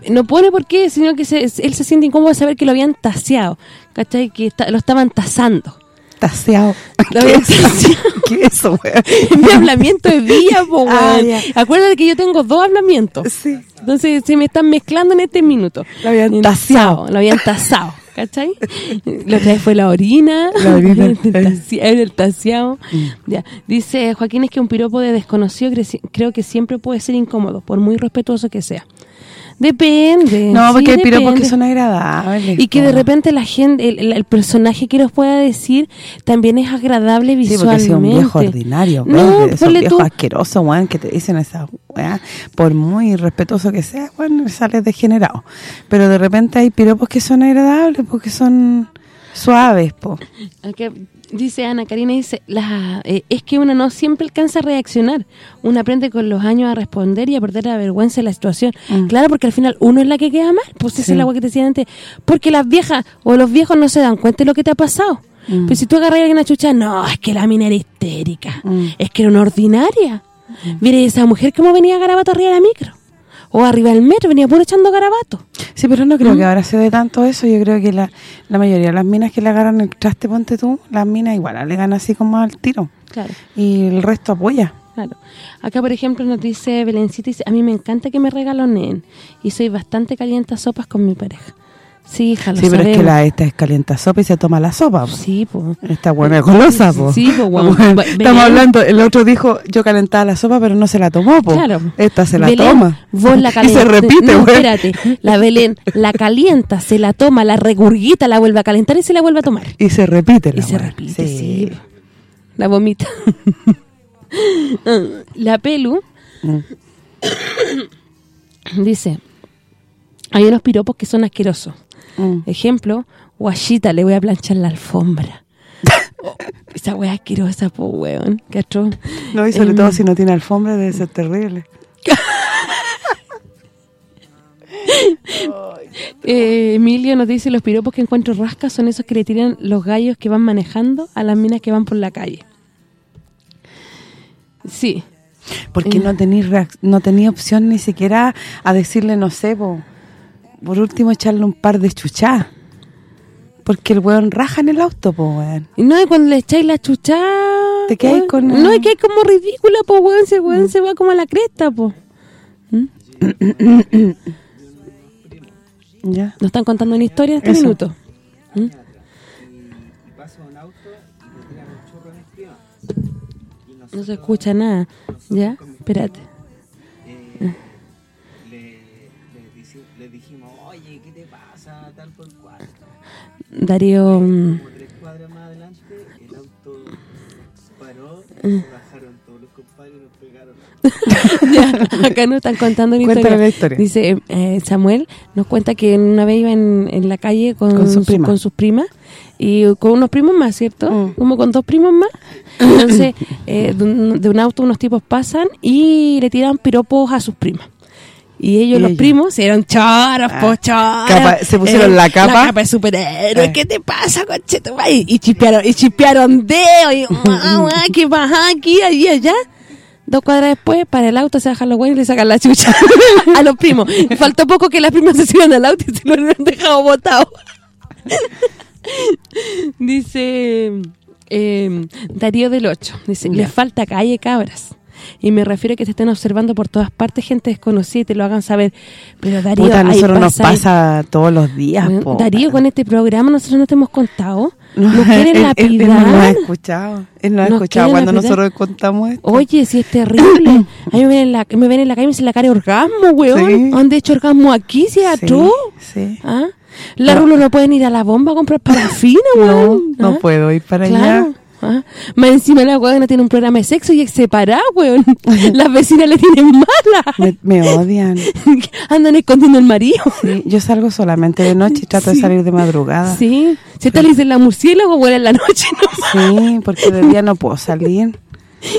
no pone por qué, sino que se- él se siente incómodo de saber que lo habían taseado, ¿cachai? Que está- lo estaban tasando. Taseado. *laughs* Lo. *laughs* ¿Qué es eso, weón? Es *laughs* mi hablamiento de día, po, Ah, weón. ya. Acuérdate que yo tengo dos hablamientos. Sí. Entonces se me están mezclando en este minuto. Lo habían En taseado. Lo habían tasado, ¿cachai? La otra vez fue la orina. La orina, el, tasea- el taseado. Ya. Dice Joaquín es que un piropo de desconocido cre- creo que siempre puede ser incómodo, por muy respetuoso que sea. Depende. No, sí, porque hay piropos depende. que son agradables. Y que de repente la gente, el, el- el personaje que nos pueda decir también es agradable Sí, visualmente. porque si es un viejo ordinario, No, esos ponle viejos tú- asquerosos, weón, que te dicen esa weá, por muy respetuoso que sea, weón, sales degenerado. Pero de repente hay piropos que son agradables porque son suaves, po. Acá dice Ana Karina, dice, la, eh, es que uno no siempre alcanza a reaccionar. Uno aprende con los años a responder y a perder la vergüenza de la situación. Mm. Claro, porque al final uno es la que queda mal. Pues esa Sí. es la agua que te decía antes. Porque las viejas o los viejos no se dan cuenta de lo que te ha pasado. Mm. Pero si tú agarras a alguien a chucha, no, es que la mina era histérica. Mm. Es que era una ordinaria. Mire, esa mujer cómo venía garabato arriba de la micro. O arriba del metro, venía puro echando garabato. Sí, pero no creo que ahora se dé tanto eso. Yo creo que la, la mayoría de las minas que le agarran el traste, ponte tú, las minas igual le ganan así como al tiro. Claro. Y el resto apoya. Claro. Acá, por ejemplo, nos dice Belencita, dice, a mí me encanta que me regaloneen y soy bastante calienta sopas con mi pareja. Sí, hija, lo Sí, pero es que la esta es calienta sopa y se toma la sopa. po. Sí, pues. Esta buena es golosa, po. Sí, po. Bueno, Belén. Estamos hablando, el otro dijo, yo calentaba la sopa, pero no se la tomó. Claro. Esta se la Belén, toma. Vos la *laughs* y se repite, No, espérate. La Belén la calienta, se la toma, la regurgita, la vuelve a calentar y se la vuelve a tomar. Y se repite Y la se weá. repite, sí. La vomita. *laughs* la pelu Mm. *coughs* dice, hay unos piropos que son asquerosos. Mm. Ejemplo, guachita, le voy a planchar la alfombra. *laughs* Oh, esa wea asquerosa, po, weón. ¿Qué atro? No, y sobre Em, todo si no tiene alfombra debe ser terrible. *laughs* Eh, Emilio nos dice, los piropos que encuentro rascas son esos que le tiran los gallos que van manejando a las minas que van por la calle. Sí. Porque Eh. no tenía no tenía opción ni siquiera a decirle, no sé, po, por último echarle un par de chuchás. Porque el weón raja en el auto, po, weón. Y no, y cuando le echáis la chucha... Te quedáis con- No, es que hay como ridícula, po, weón. Ese weón se va como a la cresta, po. Ya. Nos están contando una historia en este Eso. minuto. ¿Mm? No se escucha nada. ¿Ya? Espérate. Darío... Como tres cuadras más adelante, el auto paró, bajaron todos los compadres y nos pegaron. ya, acá nos están contando una historia. la historia. Dice, eh, Samuel nos cuenta que una vez iba en, en la calle con, Con su su- prima. con sus primas y con unos primos más, ¿cierto? Mm. Como con dos primos más. Entonces, eh, de, un, de un auto unos tipos pasan y le tiran piropos a sus primas. Y ellos, Y los ellos. primos, se dieron choros, Ah, po, choros. capa- se pusieron la capa. La capa de superhéroe. Eh. ¿Qué te pasa, conchetumare? Y, y chispearon, y chispearon dedos. Y, *laughs* ¿qué pasa aquí, allí, allá? Dos cuadras después, para el auto, se bajan los güeyes y le sacan la chucha *laughs* a los primos. Faltó poco que las primas se suban al auto y se lo hubieran dejado botado. *laughs* Dice eh, Darío del 8. Dice, Ya. les falta calle, cabras. Y me refiero a que te estén observando por todas partes gente desconocida y te lo hagan saber. Pero Darío, Puta, nosotros nos pasa- pasa todos los días, Bueno, po. Darío, con este programa nosotros no te hemos contado. No, Nos *laughs* quieren él- él- él no nos ha escuchado. Él no ha escuchado cuando lapidar. nosotros contamos esto. Oye, si es terrible. *clears throat* A mí me ven en la, me ven en la calle y me dicen la cara de orgasmo, weón. Sí. ¿Han hecho orgasmo aquí, si es Sí, sí. ¿Ah? La. Rulo no pueden ir a la bomba a comprar parafina, No, weón. no ¿Ah? puedo ir para Claro. allá. ¿Ah? Más encima la weona tiene un programa de sexo y es separada, weón. Las vecinas le tienen mala. Me, me odian. *laughs* Andan escondiendo el marido. Sí, yo salgo solamente de noche y trato de Sí. salir de madrugada. Sí. Si esta le dicen la murciélago, weón, en la noche nomás. Sí, porque de día no puedo salir.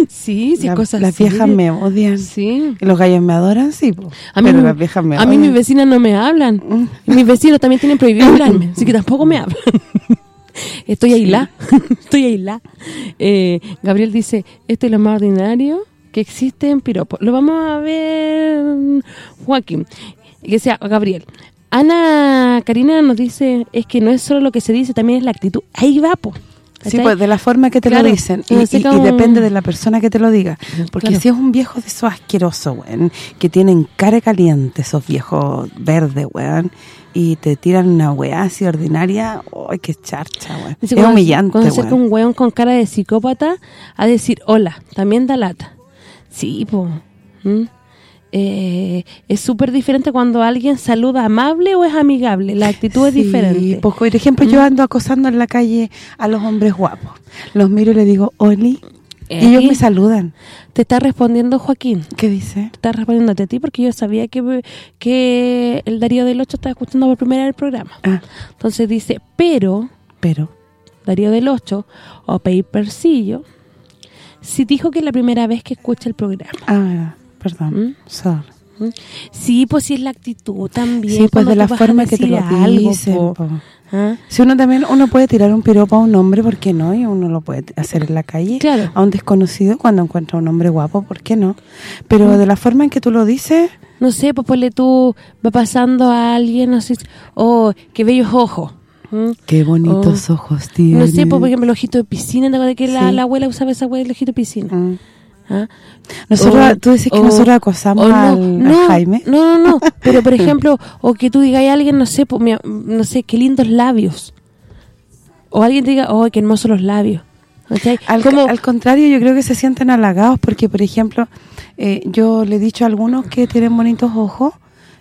Sí, sí, La- cosas las viejas me odian. Sí. Y los gallos me adoran, sí, po. A mí, pero mi- las viejas me a mí odian. mis vecinas no me hablan. Mm. Mis vecinos también tienen prohibido hablarme, así que tampoco me hablan. *laughs* Estoy aislada. *laughs* Estoy aislada. Eh, Gabriel dice, esto es lo más ordinario que existe en piropo. Lo vamos a ver, Joaquín. Que sea Gabriel. Ana Karina nos dice, es que no es solo lo que se dice, también es la actitud. Ahí va, po. Sí, pues de la forma que te Claro, lo dicen y, depende de la persona que te lo diga. Porque Claro. si es un viejo de esos asquerosos, weón, que tienen cara caliente, esos viejos verdes, weón, y te tiran una weá así ordinaria, ¡ay, qué charcha, weón! Es cuando- humillante, Cuando se un weón con cara de psicópata a decir hola, también da lata. Sí, po. ¿Mm? Eh, es súper diferente cuando alguien saluda amable o es amigable. La actitud es diferente. pues, por ejemplo, yo ando acosando en la calle a los hombres guapos. Los miro y les digo, Oli, y ellos me saludan. Te está respondiendo Joaquín. ¿Qué dice? Te está respondiendo a ti porque yo sabía que, que el Darío del 8 estaba escuchando por primera vez el programa. Ah, Entonces dice, pero pero... Darío del 8 o Papercillo si dijo que es la primera vez que escucha el programa. Ah, perdón, ¿Mm? sorry. Sí, pues sí es la actitud también. Sí, pues de la a forma que te lo algo, dicen, po. po. ¿Ah? Si uno también, uno puede tirar un piropo a un hombre, ¿por qué no? Y uno lo puede hacer en la calle. Claro. A un desconocido cuando encuentra un hombre guapo, ¿por qué no? Pero de la forma en que tú lo dices, No sé, pues ponle tú, va pasando a alguien, no sé, oh, qué bellos ojos. ¿Mm? qué bonitos Oh. ojos tiene. No sé, pues, por ejemplo, el ojito de piscina, ¿te acuerdas que la, Sí. la abuela usaba esa hueá, el ojito de piscina? Mm. ¿Ah? Nosotros, O- tú dices que o- nosotros acosamos no, al, no, al Jaime. No, no, no, *laughs* pero por ejemplo, o que tú digas a alguien, no sé, pues, mira, no sé, qué lindos labios. O alguien te diga, oh, qué hermosos los labios. ¿Cachai? Al, Como- al contrario, yo creo que se sienten halagados porque, por ejemplo, eh, yo le he dicho a algunos que tienen bonitos ojos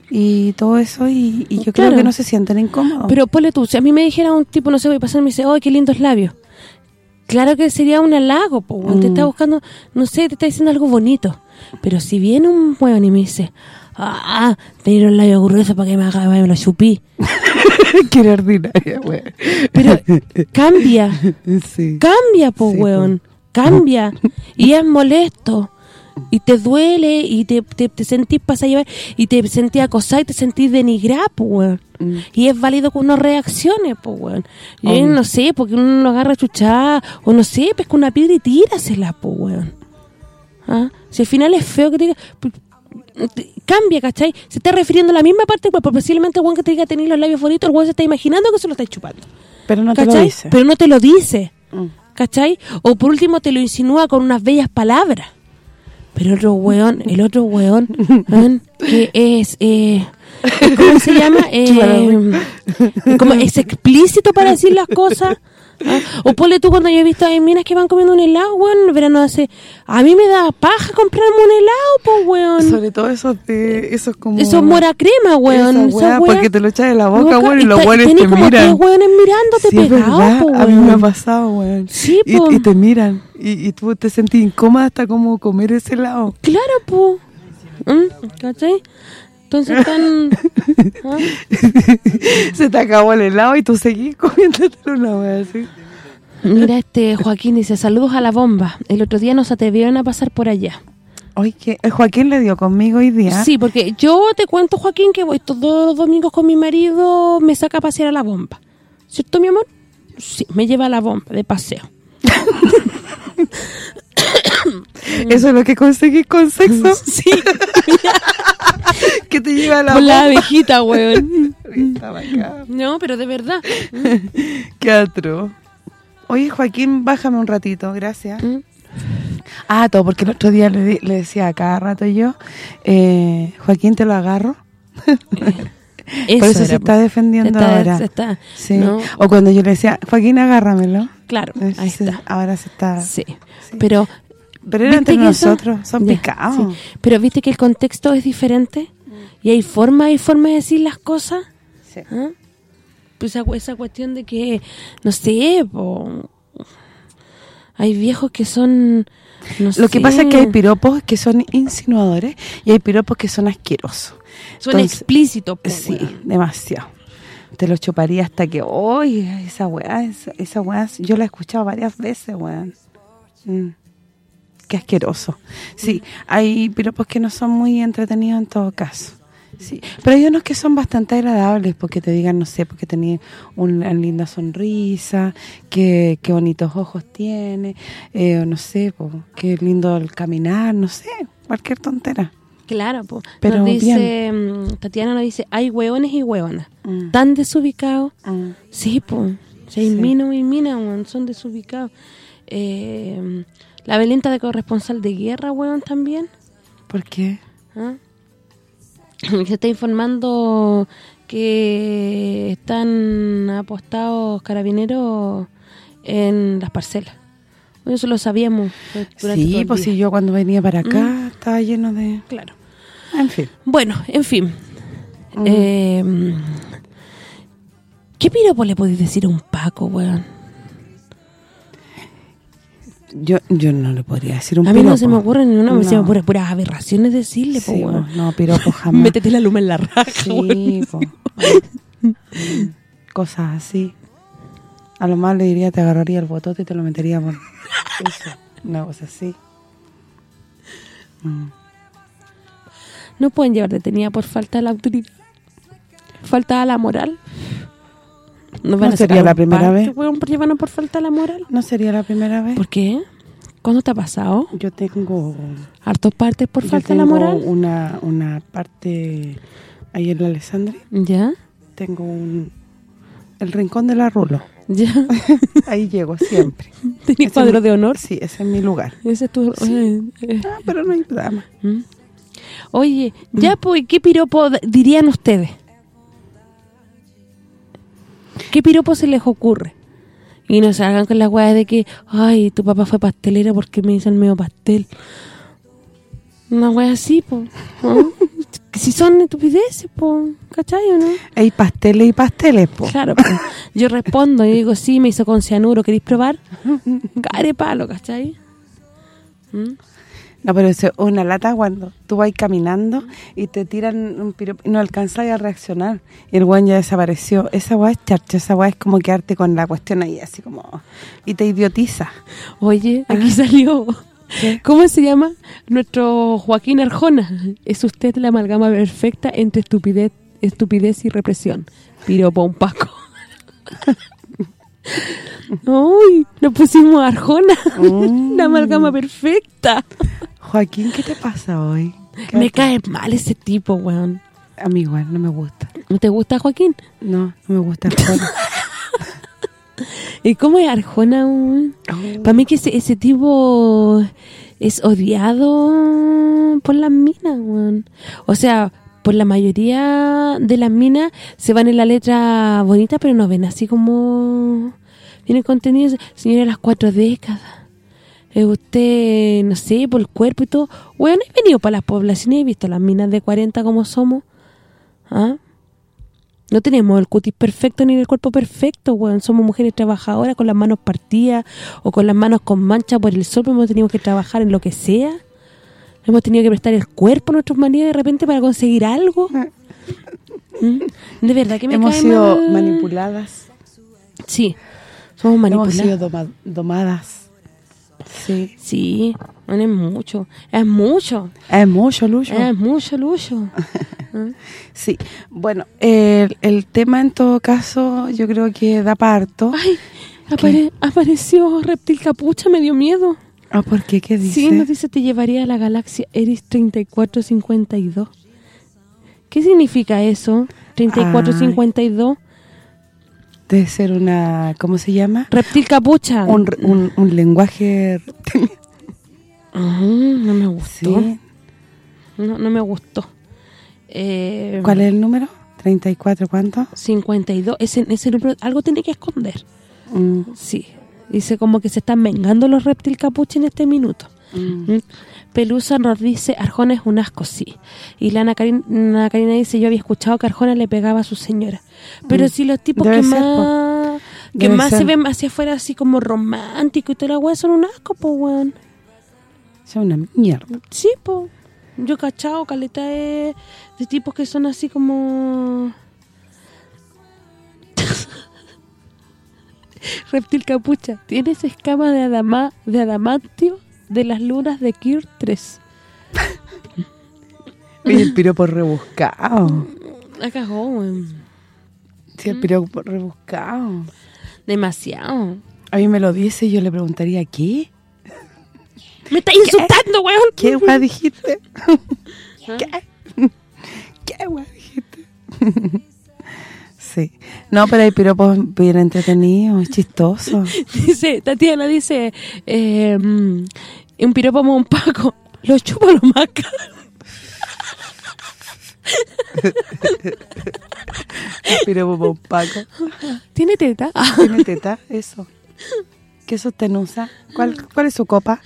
y todo eso y, y yo creo que no se sienten incómodos. Pero ponle tú, si a mí me dijera un tipo, no sé, voy a pasar y me dice, ¡ay, qué lindos labios! Claro que sería un halago, po, weón. te Mm. está buscando, no sé, te está diciendo algo bonito. Pero si viene un weón y me dice, ¡ah, tenés los labios gruesos para que me haga, me lo chupí! *laughs* Qué ordinaria, güey. Pero cambia, *laughs* sí. cambia, po, Sí, weón, cambia. Y es molesto. Y te duele y te, te, te sentís pasar llevar y te sentís acosada y te sentís weón. Mm. Y es válido que uno reaccione, pues, weón. Obvio. no sé, porque uno lo agarra chuchada, o no sé, pesca una piedra y tírasela, pues, weón. ¿Ah? Si al final es feo que te diga... Cambia, ¿cachai? Se está refiriendo a la misma parte, pues, posiblemente el weón que te diga tener los labios bonitos, el weón se está imaginando que se lo está chupando. Pero no te lo dice. Pero no te lo dice. Mm. ¿Cachai? O por último te lo insinúa con unas bellas palabras. Pero el otro weón, el otro weón, weón, que es, eh, ¿cómo se llama? *laughs* Eh, como es explícito para decir las cosas. ¿Ah? O ponle tú cuando yo he visto a minas que van comiendo un helado, weón, en el verano hace... A mí me da paja comprarme un helado, pues, weón. Sobre todo esos de esos como Eso es mora crema, weón. Esa weá, porque te lo echas de la boca, weón, y y los weones te como miran. tres weones mirándote Sí, pegado, po, a mí me ha pasado, weón. Sí, y, po. y te miran, y, y tú te sentís incómoda hasta como comer ese helado. Claro, po. ¿Mm? ¿Cachai? Entonces están... ¿ah? Se te acabó el helado y tú seguís comiéndote una weá así. Mira, este Joaquín dice, saludos a la bomba. El otro día nos atrevieron a pasar por allá. Oye, que el Joaquín le dio conmigo hoy día. Sí, porque yo te cuento, Joaquín, que voy todos los domingos con mi marido, me saca a pasear a la bomba. ¿Cierto, mi amor? Sí, me lleva a la bomba de paseo. *laughs* Eso es lo que conseguís con sexo. *laughs* Sí, *laughs* que te lleva la con la abejita, weón. *laughs* No, pero de verdad. *laughs* Qué atro. Oye, Joaquín, bájame un ratito, gracias. ¿Mm? Ah, todo, porque el otro día le, le decía a cada rato yo, eh, Joaquín, te lo agarro. *laughs* Por eso se era, está po. defendiendo Está- ahora. se está, sí. ¿no? O cuando yo le decía, Joaquín, agárramelo. Claro, Eh, ahí sí, está. Ahora se está... Sí, pero... Pero era ¿viste entre que eso- nosotros, son Ya, picados. sí. Pero viste que el contexto es diferente y hay forma hay forma de decir las cosas. Sí. ¿Ah? Pues esa, esa cuestión de que, no sé, po, hay viejos que son... no Lo que pasa es que hay piropos que son insinuadores y hay piropos que son asquerosos. Son Entonces, explícitos, po, Sí, demasiado. Te lo chuparía hasta que, ¡Uy! esa weá, esa, esa weá, yo la he escuchado varias veces, weón. Mm. Qué asqueroso. Sí, hay piropos que no son muy entretenidos en todo caso. Sí, pero hay unos que son bastante agradables porque te digan, no sé, porque tenía una linda sonrisa, que qué bonitos ojos tiene, eh, o no sé, po, qué lindo el caminar, no sé, cualquier tontera. Claro, po. Pero nos dice, mm, Tatiana nos dice, hay hueones y hueonas. Mm. ¿Tan desubicados? Mm. Sí, pues. Si hay Sí. y weón, son desubicados. Eh, la Belenta de corresponsal de guerra, weón, también. ¿Por qué? ¿Ah? *clears throat* Se está informando que están apostados carabineros en las parcelas. Bueno, Eso lo sabíamos Sí, pues si yo cuando venía para acá Mm. estaba lleno de... Claro. En fin. Bueno, en fin. Mm. Eh, ¿Qué piropo le podéis decir a un Paco, weón? Yo yo no le podría decir un A mí no se me ocurre ni una, se me No. ocurre puras aberraciones decirle, po, Sí, weón. pues, no, piropo *laughs* jamás. Métete la luma en la raja, Sí, po. Mm. Cosas así. A lo más le diría, te agarraría el botote y te lo metería por eso. Una cosa así. Mm. No pueden llevar detenida por falta de la autoridad. Falta a la moral. No a sería la primera vez. weón, por llevarnos por falta la moral. ¿No sería la primera vez? ¿Por qué? ¿Cuándo te ha pasado? Yo tengo... ¿Hartos partes por falta a la moral? una, una parte ahí en la Alessandria. ¿Ya? Tengo un... El rincón de la rulo. ¿Ya? *laughs* Ahí llego siempre. *laughs* ¿Tenés cuadro mi- de honor? Sí, ese es mi lugar. Ese es tu... eh, eh. Ah, pero no hay drama. ¿Mm? Oye, ya pues, ¿qué piropo dirían ustedes? ¿Qué piropo se les ocurre? Y no salgan con las weas de que, ay, tu papá fue pastelero porque me hizo el medio pastel. Una wea así, po. *laughs* si son estupideces, po, ¿cachai o no? Hay pasteles y pasteles, po. Claro, po. yo respondo y digo, sí, me hizo con cianuro, ¿queréis probar? Care palo, ¿cachai? ¿Mm? No, pero es una lata cuando tú vas caminando y te tiran un piropo y no alcanzas a reaccionar. Y el guan ya desapareció. Esa weá es charcha, esa weá es como quedarte con la cuestión ahí, así como... Y te idiotiza. Oye, aquí salió. ¿Cómo se llama? Nuestro Joaquín Arjona. Es usted la amalgama perfecta entre estupidez estupidez y represión. Piropo un Paco. *laughs* Uy, nos pusimos Arjona. la amalgama perfecta. Joaquín, ¿qué te pasa hoy? ¿Qué Me cae mal ese tipo, weón. A mí igual, no me gusta. ¿No te gusta Joaquín? No, no me gusta juego. *laughs* ¿Y cómo es Arjona? weón? Para mí que ese, ese tipo es odiado por las minas, weón. O sea, por la mayoría de las minas se van en la letra bonita, pero no ven así como... Viene contenido, señora, las cuatro décadas. Eh, usted, no sé, por el cuerpo y todo. Weón, he venido para las poblaciones he visto las minas de 40 como somos. ¿Ah? No tenemos el cutis perfecto ni el cuerpo perfecto, weón. Somos mujeres trabajadoras con las manos partidas o con las manos con mancha por el sol, pero hemos tenido que trabajar en lo que sea. Hemos tenido que prestar el cuerpo a nuestros maridos de repente para conseguir algo. *laughs* ¿Mm? De verdad que me Hemos sido mal. manipuladas. Sí, somos Hemos manipuladas. sido doma- domadas. Sí. Sí, es mucho. Es mucho. Es mucho, Lucho. Es mucho, Lucho. *laughs* Sí, bueno, el, el tema en todo caso yo creo que da parto. Ay, apare- apareció Reptil Capucha, me dio miedo. Ah, ¿por qué? ¿Qué dice? Sí, nos dice te llevaría a la galaxia Eris 3452. ¿Qué significa eso? 3452. Debe ser una, ¿cómo se llama? Reptil Capucha. Un, un, un lenguaje. Mm, no me gustó. Sí. No, no me gustó. Eh, ¿Cuál es el número? ¿34 cuánto? 52. Ese, ese número, algo tiene que esconder. Mm, Sí. Dice como que se están vengando los reptil capuche en este minuto. mm. Pelusa nos dice, Arjona es un asco, sí. Y la Ana, Karin- Ana Karina dice, yo había escuchado que Arjona le pegaba a su señora. Pero Mm. si los tipos Debe que ser, más que Debe más se ven hacia afuera así como romántico y toda la weá son un asco, po, weón. Son una mierda. Sí, po. Yo he cachado caleta de, de tipos que son así como... *laughs* Reptil capucha. ¿Tienes escama de adama, de adamantio de las lunas de Kir 3? Oye, el piropo rebuscado. La cagó, weón. Sí, el piropo rebuscado. Demasiado. A mí me lo dice y yo le preguntaría, ¿qué? ¡Me estás insultando, weón! ¿Qué weá *laughs* dijiste? ¿Ah? ¿Qué? ¿Qué weá dijiste? *laughs* sí. No, pero hay piropos bien entretenidos, chistosos. Dice, Tatiana dice, eh, mm, un piropo un Paco, lo chupa lo maca. Piropo un Paco. ¿Tiene teta? ¿Tiene teta? Eso. ¿Qué sostenusa? ¿Cuál, ¿Cuál es su copa?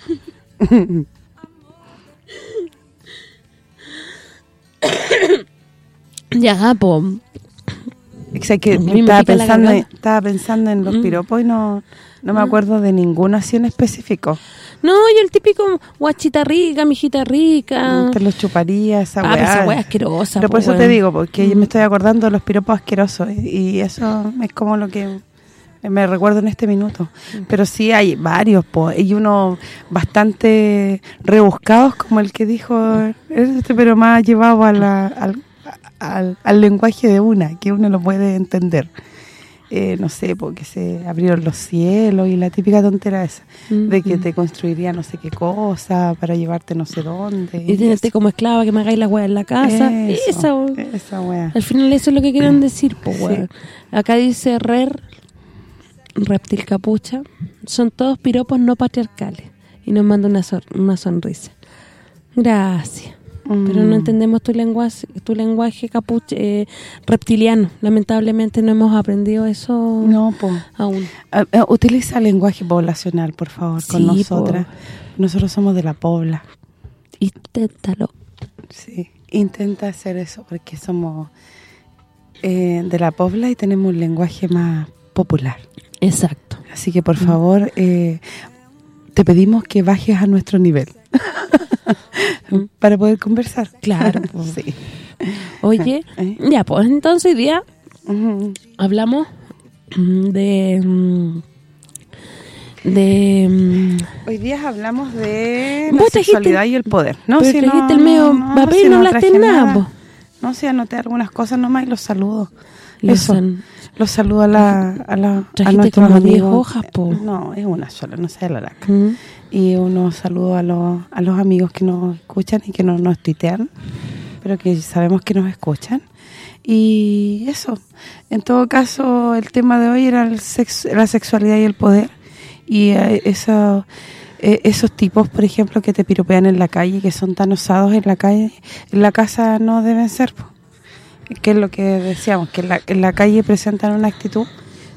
ya, po. O sea, que estaba pensando, en, estaba pensando en los Mm. piropos y no, no me Ah. acuerdo de ninguno así en específico. No, y el típico guachita rica, mijita rica. Te los chuparía esa Ah, weá. esa weá asquerosa, Pero po, por eso te digo, porque yo me estoy acordando de los piropos asquerosos y, y eso es como lo que me recuerdo en este minuto. Mm. Pero sí hay varios, po, y unos bastante rebuscados como el que dijo este, pero más llevado a la- al, al, al lenguaje de una, que uno lo puede entender. Eh, no sé, porque se abrieron los cielos y la típica tontera esa, de que te construiría no sé qué cosa para llevarte no sé dónde. Y tenerte como esclava que me hagáis la weá en la casa. Eso, esa. Al final eso es lo que quieren decir, pues, Sí. Acá dice Rer, reptil capucha, son todos piropos no patriarcales. Y nos manda una, sor- una sonrisa. Gracias. Pero no Mm. entendemos tu lenguaje tu lenguaje capuche eh, reptiliano. Lamentablemente no hemos aprendido eso No, po. aún. Ah, utiliza lenguaje poblacional, por favor, con Sí, po. nosotras. Nosotros somos de la pobla. Inténtalo. Sí, intenta hacer eso porque somos eh, de la pobla y tenemos un lenguaje más popular. Exacto. Así que, por Mm. favor, eh, te pedimos que bajes a nuestro nivel *laughs* para poder conversar. Claro, *laughs* sí. Oye, ¿Eh? *laughs* ya, pues entonces hoy día hablamos de mm, de mm, Hoy día hablamos de la trajiste- sexualidad y el poder. No, pero si trajiste no, el medio no, papel si no hablaste traje nada, po. No, si anoté algunas cosas nomás y los saludo. Los Eso, san- los saludo a la a, la, a nuestros como 10 amigos. hojas, po. No, es una sola, no sé la laca. Mm. Y unos saludos a los, a los amigos que nos escuchan y que no nos tuitean, pero que sabemos que nos escuchan. Y eso, en todo caso, el tema de hoy era el sex- la sexualidad y el poder. Y eh, eso, eh, esos tipos, por ejemplo, que te piropean en la calle, que son tan osados en la calle, en la casa no deben ser. po. Que es lo que decíamos, que en la, en la calle presentan una actitud,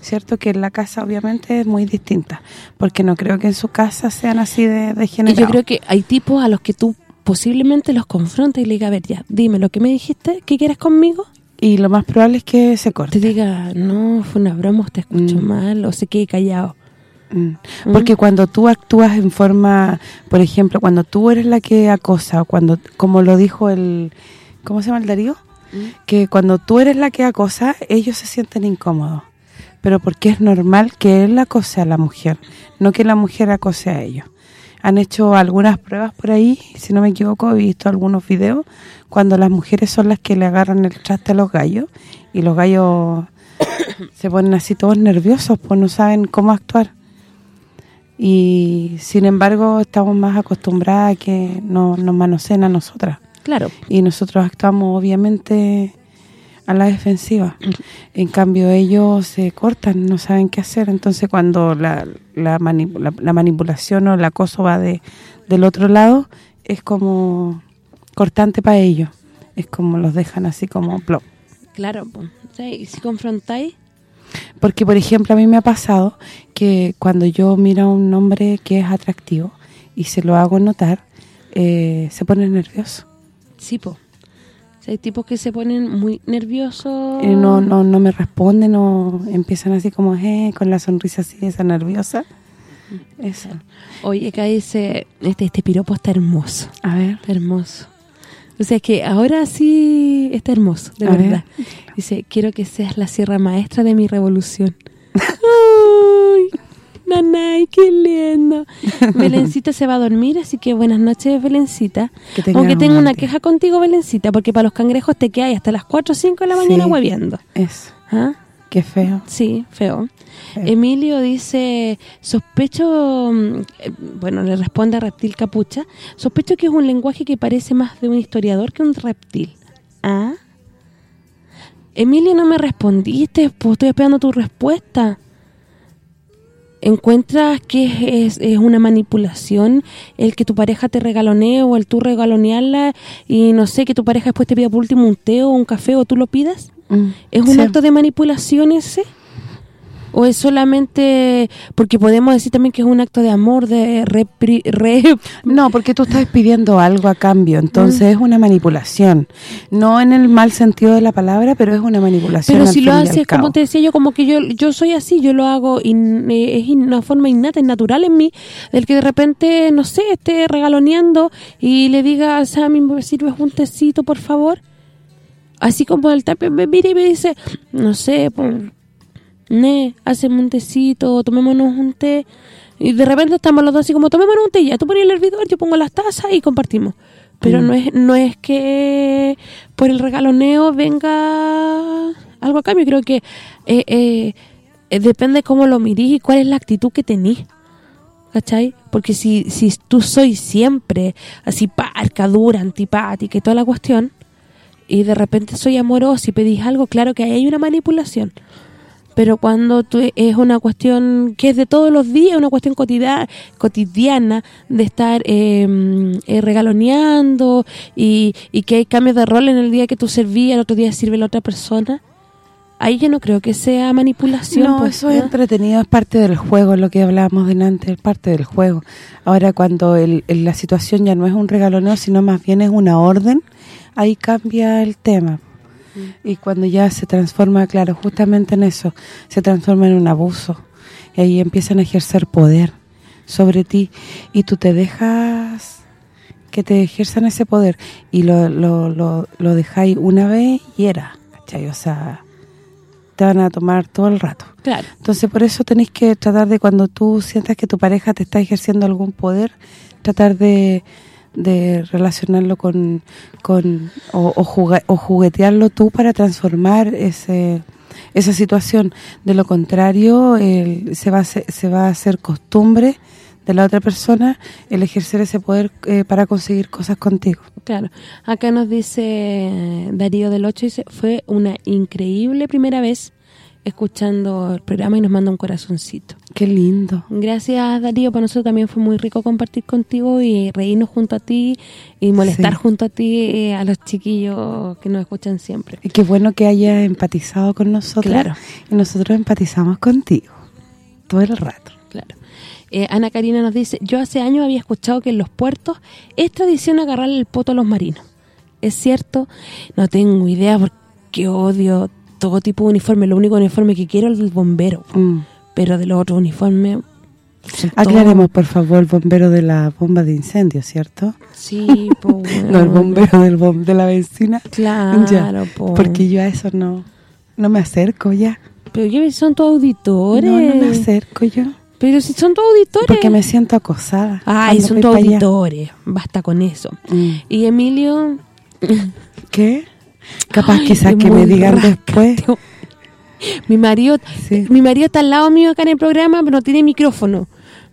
¿cierto? Que en la casa obviamente es muy distinta, porque no creo que en su casa sean así de, de Y yo creo que hay tipos a los que tú posiblemente los confrontas y le digas, a ver, ya, dime lo que me dijiste, ¿qué quieres conmigo? Y lo más probable es que se corte. Te diga, no, fue una broma, te escucho mal, o se quede callado. Mm. Porque cuando tú actúas en forma, por ejemplo, cuando tú eres la que acosa, o cuando como lo dijo el, ¿cómo se llama el Darío? Que cuando tú eres la que acosa, ellos se sienten incómodos. Pero porque es normal que él acose a la mujer, no que la mujer acose a ellos. Han hecho algunas pruebas por ahí, si no me equivoco, he visto algunos videos, cuando las mujeres son las que le agarran el traste a los gallos, y los gallos *coughs* se ponen así todos nerviosos, pues no saben cómo actuar y sin embargo estamos más acostumbradas a que no, nos manoseen a nosotras. Claro. Y nosotros actuamos obviamente a la defensiva. En cambio ellos se cortan, no saben qué hacer. Entonces cuando la, la, la- la manipulación o el acoso va de, del otro lado es como cortante para ellos. Es como los dejan así como plop. Claro. ¿Y si confrontáis? Porque, por ejemplo, a mí me ha pasado que cuando yo miro a un hombre que es atractivo y se lo hago notar, eh, se pone nervioso. Sí, po. O sea, hay tipos que se ponen muy nerviosos. No, no, no me responden o empiezan así como, eh, con la sonrisa así, esa nerviosa. Eso. Oye, acá dice, este, este piropo está hermoso. A ver. Está hermoso. O sea, es que ahora sí está hermoso, de A verdad. ver. Dice, quiero que seas la sierra maestra de mi revolución. *laughs* ¡Ay! Nanay, qué lindo. *laughs* Belencita se va a dormir, así que buenas noches, Belencita. Que Aunque un tengo una queja contigo, Belencita, porque para los cangrejos te quedas hasta las 4 o 5 de la mañana Sí. hueviendo. Eso. ¿Ah? Qué feo. Sí, feo. Feo. Emilio dice, sospecho, mm, eh, bueno, le responde a Reptil Capucha, sospecho que es un lenguaje que parece más de un historiador que un reptil. ¿Ah? Emilio, no me respondiste, pues estoy esperando tu respuesta. ¿Encuentras que es, una manipulación el que tu pareja te regalonee o el tú regalonearla y no sé, que tu pareja después te pida por último un té o un café o tú lo pidas? Mm, ¿Es un sí. acto de manipulación ese? ¿O es solamente...? Porque podemos decir también que es un acto de amor, de repri, re... *laughs* No, porque tú estás pidiendo algo a cambio, Mm. entonces es una manipulación. No en el mal sentido de la palabra, pero es una manipulación Pero si lo haces, como te decía yo, como que yo yo soy así, yo lo hago, in- eh, es in- una forma innata, es natural en mí, del que de repente, no sé, esté regaloneando y le diga, Sammy, ¿me sirves un tecito, por favor? Así como el tape me mira y me dice, no sé, ne, haceme un tecito, tomémonos un té. Y de repente estamos los dos así como, tomémonos un té, ya tú pones el hervidor, yo pongo las tazas y compartimos. Pero Mm. no es no es que por el regaloneo venga algo a cambio. Creo que eh, eh, eh, depende cómo lo mirís y cuál es la actitud que tenís. ¿Cachai? Porque si, si tú soy siempre así parca, dura, antipática y toda la cuestión, y de repente soy amorosa y pedís algo, claro que ahí hay una manipulación. Pero cuando tú es una cuestión que es de todos los días, una cuestión cotidiana, cotidiana de estar eh, eh, regaloneando y, y que hay cambios de rol en el día que tú servías, el otro día sirve la otra persona, ahí yo no creo que sea manipulación. No, pues, eso es entretenido, es parte del juego, lo que hablábamos delante, es parte del juego. Ahora, cuando el, el- la situación ya no es un regaloneo, sino más bien es una orden, ahí cambia el tema. Y cuando ya se transforma, claro, justamente en eso, se transforma en un abuso. Y ahí empiezan a ejercer poder sobre ti. Y tú te dejas que te ejerzan ese poder. Y lo, lo, lo, lo dejáis una vez y era, ¿cachai? O sea, te van a tomar todo el rato. Claro. Entonces, por eso tenéis que tratar de cuando tú sientas que tu pareja te está ejerciendo algún poder, tratar de, de relacionarlo con, con o, o, juguetearlo tú para transformar ese esa situación. De lo contrario, el- se va a se va a hacer costumbre de la otra persona el ejercer ese poder eh, para conseguir cosas contigo. Claro. Acá nos dice Darío del 8, dice, fue una increíble primera vez escuchando el programa y nos manda un corazoncito. Qué lindo. Gracias Darío, para nosotros también fue muy rico compartir contigo y reírnos junto a ti y molestar Sí. junto a ti eh, a los chiquillos que nos escuchan siempre. Y qué bueno que haya empatizado con nosotros. Claro. Y nosotros empatizamos contigo todo el rato. Claro. Eh, Ana Karina nos dice, yo hace años había escuchado que en los puertos es tradición agarrarle el poto a los marinos. ¿Es cierto? No tengo idea porque odio todo tipo de uniforme. Lo único uniforme que quiero es el bombero. Mm. Pero de los otros uniformes... Aclaremos, por favor, el bombero de la bomba de incendio, ¿cierto? Sí, *laughs* pues No, el bombero del bom de la vecina. *laughs* Claro, Ya, po. Porque yo a eso no no me acerco ya. Pero yo son todos auditores. No, no me acerco yo. Pero si son todos auditores. Porque me siento acosada. Ay, son todos allá. auditores. Basta con eso. Mm. Y Emilio... ¿Qué? Capaz Ay, quizás que me digan después. Mi marido Sí. mi marido está al lado mío acá en el programa, pero no tiene micrófono.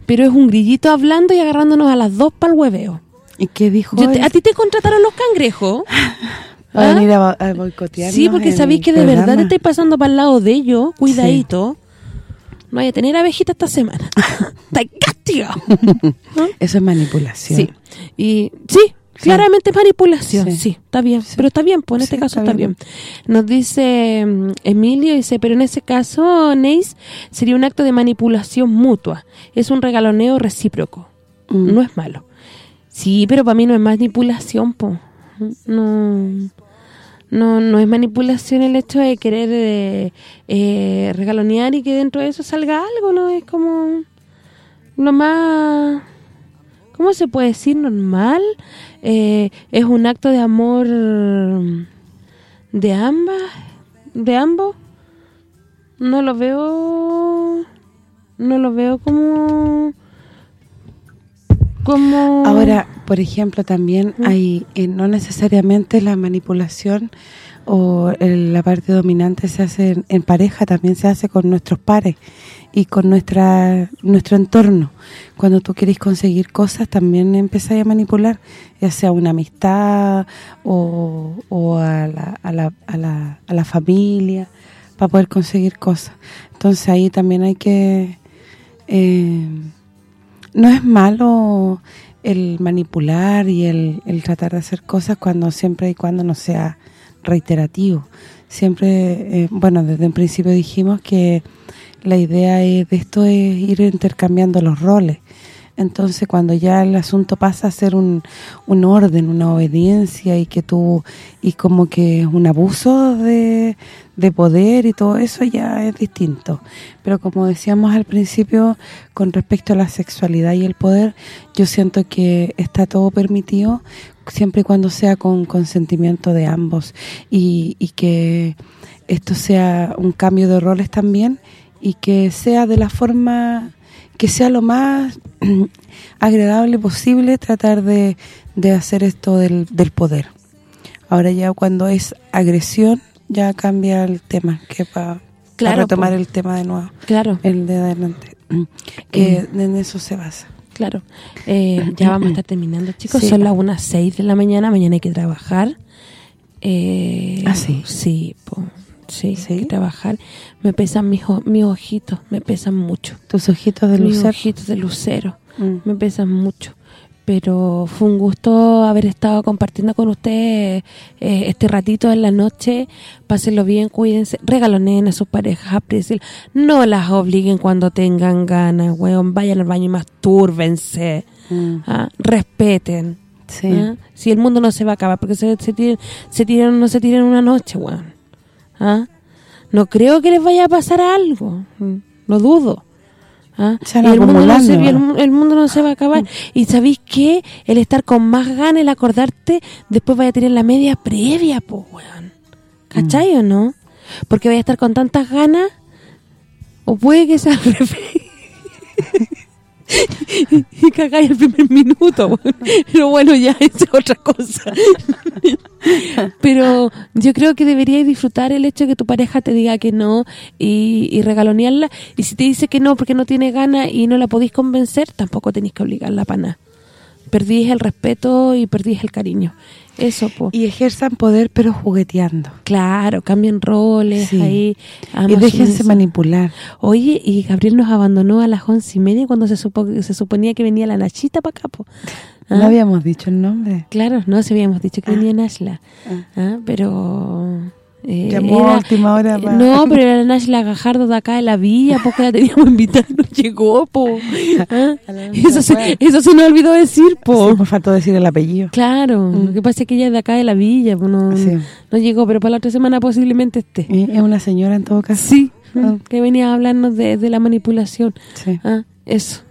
Pero es un grillito hablando y agarrándonos a las dos para el hueveo. ¿Y qué dijo Yo? ¿A ti te contrataron los cangrejos? *laughs* Va a ¿Ah? venir a, bo- a boicotearnos Sí, porque sabéis que de programa. verdad te estáis pasando para el lado de ellos. Cuidadito. no vaya a tener abejita esta semana. *laughs* Está castigado. *laughs* Eso es manipulación. Sí. Y sí, claramente es manipulación. Sí. Sí. está bien. Pero está bien, pues en este Sí, caso está está bien. bien. Nos dice mm, Emilio, dice, pero en ese caso, Neis, sería un acto de manipulación mutua. Es un regaloneo recíproco. Mm. No es malo. Sí, pero para mí no es manipulación, po. No no no es manipulación el hecho de querer eh, eh, regalonear y que dentro de eso salga algo, ¿no? Es como lo más... ¿Cómo se puede decir? Normal. Eh, es un acto de amor de ambas, de ambos. No lo veo... No lo veo como... Como... Ahora, por ejemplo, también hay eh, no necesariamente la manipulación o el- la parte dominante se hace en, en pareja, también se hace con nuestros pares y con nuestra nuestro entorno. Cuando tú querés conseguir cosas, también empezáis a manipular, ya sea una amistad o, o a, la, a, la, a, la, a la familia, para poder conseguir cosas. Entonces ahí también hay que... eh, no es malo el manipular y el, el tratar de hacer cosas cuando siempre y cuando no sea reiterativo. Siempre, eh, bueno, desde un principio dijimos que la idea es- de esto es ir intercambiando los roles. Entonces, cuando ya el asunto pasa a ser un, un orden, una obediencia y que tú y como que es un abuso de, de poder y todo eso ya es distinto. Pero como decíamos al principio, con respecto a la sexualidad y el poder, yo siento que está todo permitido siempre y cuando sea con consentimiento de ambos y, y que esto sea un cambio de roles también y que sea de la forma que sea lo más *clears throat* agradable posible tratar de, de hacer esto del, del poder. Ahora ya cuando es agresión ya cambia el tema, que para Claro, retomar po. el tema de nuevo, Claro. el de adelante, *clears throat* que en eso se basa. Claro. Eh, *clears throat* ya vamos a estar terminando, chicos. Sí. Son las unas 6 de la mañana. Mañana hay que trabajar. Eh, ¿Ah, sí? Sí, po. Sí, ¿Sí? hay que trabajar. Me pesan mis, mis ojitos, me pesan mucho. Tus ojitos de Mis lucero. ojitos de lucero. Mm. Me pesan mucho. Pero fue un gusto haber estado compartiendo con ustedes eh, este ratito en la noche. Pásenlo bien, cuídense. Regaloneen a sus parejas, aprecien. No las obliguen cuando tengan ganas, weón. Vayan al baño y mastúrbense. Mm. Ah, respeten. Sí. ¿ah? Si el mundo no se va a acabar, porque se, se tiren, se tiran, no se tiran una noche, weón. ¿Ah? No creo que les vaya a pasar algo. Mm, Lo dudo. ¿Ah? El mundo, no se, el, el mundo no se va a acabar. Y ¿sabéis qué? El estar con más ganas, el acordarte, después vaya a tener la media previa, po, weón. ¿Cachai o no? Porque vaya a estar con tantas ganas, o puede que sea al revés. *laughs* y cagáis el primer minuto, *laughs* pero bueno, ya *laughs* es otra cosa. pero yo creo que deberíais disfrutar el hecho de que tu pareja te diga que no y, y regalonearla, y si te dice que no porque no tiene ganas y no la podéis convencer, tampoco tenéis que obligarla para nada. Perdís el respeto y perdís el cariño. Eso, po. Y ejerzan poder pero jugueteando. Claro, cambien roles Sí. ahí. Y déjense eso. manipular. Oye, y Gabriel nos abandonó a las once y media cuando se supo se suponía que venía la Nachita para acá, po. *laughs* No ¿Ah? habíamos dicho el nombre. Claro, no, se habíamos dicho que Ah. venía Nashla. Ah. Ah, Pero... eh, Llamó a última hora pa- No, *laughs* pero era Nashla Gajardo de acá de la villa, porque la teníamos *laughs* invitada no llegó, po. ¿Ah? La Eso, se, eso se nos olvidó decir, po. Sí, por falta decir el apellido. Claro, Mm. lo que pasa es que ella es de acá de la villa, pues no, Sí. no llegó, pero para la otra semana posiblemente esté. Es una señora en todo caso. Sí, Ah. que venía a hablarnos de, de la manipulación. Sí. Ah, eso.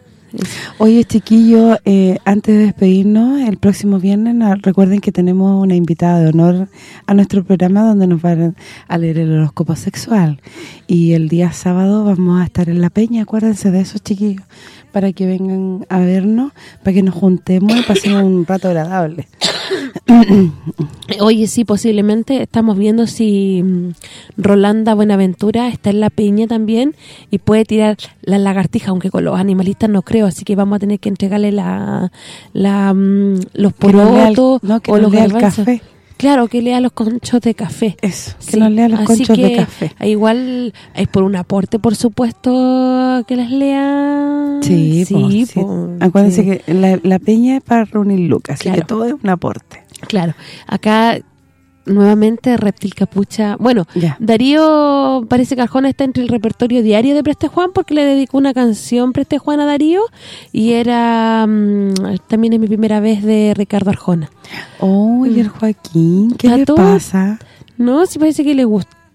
Oye, chiquillo, eh, antes de despedirnos, el próximo viernes, recuerden que tenemos una invitada de honor a nuestro programa donde nos van a leer el horóscopo sexual. Y el día sábado vamos a estar en La Peña, acuérdense de esos chiquillos, para que vengan a vernos, para que nos juntemos y pasemos un rato agradable. *coughs* Oye, sí, posiblemente estamos viendo si mm, Rolanda Buenaventura está en la peña también y puede tirar la lagartija, aunque con los animalistas no creo, así que vamos a tener que entregarle la, la mm, los porotos no, o los garbanzos. café. Claro, que lea los conchos de café. Eso, que los lea los así conchos de que, café. Igual es por un aporte, por supuesto, que las lea. Sí, po, sí. po, Acuérdense sí. que la, la peña es para reunir lucas, así que todo es un aporte. Claro, acá nuevamente Reptil Capucha. Bueno, Ya. Darío parece que Arjona está entre el repertorio diario de Preste Juan porque le dedicó una canción Preste Juan a Darío y era mm, también es mi primera vez de Ricardo Arjona. Oh, y el Joaquín, ¿qué ¿Está le pasa? No, sí parece que le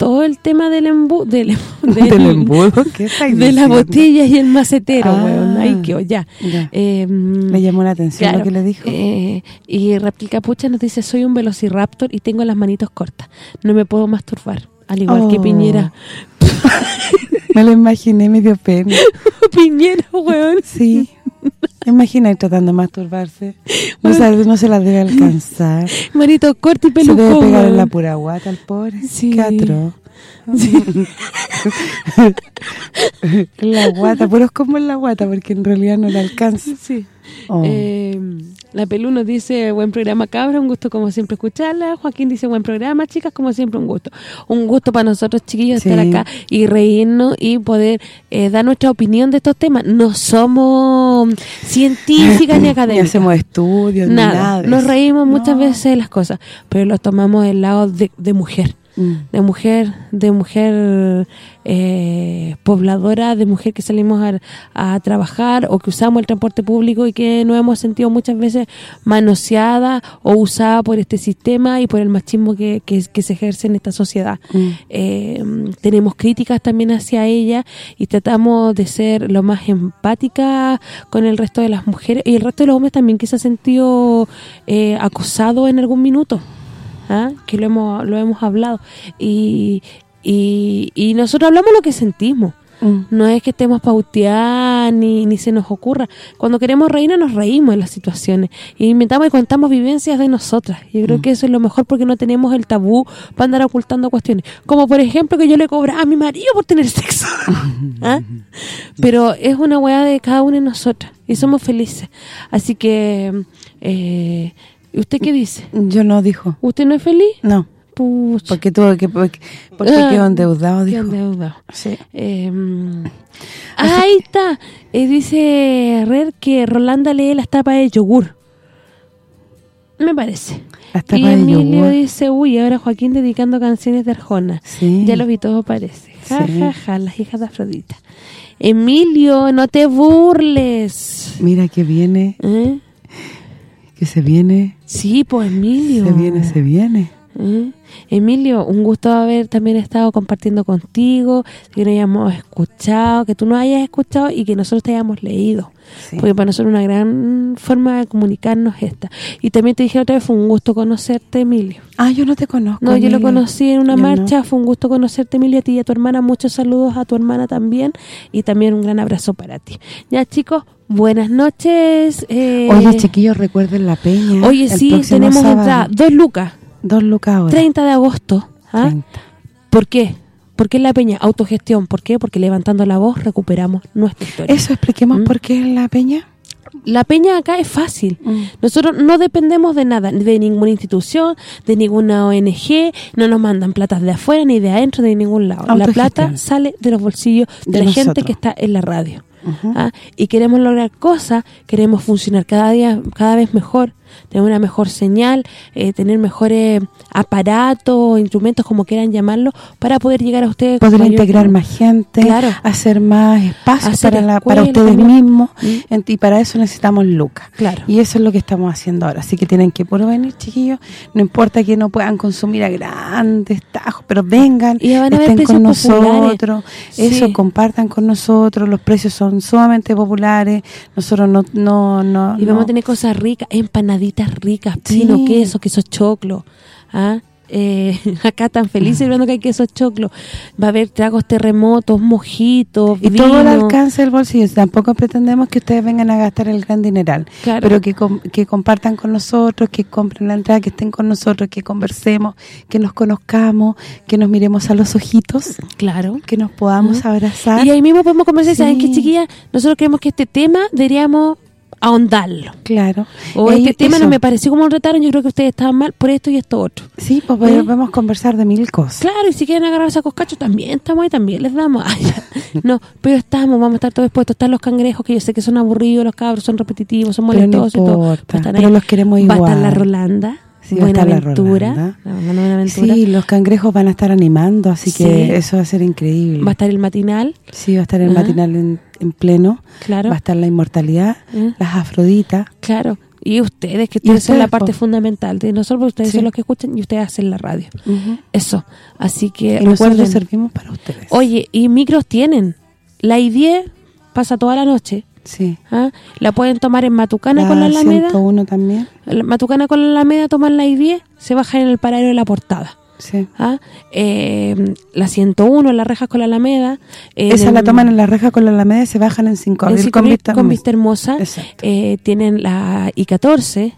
gustó el tema del embu del, *laughs* ¿Del embudo? ¿Qué *laughs* de la diciendo? botella y el macetero, Ah. weón. Ahí quedó, ya. Ya. Eh, Le llamó la atención Claro, lo que le dijo. eh, y Reptil Capucha nos dice, soy un velociraptor y tengo las manitos cortas. No me puedo masturbar. Al igual que Oh. Piñera. *laughs* Me lo imaginé, me dio pena. Piñera, weón. Sí. Imagina tratando de masturbarse. No, sabe- no se la debe alcanzar. Manitos cortas y Se debe pelucón, pegar en la pura guata el pobre. Sí. Qué la guata, pero es como en la guata porque en realidad no la alcanza. Sí. Oh. Eh, la Pelú nos dice, buen programa, cabra, un gusto como siempre escucharla. Joaquín dice, buen programa, chicas, como siempre un gusto. Un gusto para nosotros, chiquillos, Sí. estar acá y reírnos y poder eh, dar nuestra opinión de estos temas. No somos científicas ni *coughs* Ni académicas. hacemos estudios, ni nada. nada de Nos reímos muchas veces de las cosas, pero lo tomamos del lado de, de mujer. Mm. de mujer de mujer eh, pobladora, de mujer que salimos a, a trabajar o que usamos el transporte público y que nos hemos sentido muchas veces manoseada o usada por este sistema y por el machismo que, que, que se ejerce en esta sociedad. Mm. Eh, tenemos críticas también hacia ella y tratamos de ser lo más empática con el resto de las mujeres y el resto de los hombres también que se ha sentido eh, acosado en algún minuto. ¿Ah? que lo hemos lo hemos hablado. Y, y, y nosotros hablamos lo que sentimos. Mm. no es que estemos pauteadas ni, ni se nos ocurra. Cuando queremos reírnos nos reímos en las situaciones. Y inventamos y contamos vivencias de nosotras. Yo creo que eso es lo mejor porque no tenemos el tabú para andar ocultando cuestiones. Como por ejemplo que yo le cobraba a mi marido por tener sexo. *laughs* ¿Ah? pero es una weá de cada una de nosotras y somos felices. Así que eh, ¿usted qué dice? Yo no dijo. ¿usted no es feliz? No. Pucha. Porque tuvo que porque, porque Ah, quedó endeudado, Quedó dijo. endeudado. Sí. Eh, *laughs* ah, ahí está. Eh, dice Red que Rolanda lee las tapas de yogur. Me parece. Las Y tapas de Emilio yogur. dice, uy, ahora Joaquín dedicando canciones de Arjona. Sí. Ya lo vi todo parece. Ja, Sí. ja, ja, las hijas de Afrodita. Emilio, no te burles. Mira que viene, ¿Eh? Que se viene, Sí, pues Emilio. se viene, se viene. ¿Eh? Emilio, un gusto haber también estado compartiendo contigo, que nos hayamos escuchado, que tú nos hayas escuchado y que nosotros te hayamos leído. Sí. Porque para nosotros una gran forma de comunicarnos esta. Y también te dije otra vez, fue un gusto conocerte, Emilio. Ah, yo no te conozco. No, yo lo conocí en una Yo no. marcha, fue un gusto conocerte, Emilio, a ti y a tu hermana. Muchos saludos a tu hermana también y también un gran abrazo para ti. Ya, chicos, buenas noches. eh, Oye, chiquillos, recuerden la peña. Oye, sí, tenemos entrada. Dos lucas. Dos lucas ahora. 30 de agosto. ¿ah? 30. ¿Por qué? ¿Por qué la peña? Autogestión. ¿Por qué? Porque levantando la voz recuperamos nuestra historia. Eso, expliquemos ¿Mm? por qué la peña. La peña acá es fácil. Mm. Nosotros no dependemos de nada, de ninguna institución, de ninguna ONG, no nos mandan platas de afuera ni de adentro, de ningún lado. La plata sale de los bolsillos de, De la gente que está en la radio. ¿ah? Y queremos lograr cosas, queremos funcionar cada día, cada vez mejor, tener una mejor señal, eh, tener mejores aparatos, instrumentos, como quieran llamarlo, para poder llegar a ustedes. Poder integrar más gente, Claro. hacer más espacios Hacer para, la- para ustedes también. mismos. Mm. Y para eso necesitamos lucas. Claro. Y eso es lo que estamos haciendo ahora. Así que tienen que por venir, chiquillos. No importa que no puedan consumir a grandes tajos, pero vengan, Y van a estén con nosotros. Eso, compartan con nosotros. Los precios son sumamente populares. Nosotros no... no, no Y vamos no- a tener cosas ricas, empanaditas ricas, Sí. pino, queso, queso choclo. ¿ah? Eh, *laughs* acá tan felices viendo que hay queso choclo. Va a haber tragos terremotos, mojitos, Y todo al vino. alcance del bolsillo. Tampoco pretendemos que ustedes vengan a gastar el gran dineral. Claro. Pero que, que compartan con nosotros, que compren la entrada, que estén con nosotros, que conversemos, que nos conozcamos, que nos miremos a los ojitos, Claro. que nos podamos abrazar. Y ahí mismo podemos conversar, ¿saben Sí. qué, chiquillas? Nosotros creemos que este tema deberíamos ahondarlo. Claro. O este tema eso. no me pareció como un retaron, yo creo que ustedes estaban mal por esto y esto otro. Sí, pues ¿Eh? podemos conversar de mil cosas. Claro, y si quieren agarrarse a coscacho también estamos ahí, también les damos. Ay, *laughs* no, pero estamos, vamos a estar todos expuestos. Están los cangrejos, que yo sé que son aburridos, los cabros son repetitivos, son Pero no molestosos y todo. importa, están pero los queremos Va a estar igual. la Rolanda, Sí, la Buenaventura, Rolanda. la Rolanda Buenaventura. Sí, los cangrejos van a estar animando, así que Sí. eso va a ser increíble. Va a estar el matinal, Sí, va a estar el matinal en, en pleno. Claro. Va a estar la inmortalidad, ¿Eh? las afroditas. claro. Y ustedes, que ustedes son la parte fundamental de nosotros, porque ustedes Sí. son los que escuchan y ustedes hacen la radio. Eso. Así que Y recuerden. servimos para ustedes. Oye, y micros tienen. La I-10 pasa toda la noche. Sí. ¿ah? La pueden tomar en Matucana con la La Alameda. 101 también. La- Matucana con la Alameda toman la I-10, se bajan en el paradero de la portada. Sí. ¿ah? Eh, la 101 en las rejas con la Alameda. Esa la toman en la reja con la Alameda y se bajan en 5 en abril Cinco con vista, con Vista Hermosa. Eh, tienen la I-14,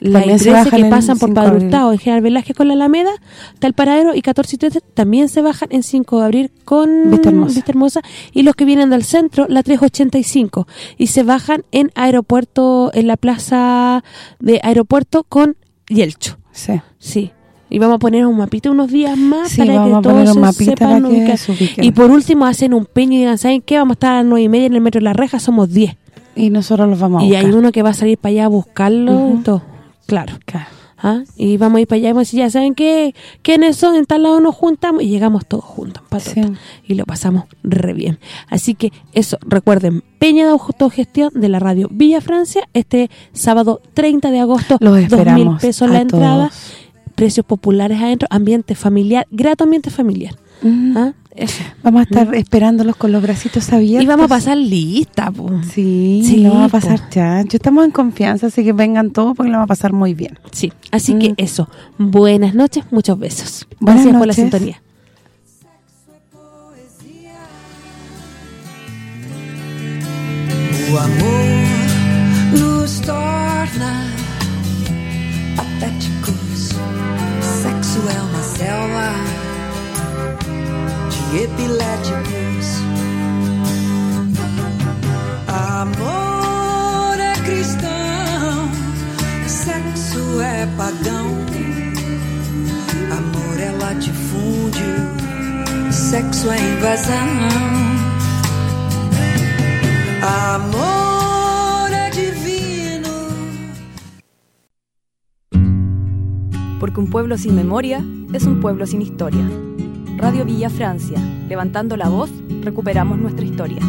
la También se I-13 bajan que pasan por Padre. Hurtado, en General Velázquez con la Alameda, está el paradero, I-14 y 13 también se bajan en 5 de abril con Vista Hermosa. Hermosa. Y los que vienen del centro, la 385, y se bajan en aeropuerto, en la plaza de aeropuerto con Yelcho. Sí. Sí. Y vamos a poner un mapita unos días más Sí, para que a todos poner un se mapita sepan para que ubicar. se ubiquen. Y por último hacen un peño y digan, ¿saben qué? Vamos a estar a las 9 y media en el metro de La Reja, somos 10. Y nosotros los vamos a Y buscar. hay uno que va a salir para allá a buscarlo y todo. Claro. Claro. ¿Ah? Y vamos a ir para allá y vamos a decir, ya saben qué, quiénes son, en tal lado nos juntamos y llegamos todos juntos, patota. Sí. Y lo pasamos re bien. Así que eso, recuerden, Peña de Autogestión de la radio Villa Francia, este sábado 30 de agosto, Los 2.000 esperamos pesos a la entrada, precios populares adentro, ambiente familiar, grato ambiente familiar. Mm. ¿Ah? *laughs* Vamos a estar esperándolos con los bracitos abiertos. Y vamos a pasar lista, po. Sí, Sí, lo vamos a pasar chancho. Estamos en confianza, así que vengan todos porque lo vamos a pasar muy bien. Sí, así Mm. que eso. Buenas noches, muchos besos. Buenas Gracias por la noches. sintonía. O amor nos torna patéticos. Sexo é uma selva de epiléticos. Amor é cristão, sexo é pagão. Amor é latifúndio, sexo é invasão. Amor é. Porque un pueblo sin memoria es un pueblo sin historia. Radio Villa Francia, levantando la voz, recuperamos nuestra historia.